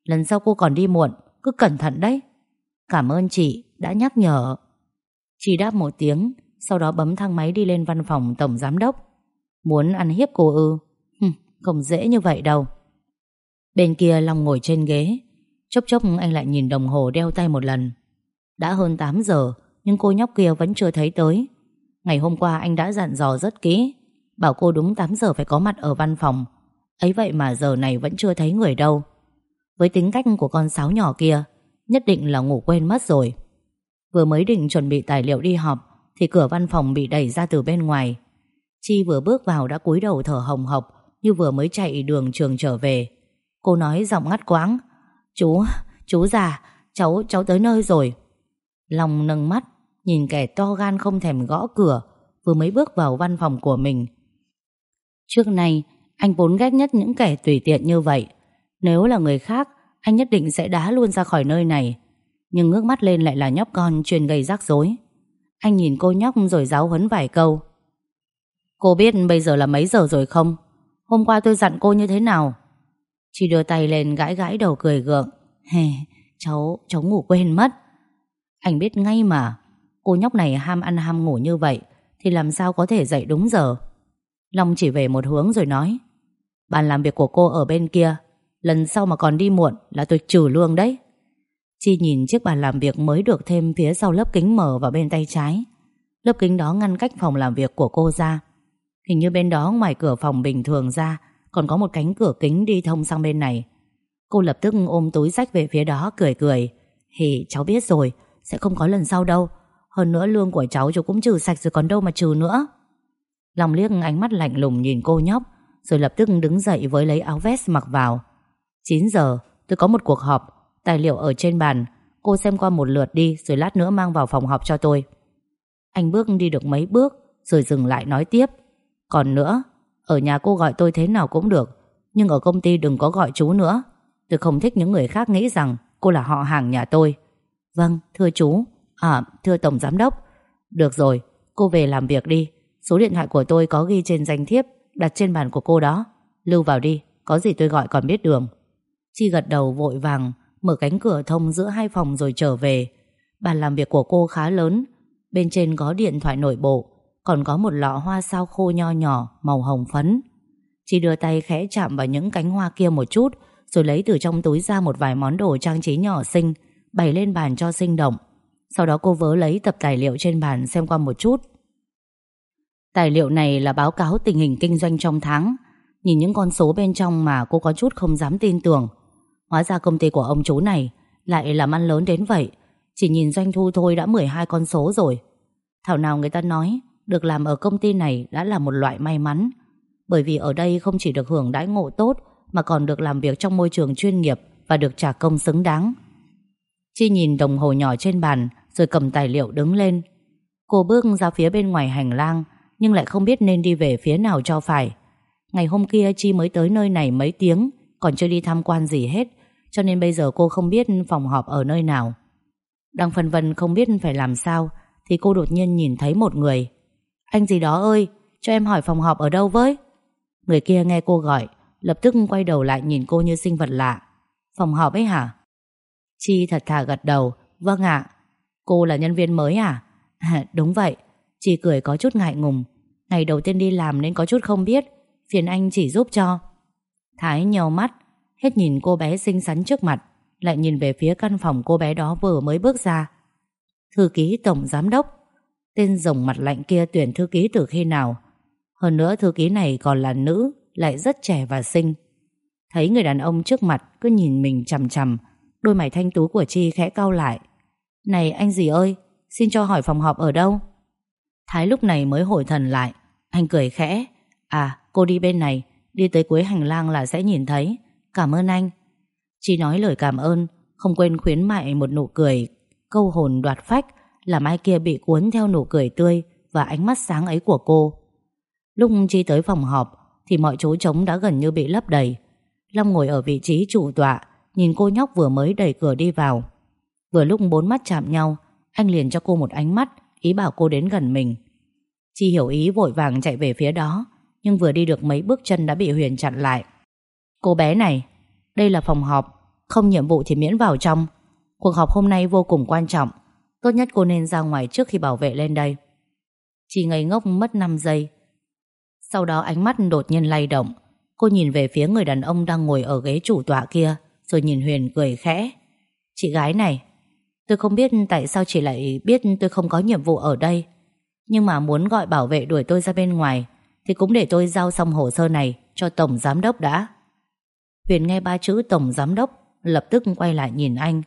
Speaker 1: Lần sau cô còn đi muộn, cứ cẩn thận đấy. Cảm ơn chị, đã nhắc nhở. Chị đáp một tiếng, Sau đó bấm thang máy đi lên văn phòng tổng giám đốc. Muốn ăn hiếp cô ư? Không dễ như vậy đâu. Bên kia Long ngồi trên ghế. Chốc chốc anh lại nhìn đồng hồ đeo tay một lần. Đã hơn 8 giờ, Nhưng cô nhóc kia vẫn chưa thấy tới. Ngày hôm qua anh đã dặn dò rất kỹ, Bảo cô đúng 8 giờ phải có mặt ở văn phòng. Ấy vậy mà giờ này vẫn chưa thấy người đâu. Với tính cách của con sáo nhỏ kia Nhất định là ngủ quên mất rồi. Vừa mới định chuẩn bị tài liệu đi họp Thì cửa văn phòng bị đẩy ra từ bên ngoài. Chi vừa bước vào đã cúi đầu thở hồng hộc Như vừa mới chạy đường trường trở về. Cô nói giọng ngắt quãng Chú, chú già Cháu, cháu tới nơi rồi. Lòng nâng mắt Nhìn kẻ to gan không thèm gõ cửa Vừa mới bước vào văn phòng của mình. Trước nay anh vốn ghét nhất những kẻ tùy tiện như vậy. Nếu là người khác Anh nhất định sẽ đá luôn ra khỏi nơi này. Nhưng ngước mắt lên lại là nhóc con Chuyên gây rắc rối. Anh nhìn cô nhóc rồi giáo huấn vài câu. Cô biết bây giờ là mấy giờ rồi không? Hôm qua tôi dặn cô như thế nào? Chị đưa tay lên gãi gãi đầu cười gượng. Hề, Cháu, cháu ngủ quên mất. Anh biết ngay mà. Cô nhóc này ham ăn ham ngủ như vậy Thì làm sao có thể dậy đúng giờ? Long chỉ về một hướng rồi nói. Bàn làm việc của cô ở bên kia. Lần sau mà còn đi muộn là tôi trừ lương đấy. Chi nhìn chiếc bàn làm việc mới được thêm phía sau lớp kính mở vào bên tay trái. Lớp kính đó ngăn cách phòng làm việc của cô ra. Hình như bên đó ngoài cửa phòng bình thường ra, Còn có một cánh cửa kính đi thông sang bên này. Cô lập tức ôm túi sách về phía đó cười cười. Thì cháu biết rồi, Sẽ không có lần sau đâu. Hơn nữa lương của cháu chú cũng trừ sạch rồi còn đâu mà trừ nữa. Lòng liếc ánh mắt lạnh lùng nhìn cô nhóc. Rồi lập tức đứng dậy với lấy áo vest mặc vào. 9 giờ, tôi có một cuộc họp, Tài liệu ở trên bàn. Cô xem qua một lượt đi, Rồi lát nữa mang vào phòng họp cho tôi. Anh bước đi được mấy bước, Rồi dừng lại nói tiếp. Còn nữa, Ở nhà cô gọi tôi thế nào cũng được, Nhưng ở công ty đừng có gọi chú nữa. Tôi không thích những người khác nghĩ rằng Cô là họ hàng nhà tôi. Vâng thưa chú. À thưa tổng giám đốc. Được rồi, cô về làm việc đi. Số điện thoại của tôi có ghi trên danh thiếp. Đặt trên bàn của cô đó. Lưu vào đi, Có gì tôi gọi còn biết đường. Chi gật đầu vội vàng, Mở cánh cửa thông giữa hai phòng rồi trở về. Bàn làm việc của cô khá lớn, Bên trên có điện thoại nội bộ, Còn có một lọ hoa sao khô nho nhỏ, Màu hồng phấn. Chi đưa tay khẽ chạm vào những cánh hoa kia một chút, Rồi lấy từ trong túi ra một vài món đồ trang trí nhỏ xinh, Bày lên bàn cho sinh động. Sau đó cô vớ lấy tập tài liệu trên bàn xem qua một chút. Tài liệu này là báo cáo tình hình kinh doanh trong tháng. Nhìn những con số bên trong mà cô có chút không dám tin tưởng. Hóa ra công ty của ông chú này Lại làm ăn lớn đến vậy. Chỉ nhìn doanh thu thôi đã 12 con số rồi. Thảo nào người ta nói, Được làm ở công ty này đã là một loại may mắn. Bởi vì ở đây không chỉ được hưởng đãi ngộ tốt, Mà còn được làm việc trong môi trường chuyên nghiệp Và được trả công xứng đáng. Chi nhìn đồng hồ nhỏ trên bàn, Rồi cầm tài liệu đứng lên. Cô bước ra phía bên ngoài hành lang nhưng lại không biết nên đi về phía nào cho phải. Ngày hôm kia, Chi mới tới nơi này mấy tiếng, Còn chưa đi tham quan gì hết, Cho nên bây giờ cô không biết phòng họp ở nơi nào. Đang phân vân không biết phải làm sao, Thì cô đột nhiên nhìn thấy một người. Anh gì đó ơi, Cho em hỏi phòng họp ở đâu với? Người kia nghe cô gọi, Lập tức quay đầu lại nhìn cô như sinh vật lạ. Phòng họp ấy hả? Chi thật thà gật đầu Vâng ạ. Cô là nhân viên mới à? à đúng vậy. Chi cười có chút ngại ngùng. Ngày đầu tiên đi làm nên có chút không biết, Phiền anh chỉ giúp cho. Thái nhèo mắt, Hết nhìn cô bé xinh xắn trước mặt, Lại nhìn về phía căn phòng cô bé đó vừa mới bước ra. Thư ký tổng giám đốc, Tên rồng mặt lạnh kia tuyển thư ký từ khi nào? Hơn nữa thư ký này còn là nữ, Lại rất trẻ và xinh. Thấy người đàn ông trước mặt Cứ nhìn mình chằm chằm, Đôi mày thanh tú của Chi khẽ cau lại. Này anh gì ơi, Xin cho hỏi phòng họp ở đâu? Thái lúc này mới hồi thần lại. Anh cười khẽ. À cô đi bên này. Đi tới cuối hành lang là sẽ nhìn thấy. Cảm ơn anh. Chi nói lời cảm ơn, Không quên khuyến mại một nụ cười. Câu hồn đoạt phách, Làm ai kia bị cuốn theo nụ cười tươi Và ánh mắt sáng ấy của cô. Lúc Chi tới phòng họp, Thì mọi chỗ trống đã gần như bị lấp đầy. Long ngồi ở vị trí chủ tọa, Nhìn cô nhóc vừa mới đẩy cửa đi vào. Vừa lúc bốn mắt chạm nhau, Anh liền cho cô một ánh mắt Ý bảo cô đến gần mình. Chi hiểu ý vội vàng chạy về phía đó, Nhưng vừa đi được mấy bước chân đã bị Huyền chặn lại. Cô bé này, Đây là phòng họp, Không nhiệm vụ thì miễn vào trong. Cuộc họp hôm nay vô cùng quan trọng, Tốt nhất cô nên ra ngoài trước khi bảo vệ lên đây. Chi ngây ngốc mất 5 giây. Sau đó ánh mắt đột nhiên lay động, Cô nhìn về phía người đàn ông đang ngồi ở ghế chủ tọa kia, Rồi nhìn Huyền cười khẽ. Chị gái này Tôi không biết tại sao chị lại biết tôi không có nhiệm vụ ở đây. Nhưng mà muốn gọi bảo vệ đuổi tôi ra bên ngoài, Thì cũng để tôi giao xong hồ sơ này Cho Tổng Giám Đốc đã. Huyền nghe ba chữ Tổng Giám Đốc, Lập tức quay lại nhìn anh.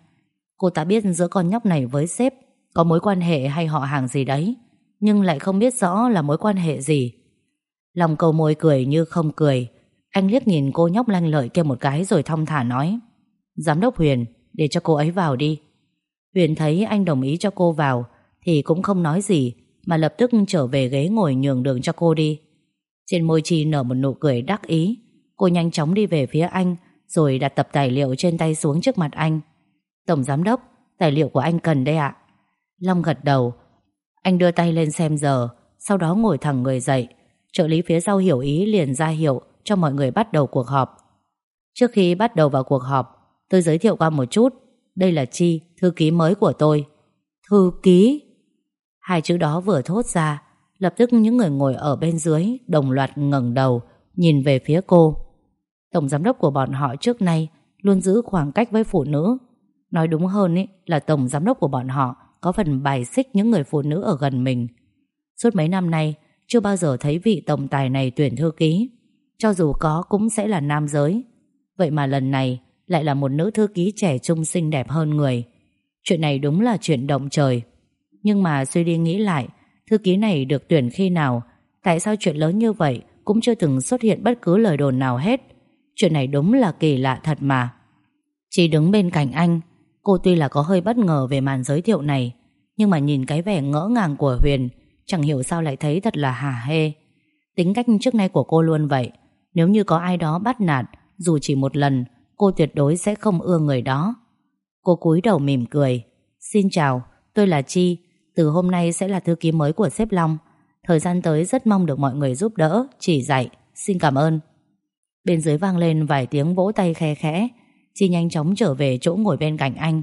Speaker 1: Cô ta biết giữa con nhóc này với sếp Có mối quan hệ hay họ hàng gì đấy, Nhưng lại không biết rõ là mối quan hệ gì. Lòng cầu môi cười như không cười, Anh liếc nhìn cô nhóc lanh lợi kia một cái Rồi thong thả nói, Giám đốc Huyền, Để cho cô ấy vào đi. Huyền thấy anh đồng ý cho cô vào, Thì cũng không nói gì, Mà lập tức trở về ghế ngồi nhường đường cho cô đi. Trên môi Chi nở một nụ cười đắc ý. Cô nhanh chóng đi về phía anh, Rồi đặt tập tài liệu trên tay xuống trước mặt anh. Tổng giám đốc, Tài liệu của anh cần đây ạ. Long gật đầu. Anh đưa tay lên xem giờ, Sau đó ngồi thẳng người dậy. Trợ lý phía sau hiểu ý liền ra hiệu Cho mọi người bắt đầu cuộc họp. Trước khi bắt đầu vào cuộc họp, Tôi giới thiệu qua một chút. Đây là Chi, thư ký mới của tôi. Thư ký? Hai chữ đó vừa thốt ra Lập tức những người ngồi ở bên dưới Đồng loạt ngẩng đầu Nhìn về phía cô. Tổng giám đốc của bọn họ trước nay Luôn giữ khoảng cách với phụ nữ. Nói đúng hơn ý, là tổng giám đốc của bọn họ Có phần bài xích những người phụ nữ ở gần mình. Suốt mấy năm nay chưa bao giờ thấy vị tổng tài này tuyển thư ký. Cho dù có cũng sẽ là nam giới. Vậy mà lần này lại là một nữ thư ký trẻ trung xinh đẹp hơn người. Chuyện này đúng là chuyện động trời. Nhưng mà suy đi nghĩ lại, thư ký này được tuyển khi nào? Tại sao chuyện lớn như vậy cũng chưa từng xuất hiện bất cứ lời đồn nào hết? Chuyện này đúng là kỳ lạ thật mà. Chỉ đứng bên cạnh anh, cô tuy là có hơi bất ngờ về màn giới thiệu này, nhưng mà nhìn cái vẻ ngỡ ngàng của Huyền, chẳng hiểu sao lại thấy thật là hả hê. Tính cách trước nay của cô luôn vậy. Nếu như có ai đó bắt nạt, dù chỉ một lần, cô tuyệt đối sẽ không ưa người đó. Cô cúi đầu mỉm cười. Xin chào, tôi là Chi, từ hôm nay sẽ là thư ký mới của sếp Long. Thời gian tới rất mong được mọi người giúp đỡ, chỉ dạy. Xin cảm ơn. Bên dưới vang lên vài tiếng vỗ tay khe khẽ. Chi nhanh chóng trở về chỗ ngồi bên cạnh anh.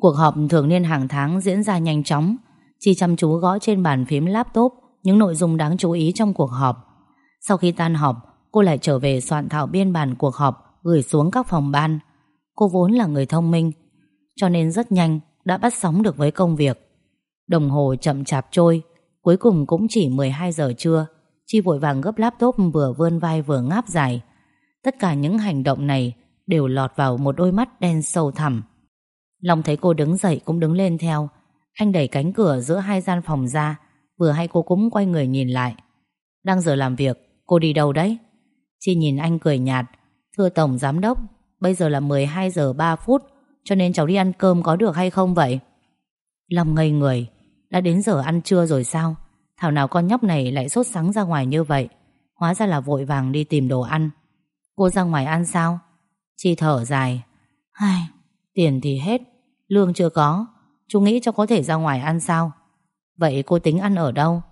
Speaker 1: Cuộc họp thường niên hàng tháng diễn ra nhanh chóng. Chi chăm chú gõ trên bàn phím laptop những nội dung đáng chú ý trong cuộc họp. Sau khi tan họp, cô lại trở về soạn thảo biên bản cuộc họp gửi xuống các phòng ban. Cô vốn là người thông minh, cho nên rất nhanh đã bắt sóng được với công việc. Đồng hồ chậm chạp trôi, cuối cùng cũng chỉ 12 giờ trưa. Chi vội vàng gấp laptop vừa vươn vai vừa ngáp dài. Tất cả những hành động này đều lọt vào một đôi mắt đen sâu thẳm. Long thấy cô đứng dậy cũng đứng lên theo. Anh đẩy cánh cửa giữa hai gian phòng ra, vừa hay cô cũng quay người nhìn lại. Đang giờ làm việc, cô đi đâu đấy? Chi nhìn anh cười nhạt. Thưa Tổng Giám Đốc, bây giờ là 12 giờ 3 phút, cho nên cháu đi ăn cơm có được hay không vậy? lòng ngây người, đã đến giờ ăn trưa rồi sao? Thảo nào con nhóc này lại sốt sắng ra ngoài như vậy? Hóa ra là vội vàng đi tìm đồ ăn. Cô ra ngoài ăn sao? Chi thở dài. Ai, tiền thì hết, lương chưa có. Chú nghĩ cho có thể ra ngoài ăn sao? Vậy cô tính ăn ở đâu?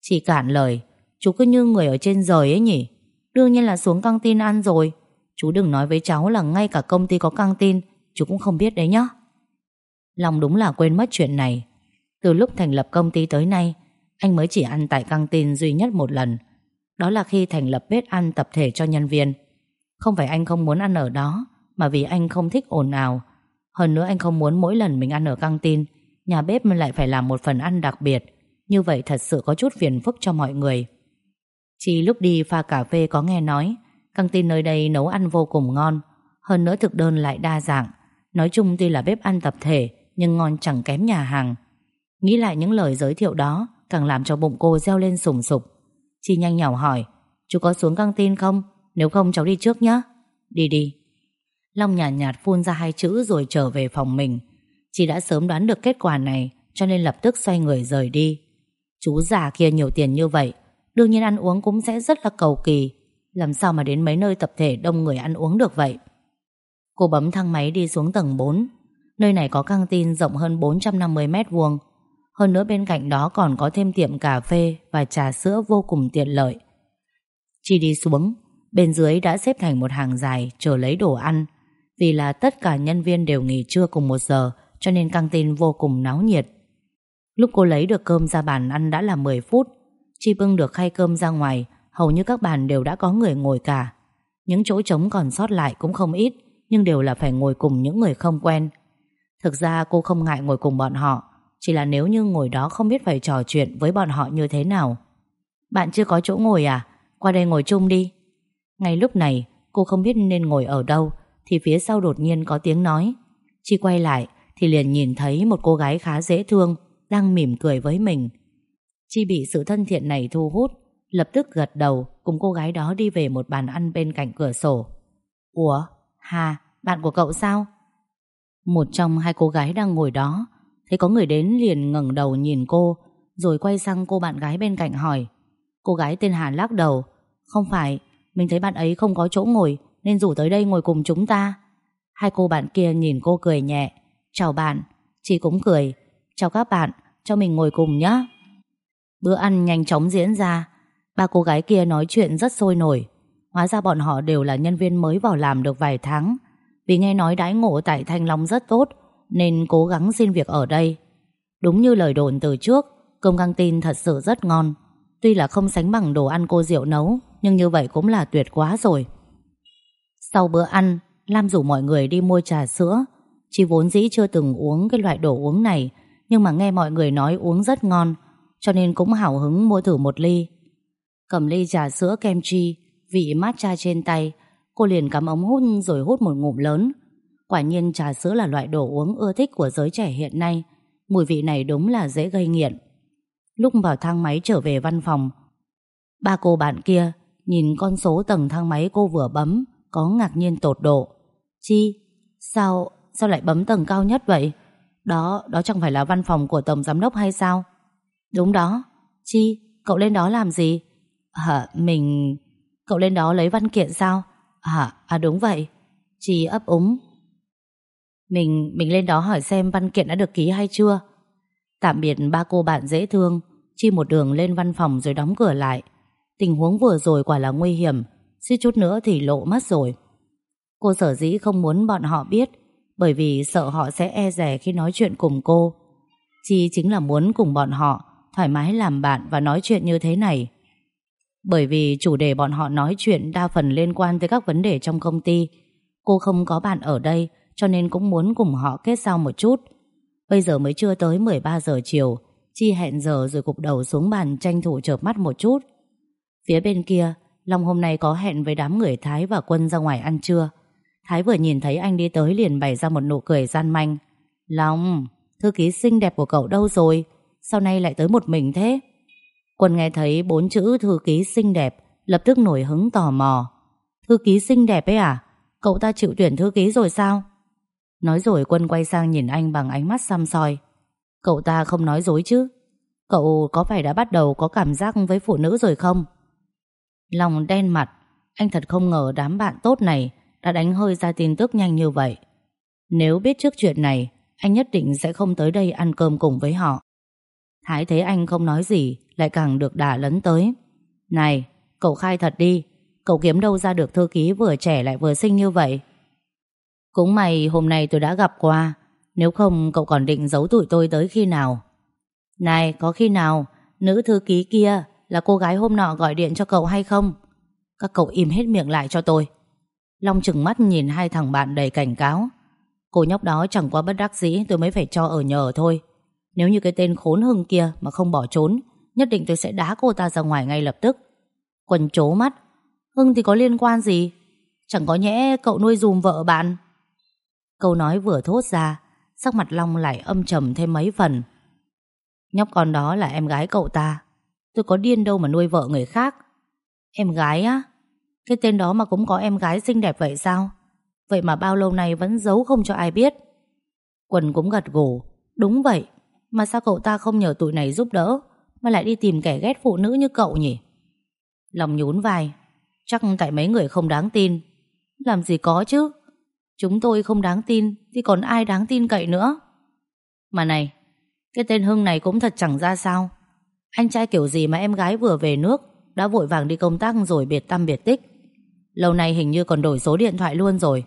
Speaker 1: Chị cản lời, chú cứ như người ở trên rời ấy nhỉ? Đương nhiên là xuống căng tin ăn rồi. Chú đừng nói với cháu là ngay cả công ty có căng tin, chú cũng không biết đấy nhá. Long đúng là quên mất chuyện này. Từ lúc thành lập công ty tới nay, anh mới chỉ ăn tại căng tin duy nhất một lần. Đó là khi thành lập bếp ăn tập thể cho nhân viên. Không phải anh không muốn ăn ở đó, mà vì anh không thích ồn ào. Hơn nữa anh không muốn mỗi lần mình ăn ở căng tin, nhà bếp lại phải làm một phần ăn đặc biệt. Như vậy thật sự có chút phiền phức cho mọi người. Chỉ lúc đi pha cà phê có nghe nói, căng tin nơi đây nấu ăn vô cùng ngon, hơn nữa thực đơn lại đa dạng. Nói chung tuy là bếp ăn tập thể, nhưng ngon chẳng kém nhà hàng. Nghĩ lại những lời giới thiệu đó, càng làm cho bụng cô reo lên sùng sục. Chi nhanh nhỏ hỏi, chú có xuống căng tin không? Nếu không cháu đi trước nhé. Đi đi. Long nhàn nhạt, nhạt phun ra hai chữ rồi trở về phòng mình. Chị đã sớm đoán được kết quả này, cho nên lập tức xoay người rời đi. Chú già kia nhiều tiền như vậy, đương nhiên ăn uống cũng sẽ rất là cầu kỳ. Làm sao mà đến mấy nơi tập thể đông người ăn uống được vậy? Cô bấm thang máy đi xuống tầng 4. Nơi này có căng tin rộng hơn 450 mét vuông. Hơn nữa bên cạnh đó còn có thêm tiệm cà phê và trà sữa vô cùng tiện lợi. Chỉ đi xuống, bên dưới đã xếp thành một hàng dài chờ lấy đồ ăn. Vì là tất cả nhân viên đều nghỉ trưa cùng một giờ cho nên căng tin vô cùng náo nhiệt. Lúc cô lấy được cơm ra bàn ăn đã là 10 phút. Chi bưng được khay cơm ra ngoài, hầu như các bàn đều đã có người ngồi cả. Những chỗ trống còn sót lại cũng không ít, nhưng đều là phải ngồi cùng những người không quen. Thực ra cô không ngại ngồi cùng bọn họ, chỉ là nếu như ngồi đó không biết phải trò chuyện với bọn họ như thế nào. Bạn chưa có chỗ ngồi à? Qua đây ngồi chung đi. Ngay lúc này, cô không biết nên ngồi ở đâu, thì phía sau đột nhiên có tiếng nói. Chi quay lại, thì liền nhìn thấy một cô gái khá dễ thương đang mỉm cười với mình. Chi bị sự thân thiện này thu hút, lập tức gật đầu cùng cô gái đó đi về một bàn ăn bên cạnh cửa sổ. Ủa, Hà, bạn của cậu sao? Một trong hai cô gái đang ngồi đó, thấy có người đến liền ngẩng đầu nhìn cô, rồi quay sang cô bạn gái bên cạnh hỏi. Cô gái tên Hà lắc đầu, không phải, mình thấy bạn ấy không có chỗ ngồi nên rủ tới đây ngồi cùng chúng ta. Hai cô bạn kia nhìn cô cười nhẹ, chào bạn, chị cũng cười, chào các bạn, cho mình ngồi cùng nhé. Bữa ăn nhanh chóng diễn ra, ba cô gái kia nói chuyện rất sôi nổi. Hóa ra bọn họ đều là nhân viên mới vào làm được vài tháng. Vì nghe nói đãi ngộ tại Thanh Long rất tốt, nên cố gắng xin việc ở đây. Đúng như lời đồn từ trước, cơm căng tin thật sự rất ngon. Tuy là không sánh bằng đồ ăn cô Diệu nấu, nhưng như vậy cũng là tuyệt quá rồi. Sau bữa ăn, Lam rủ mọi người đi mua trà sữa. Chị vốn dĩ chưa từng uống cái loại đồ uống này, nhưng mà nghe mọi người nói uống rất ngon. Cho nên cũng hào hứng mua thử một ly Cầm ly trà sữa kem chi Vị matcha trên tay Cô liền cắm ống hút rồi hút một ngụm lớn Quả nhiên trà sữa là loại đồ uống ưa thích của giới trẻ hiện nay Mùi vị này đúng là dễ gây nghiện Lúc vào thang máy trở về văn phòng Ba cô bạn kia Nhìn con số tầng thang máy cô vừa bấm Có ngạc nhiên tột độ Chi? Sao? Sao lại bấm tầng cao nhất vậy? Đó, đó chẳng phải là văn phòng của Tổng Giám đốc hay sao? Đúng đó Chi? Cậu lên đó làm gì? Hả? Mình... Cậu lên đó lấy văn kiện sao? Hả? À đúng vậy Chi ấp úng Mình mình lên đó hỏi xem văn kiện đã được ký hay chưa Tạm biệt ba cô bạn dễ thương, Chi một đường lên văn phòng rồi đóng cửa lại Tình huống vừa rồi quả là nguy hiểm, Suýt chút nữa thì lộ mất rồi Cô sở dĩ không muốn bọn họ biết, Bởi vì sợ họ sẽ e rè khi nói chuyện cùng cô Chi chính là muốn cùng bọn họ Thoải mái làm bạn và nói chuyện như thế này bởi vì chủ đề bọn họ nói chuyện Đa phần liên quan tới các vấn đề trong công ty. Cô không có bạn ở đây, Cho nên cũng muốn cùng họ kết giao một chút. Bây giờ mới chưa tới 13 giờ chiều, Chi hẹn giờ rồi cục đầu xuống bàn tranh thủ chợp mắt một chút. Phía bên kia, Long hôm nay có hẹn với đám người Thái và Quân ra ngoài ăn trưa. Thái vừa nhìn thấy anh đi tới liền bày ra một nụ cười gian manh. Long, Thư ký xinh đẹp của cậu đâu rồi? Sau nay lại tới một mình thế? Quân nghe thấy bốn chữ thư ký xinh đẹp, Lập tức nổi hứng tò mò. Thư ký xinh đẹp ấy à? Cậu ta chịu tuyển thư ký rồi sao? Nói rồi Quân quay sang nhìn anh bằng ánh mắt xăm soi. Cậu ta không nói dối chứ? Cậu có phải đã bắt đầu có cảm giác với phụ nữ rồi không? Lòng đen mặt, Anh thật không ngờ đám bạn tốt này Đã đánh hơi ra tin tức nhanh như vậy. Nếu biết trước chuyện này, Anh nhất định sẽ không tới đây ăn cơm cùng với họ. Thái thấy anh không nói gì, Lại càng được đả lấn tới Này, cậu khai thật đi, Cậu kiếm đâu ra được thư ký vừa trẻ lại vừa xinh như vậy Cũng may hôm nay tôi đã gặp qua, Nếu không cậu còn định giấu tụi tôi tới khi nào Này, có khi nào Nữ thư ký kia là cô gái hôm nọ gọi điện cho cậu hay không? Các cậu im hết miệng lại cho tôi. Long chừng mắt nhìn hai thằng bạn đầy cảnh cáo. Cô nhóc đó chẳng qua bất đắc dĩ tôi mới phải cho ở nhờ thôi. Nếu như cái tên khốn hưng kia mà không bỏ trốn, nhất định tôi sẽ đá cô ta ra ngoài ngay lập tức. Quần chố mắt. Hưng thì có liên quan gì? Chẳng có nhẽ cậu nuôi dùm vợ bạn. Câu nói vừa thốt ra, sắc mặt Long lại âm trầm thêm mấy phần. Nhóc con đó là em gái cậu ta. Tôi có điên đâu mà nuôi vợ người khác Em gái á Cái tên đó mà cũng có em gái xinh đẹp vậy sao Vậy mà bao lâu nay vẫn giấu không cho ai biết Quần cũng gật gù Đúng vậy mà sao cậu ta không nhờ tụi này giúp đỡ? Mà lại đi tìm kẻ ghét phụ nữ như cậu nhỉ? Lòng nhún vai. Chắc tại mấy người không đáng tin. Làm gì có chứ. Chúng tôi không đáng tin, Thì còn ai đáng tin cậy nữa? Mà này, Cái tên Hưng này cũng thật chẳng ra sao. Anh trai kiểu gì mà em gái vừa về nước, Đã vội vàng đi công tác rồi biệt tâm biệt tích. Lâu nay hình như còn đổi số điện thoại luôn rồi.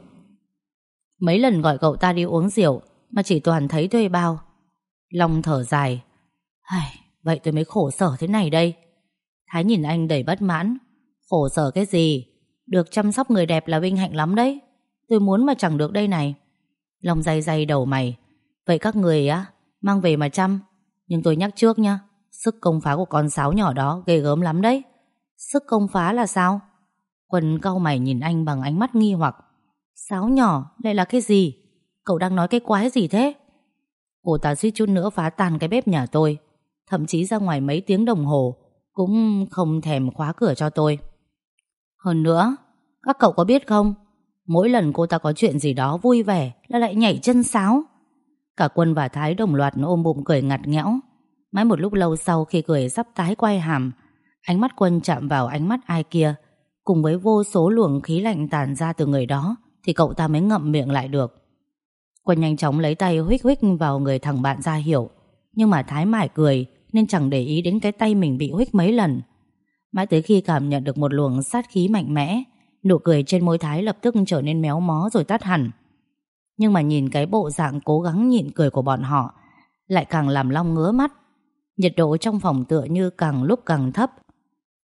Speaker 1: Mấy lần gọi cậu ta đi uống rượu, Mà chỉ toàn thấy thuê bao. Long thở dài. Ai, Vậy tôi mới khổ sở thế này đây. Thái nhìn anh đầy bất mãn. Khổ sở cái gì? Được chăm sóc người đẹp là vinh hạnh lắm đấy. Tôi muốn mà chẳng được đây này. Long dày dày đầu mày. Vậy các người á Mang về mà chăm. Nhưng tôi nhắc trước nha Sức công phá của con sáo nhỏ đó ghê gớm lắm đấy. Sức công phá là sao? Quân cau mày nhìn anh bằng ánh mắt nghi hoặc. Sáo nhỏ lại là cái gì? Cậu đang nói cái quái gì thế? Cô ta suýt chút nữa phá tan cái bếp nhà tôi. Thậm chí ra ngoài mấy tiếng đồng hồ, Cũng không thèm khóa cửa cho tôi. Hơn nữa, Các cậu có biết không? Mỗi lần cô ta có chuyện gì đó vui vẻ Là lại nhảy chân sáo. Cả Quân và Thái đồng loạt ôm bụng cười ngặt nghẽo. Mãi một lúc lâu sau khi cười sắp tái quay hàm, Ánh mắt quân chạm vào ánh mắt ai kia. Cùng với vô số luồng khí lạnh tàn ra từ người đó, Thì cậu ta mới ngậm miệng lại được. Quân nhanh chóng lấy tay huých huých vào người thằng bạn ra hiểu Nhưng mà Thái mải cười, Nên chẳng để ý đến cái tay mình bị huých mấy lần. Mãi tới khi cảm nhận được một luồng sát khí mạnh mẽ, Nụ cười trên môi Thái lập tức trở nên méo mó rồi tắt hẳn. Nhưng mà nhìn cái bộ dạng cố gắng nhịn cười của bọn họ, Lại càng làm Long ngứa mắt. Nhiệt độ trong phòng tựa như càng lúc càng thấp.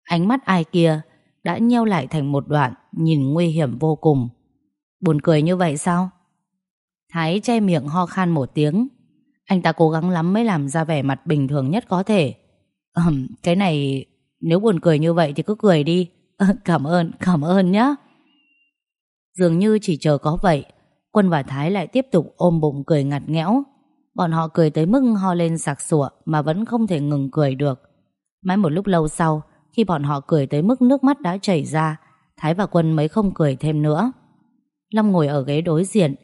Speaker 1: Ánh mắt ai kia Đã nheo lại thành một đoạn Nhìn nguy hiểm vô cùng. Buồn cười như vậy sao? Thái che miệng ho khan một tiếng Anh ta cố gắng lắm mới làm ra vẻ mặt bình thường nhất có thể Ừm, cái này nếu buồn cười như vậy thì cứ cười đi. Ờ, cảm ơn, cảm ơn nhé. Dường như chỉ chờ có vậy, Quân và Thái lại tiếp tục ôm bụng cười ngặt nghẽo. Bọn họ cười tới mức ho lên sặc sụa mà vẫn không thể ngừng cười được. Mãi một lúc lâu sau, khi bọn họ cười tới mức nước mắt đã chảy ra, Thái và Quân mới không cười thêm nữa. Long ngồi ở ghế đối diện,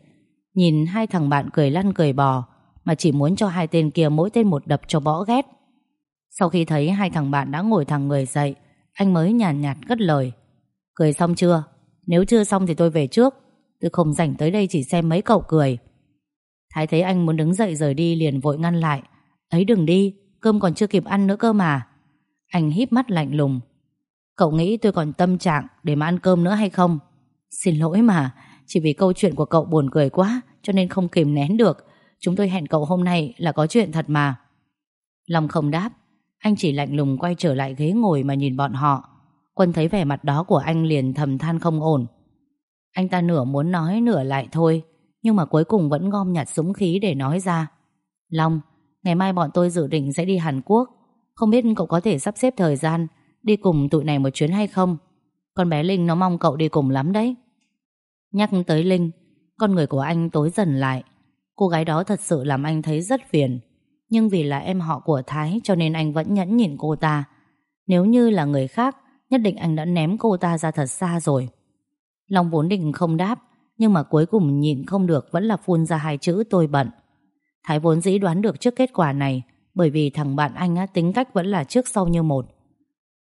Speaker 1: nhìn hai thằng bạn cười lăn cười bò, mà chỉ muốn cho hai tên kia mỗi tên một đập cho bõ ghét. Sau khi thấy hai thằng bạn đã ngồi thẳng người dậy, anh mới nhàn nhạt, nhạt cất lời. Cười xong chưa? Nếu chưa xong thì tôi về trước. Tôi không rảnh tới đây chỉ xem mấy cậu cười. Thái thấy anh muốn đứng dậy rời đi liền vội ngăn lại. Ấy đừng đi, cơm còn chưa kịp ăn nữa cơ mà. Anh híp mắt lạnh lùng. Cậu nghĩ tôi còn tâm trạng để mà ăn cơm nữa hay không? Xin lỗi mà, chỉ vì câu chuyện của cậu buồn cười quá cho nên không kìm nén được. Chúng tôi hẹn cậu hôm nay là có chuyện thật mà. Long không đáp, anh chỉ lạnh lùng quay trở lại ghế ngồi mà nhìn bọn họ. Quân thấy vẻ mặt đó của anh liền thầm than không ổn. Anh ta nửa muốn nói nửa lại thôi, nhưng mà cuối cùng vẫn gom nhặt súng khí để nói ra. Long, ngày mai bọn tôi dự định sẽ đi Hàn Quốc. Không biết cậu có thể sắp xếp thời gian đi cùng tụi này một chuyến hay không? Con bé Linh nó mong cậu đi cùng lắm đấy. Nhắc tới Linh, con người của anh tối dần lại. Cô gái đó thật sự làm anh thấy rất phiền. Nhưng vì là em họ của Thái cho nên anh vẫn nhẫn nhịn cô ta. Nếu như là người khác, nhất định anh đã ném cô ta ra thật xa rồi. Long vốn định không đáp, nhưng mà cuối cùng nhịn không được vẫn là phun ra hai chữ tôi bận. Thái vốn dĩ đoán được trước kết quả này, bởi vì thằng bạn anh á, tính cách vẫn là trước sau như một.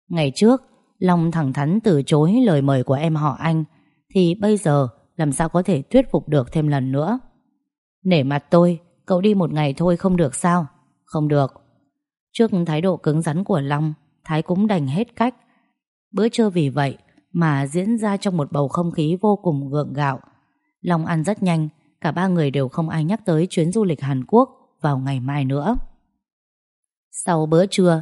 Speaker 1: Ngày trước, Long thẳng thắn từ chối lời mời của em họ anh, thì bây giờ làm sao có thể thuyết phục được thêm lần nữa. Nể mặt tôi, cậu đi một ngày thôi không được sao? Không được. Trước thái độ cứng rắn của Long, Thái cũng đành hết cách. Bữa trưa vì vậy mà diễn ra trong một bầu không khí vô cùng gượng gạo. Long ăn rất nhanh, cả ba người đều không ai nhắc tới chuyến du lịch Hàn Quốc vào ngày mai nữa. Sau bữa trưa,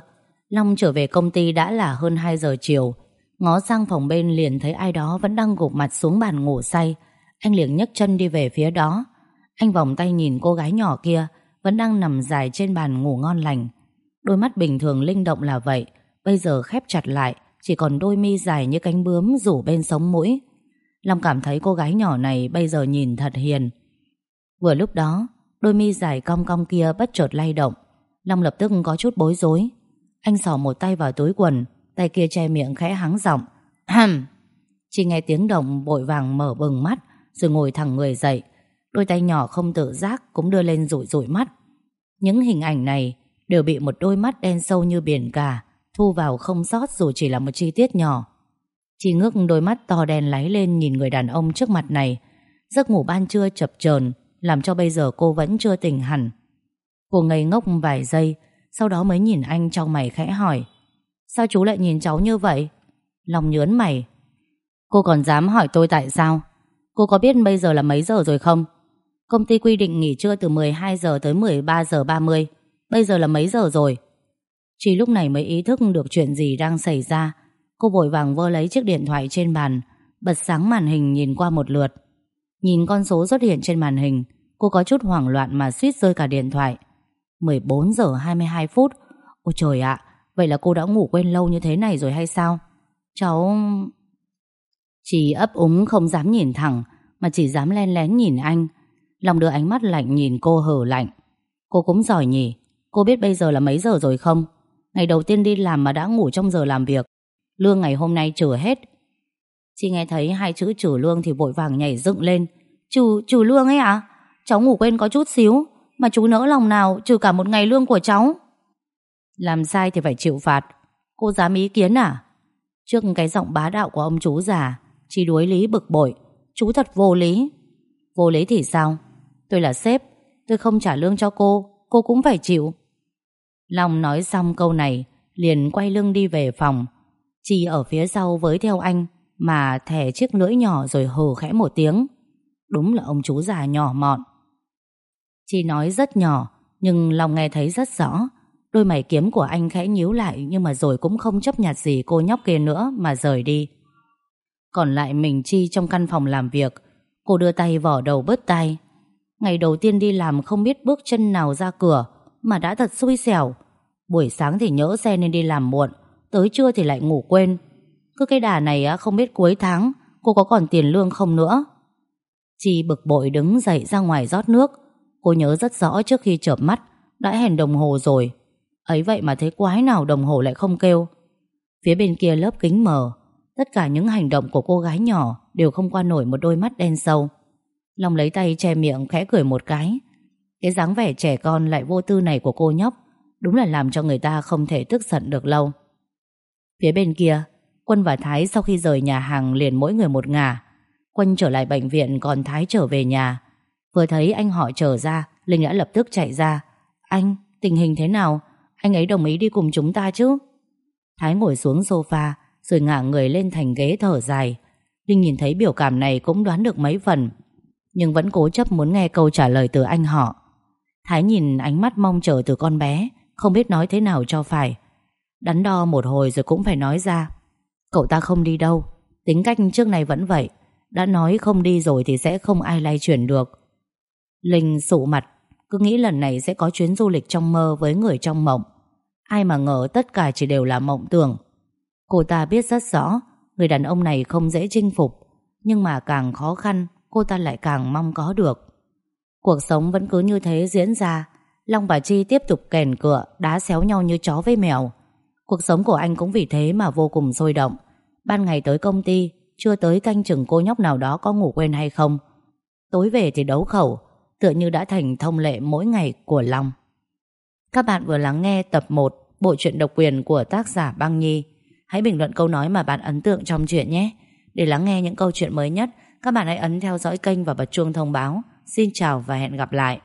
Speaker 1: Long trở về công ty đã là hơn 2 giờ chiều. Ngó sang phòng bên liền thấy ai đó vẫn đang gục mặt xuống bàn ngủ say. Anh liền nhấc chân đi về phía đó. Anh vòng tay nhìn cô gái nhỏ kia vẫn đang nằm dài trên bàn ngủ ngon lành. Đôi mắt bình thường linh động là vậy, bây giờ khép chặt lại, chỉ còn đôi mi dài như cánh bướm rủ bên sống mũi. Long cảm thấy cô gái nhỏ này bây giờ nhìn thật hiền. Vừa lúc đó, đôi mi dài cong cong kia bất chợt lay động. Long lập tức có chút bối rối. Anh sò một tay vào túi quần, tay kia che miệng khẽ hắng giọng. Hầm Chỉ nghe tiếng động bội vàng mở bừng mắt, rồi ngồi thẳng người dậy. Đôi tay nhỏ không tự giác cũng đưa lên rủi rủi mắt. Những hình ảnh này đều bị một đôi mắt đen sâu như biển cả thu vào không sót dù chỉ là một chi tiết nhỏ. Chi ngước đôi mắt to đen láy lên nhìn người đàn ông trước mặt này. Giấc ngủ ban trưa chập chờn làm cho bây giờ cô vẫn chưa tỉnh hẳn. Cô ngây ngốc vài giây, sau đó mới nhìn anh trong mày khẽ hỏi. Sao chú lại nhìn cháu như vậy? Lòng nhớn mày. Cô còn dám hỏi tôi tại sao? Cô có biết bây giờ là mấy giờ rồi không? Công ty quy định nghỉ trưa từ 12 giờ tới 13 giờ 30. Bây giờ là mấy giờ rồi? Chỉ lúc này mới ý thức được chuyện gì đang xảy ra. Cô vội vàng vơ lấy chiếc điện thoại trên bàn, bật sáng màn hình nhìn qua một lượt. Nhìn con số xuất hiện trên màn hình, cô có chút hoảng loạn mà suýt rơi cả điện thoại. 14 giờ 22 phút. Ôi trời ạ, vậy là cô đã ngủ quên lâu như thế này rồi hay sao? Cháu... Chỉ ấp úng không dám nhìn thẳng, mà chỉ dám len lén nhìn anh. Lòng đưa ánh mắt lạnh nhìn cô hở lạnh. Cô cũng giỏi nhỉ, cô biết bây giờ là mấy giờ rồi không? Ngày đầu tiên đi làm mà đã ngủ trong giờ làm việc. Lương ngày hôm nay trừ hết. Chị nghe thấy hai chữ trừ lương Thì vội vàng nhảy dựng lên. Trừ, trừ lương ấy à Cháu ngủ quên có chút xíu Mà chú nỡ lòng nào trừ cả một ngày lương của cháu? Làm sai thì phải chịu phạt. Cô dám ý kiến à? Trước cái giọng bá đạo của ông chú già chi đuối lý bực bội. Chú thật vô lý. Vô lý thì sao? Tôi là sếp. Tôi không trả lương cho cô. Cô cũng phải chịu. Long nói xong câu này, liền quay lưng đi về phòng. Chi ở phía sau với theo anh, Mà thẻ chiếc lưỡi nhỏ rồi hừ khẽ một tiếng. Đúng là ông chú già nhỏ mọn. Chi nói rất nhỏ, Nhưng Long nghe thấy rất rõ. Đôi mày kiếm của anh khẽ nhíu lại, Nhưng mà rồi cũng không chấp nhặt gì cô nhóc kia nữa Mà rời đi. Còn lại mình Chi trong căn phòng làm việc. Cô đưa tay vỏ đầu bớt tay. Ngày đầu tiên đi làm không biết bước chân nào ra cửa, mà đã thật xui xẻo. Buổi sáng thì nhỡ xe nên đi làm muộn, Tới trưa thì lại ngủ quên. Cứ cái đà này á, không biết cuối tháng Cô có còn tiền lương không nữa. Chi bực bội đứng dậy ra ngoài rót nước. Cô nhớ rất rõ trước khi chợp mắt, Đã hẹn đồng hồ rồi. Ấy vậy mà thấy quái nào đồng hồ lại không kêu. Phía bên kia lớp kính mờ Tất cả những hành động của cô gái nhỏ Đều không qua nổi một đôi mắt đen sâu. Long lấy tay che miệng khẽ cười một cái. Cái dáng vẻ trẻ con lại vô tư này của cô nhóc Đúng là làm cho người ta không thể tức giận được lâu. Phía bên kia Quân và Thái sau khi rời nhà hàng liền mỗi người một ngả. Quân trở lại bệnh viện còn Thái trở về nhà. Vừa thấy anh họ trở ra Linh đã lập tức chạy ra. Anh, tình hình thế nào? Anh ấy đồng ý đi cùng chúng ta chứ? Thái ngồi xuống sofa rồi ngả người lên thành ghế thở dài. Linh nhìn thấy biểu cảm này cũng đoán được mấy phần, Nhưng vẫn cố chấp muốn nghe câu trả lời từ anh họ. Thái nhìn ánh mắt mong chờ từ con bé, Không biết nói thế nào cho phải. Đắn đo một hồi rồi cũng phải nói ra, Cậu ta không đi đâu, Tính cách trước này vẫn vậy, Đã nói không đi rồi thì sẽ không ai lay chuyển được. Linh sụ mặt, Cứ nghĩ lần này sẽ có chuyến du lịch trong mơ Với người trong mộng. Ai mà ngờ tất cả chỉ đều là mộng tưởng. Cô ta biết rất rõ, Người đàn ông này không dễ chinh phục, Nhưng mà càng khó khăn, Cô ta lại càng mong có được. Cuộc sống vẫn cứ như thế diễn ra, Long và Chi tiếp tục kèn cựa, Đá xéo nhau như chó với mèo. Cuộc sống của anh cũng vì thế mà vô cùng sôi động. Ban ngày tới công ty, Chưa tới canh chừng cô nhóc nào đó có ngủ quên hay không. Tối về thì đấu khẩu, Tựa như đã thành thông lệ mỗi ngày của Long. Các bạn vừa lắng nghe tập 1 Bộ truyện độc quyền của tác giả Băng Nhi. Hãy bình luận câu nói mà bạn ấn tượng trong chuyện nhé. Để lắng nghe những câu chuyện mới nhất, Các bạn hãy ấn theo dõi kênh và bật chuông thông báo. Xin chào và hẹn gặp lại.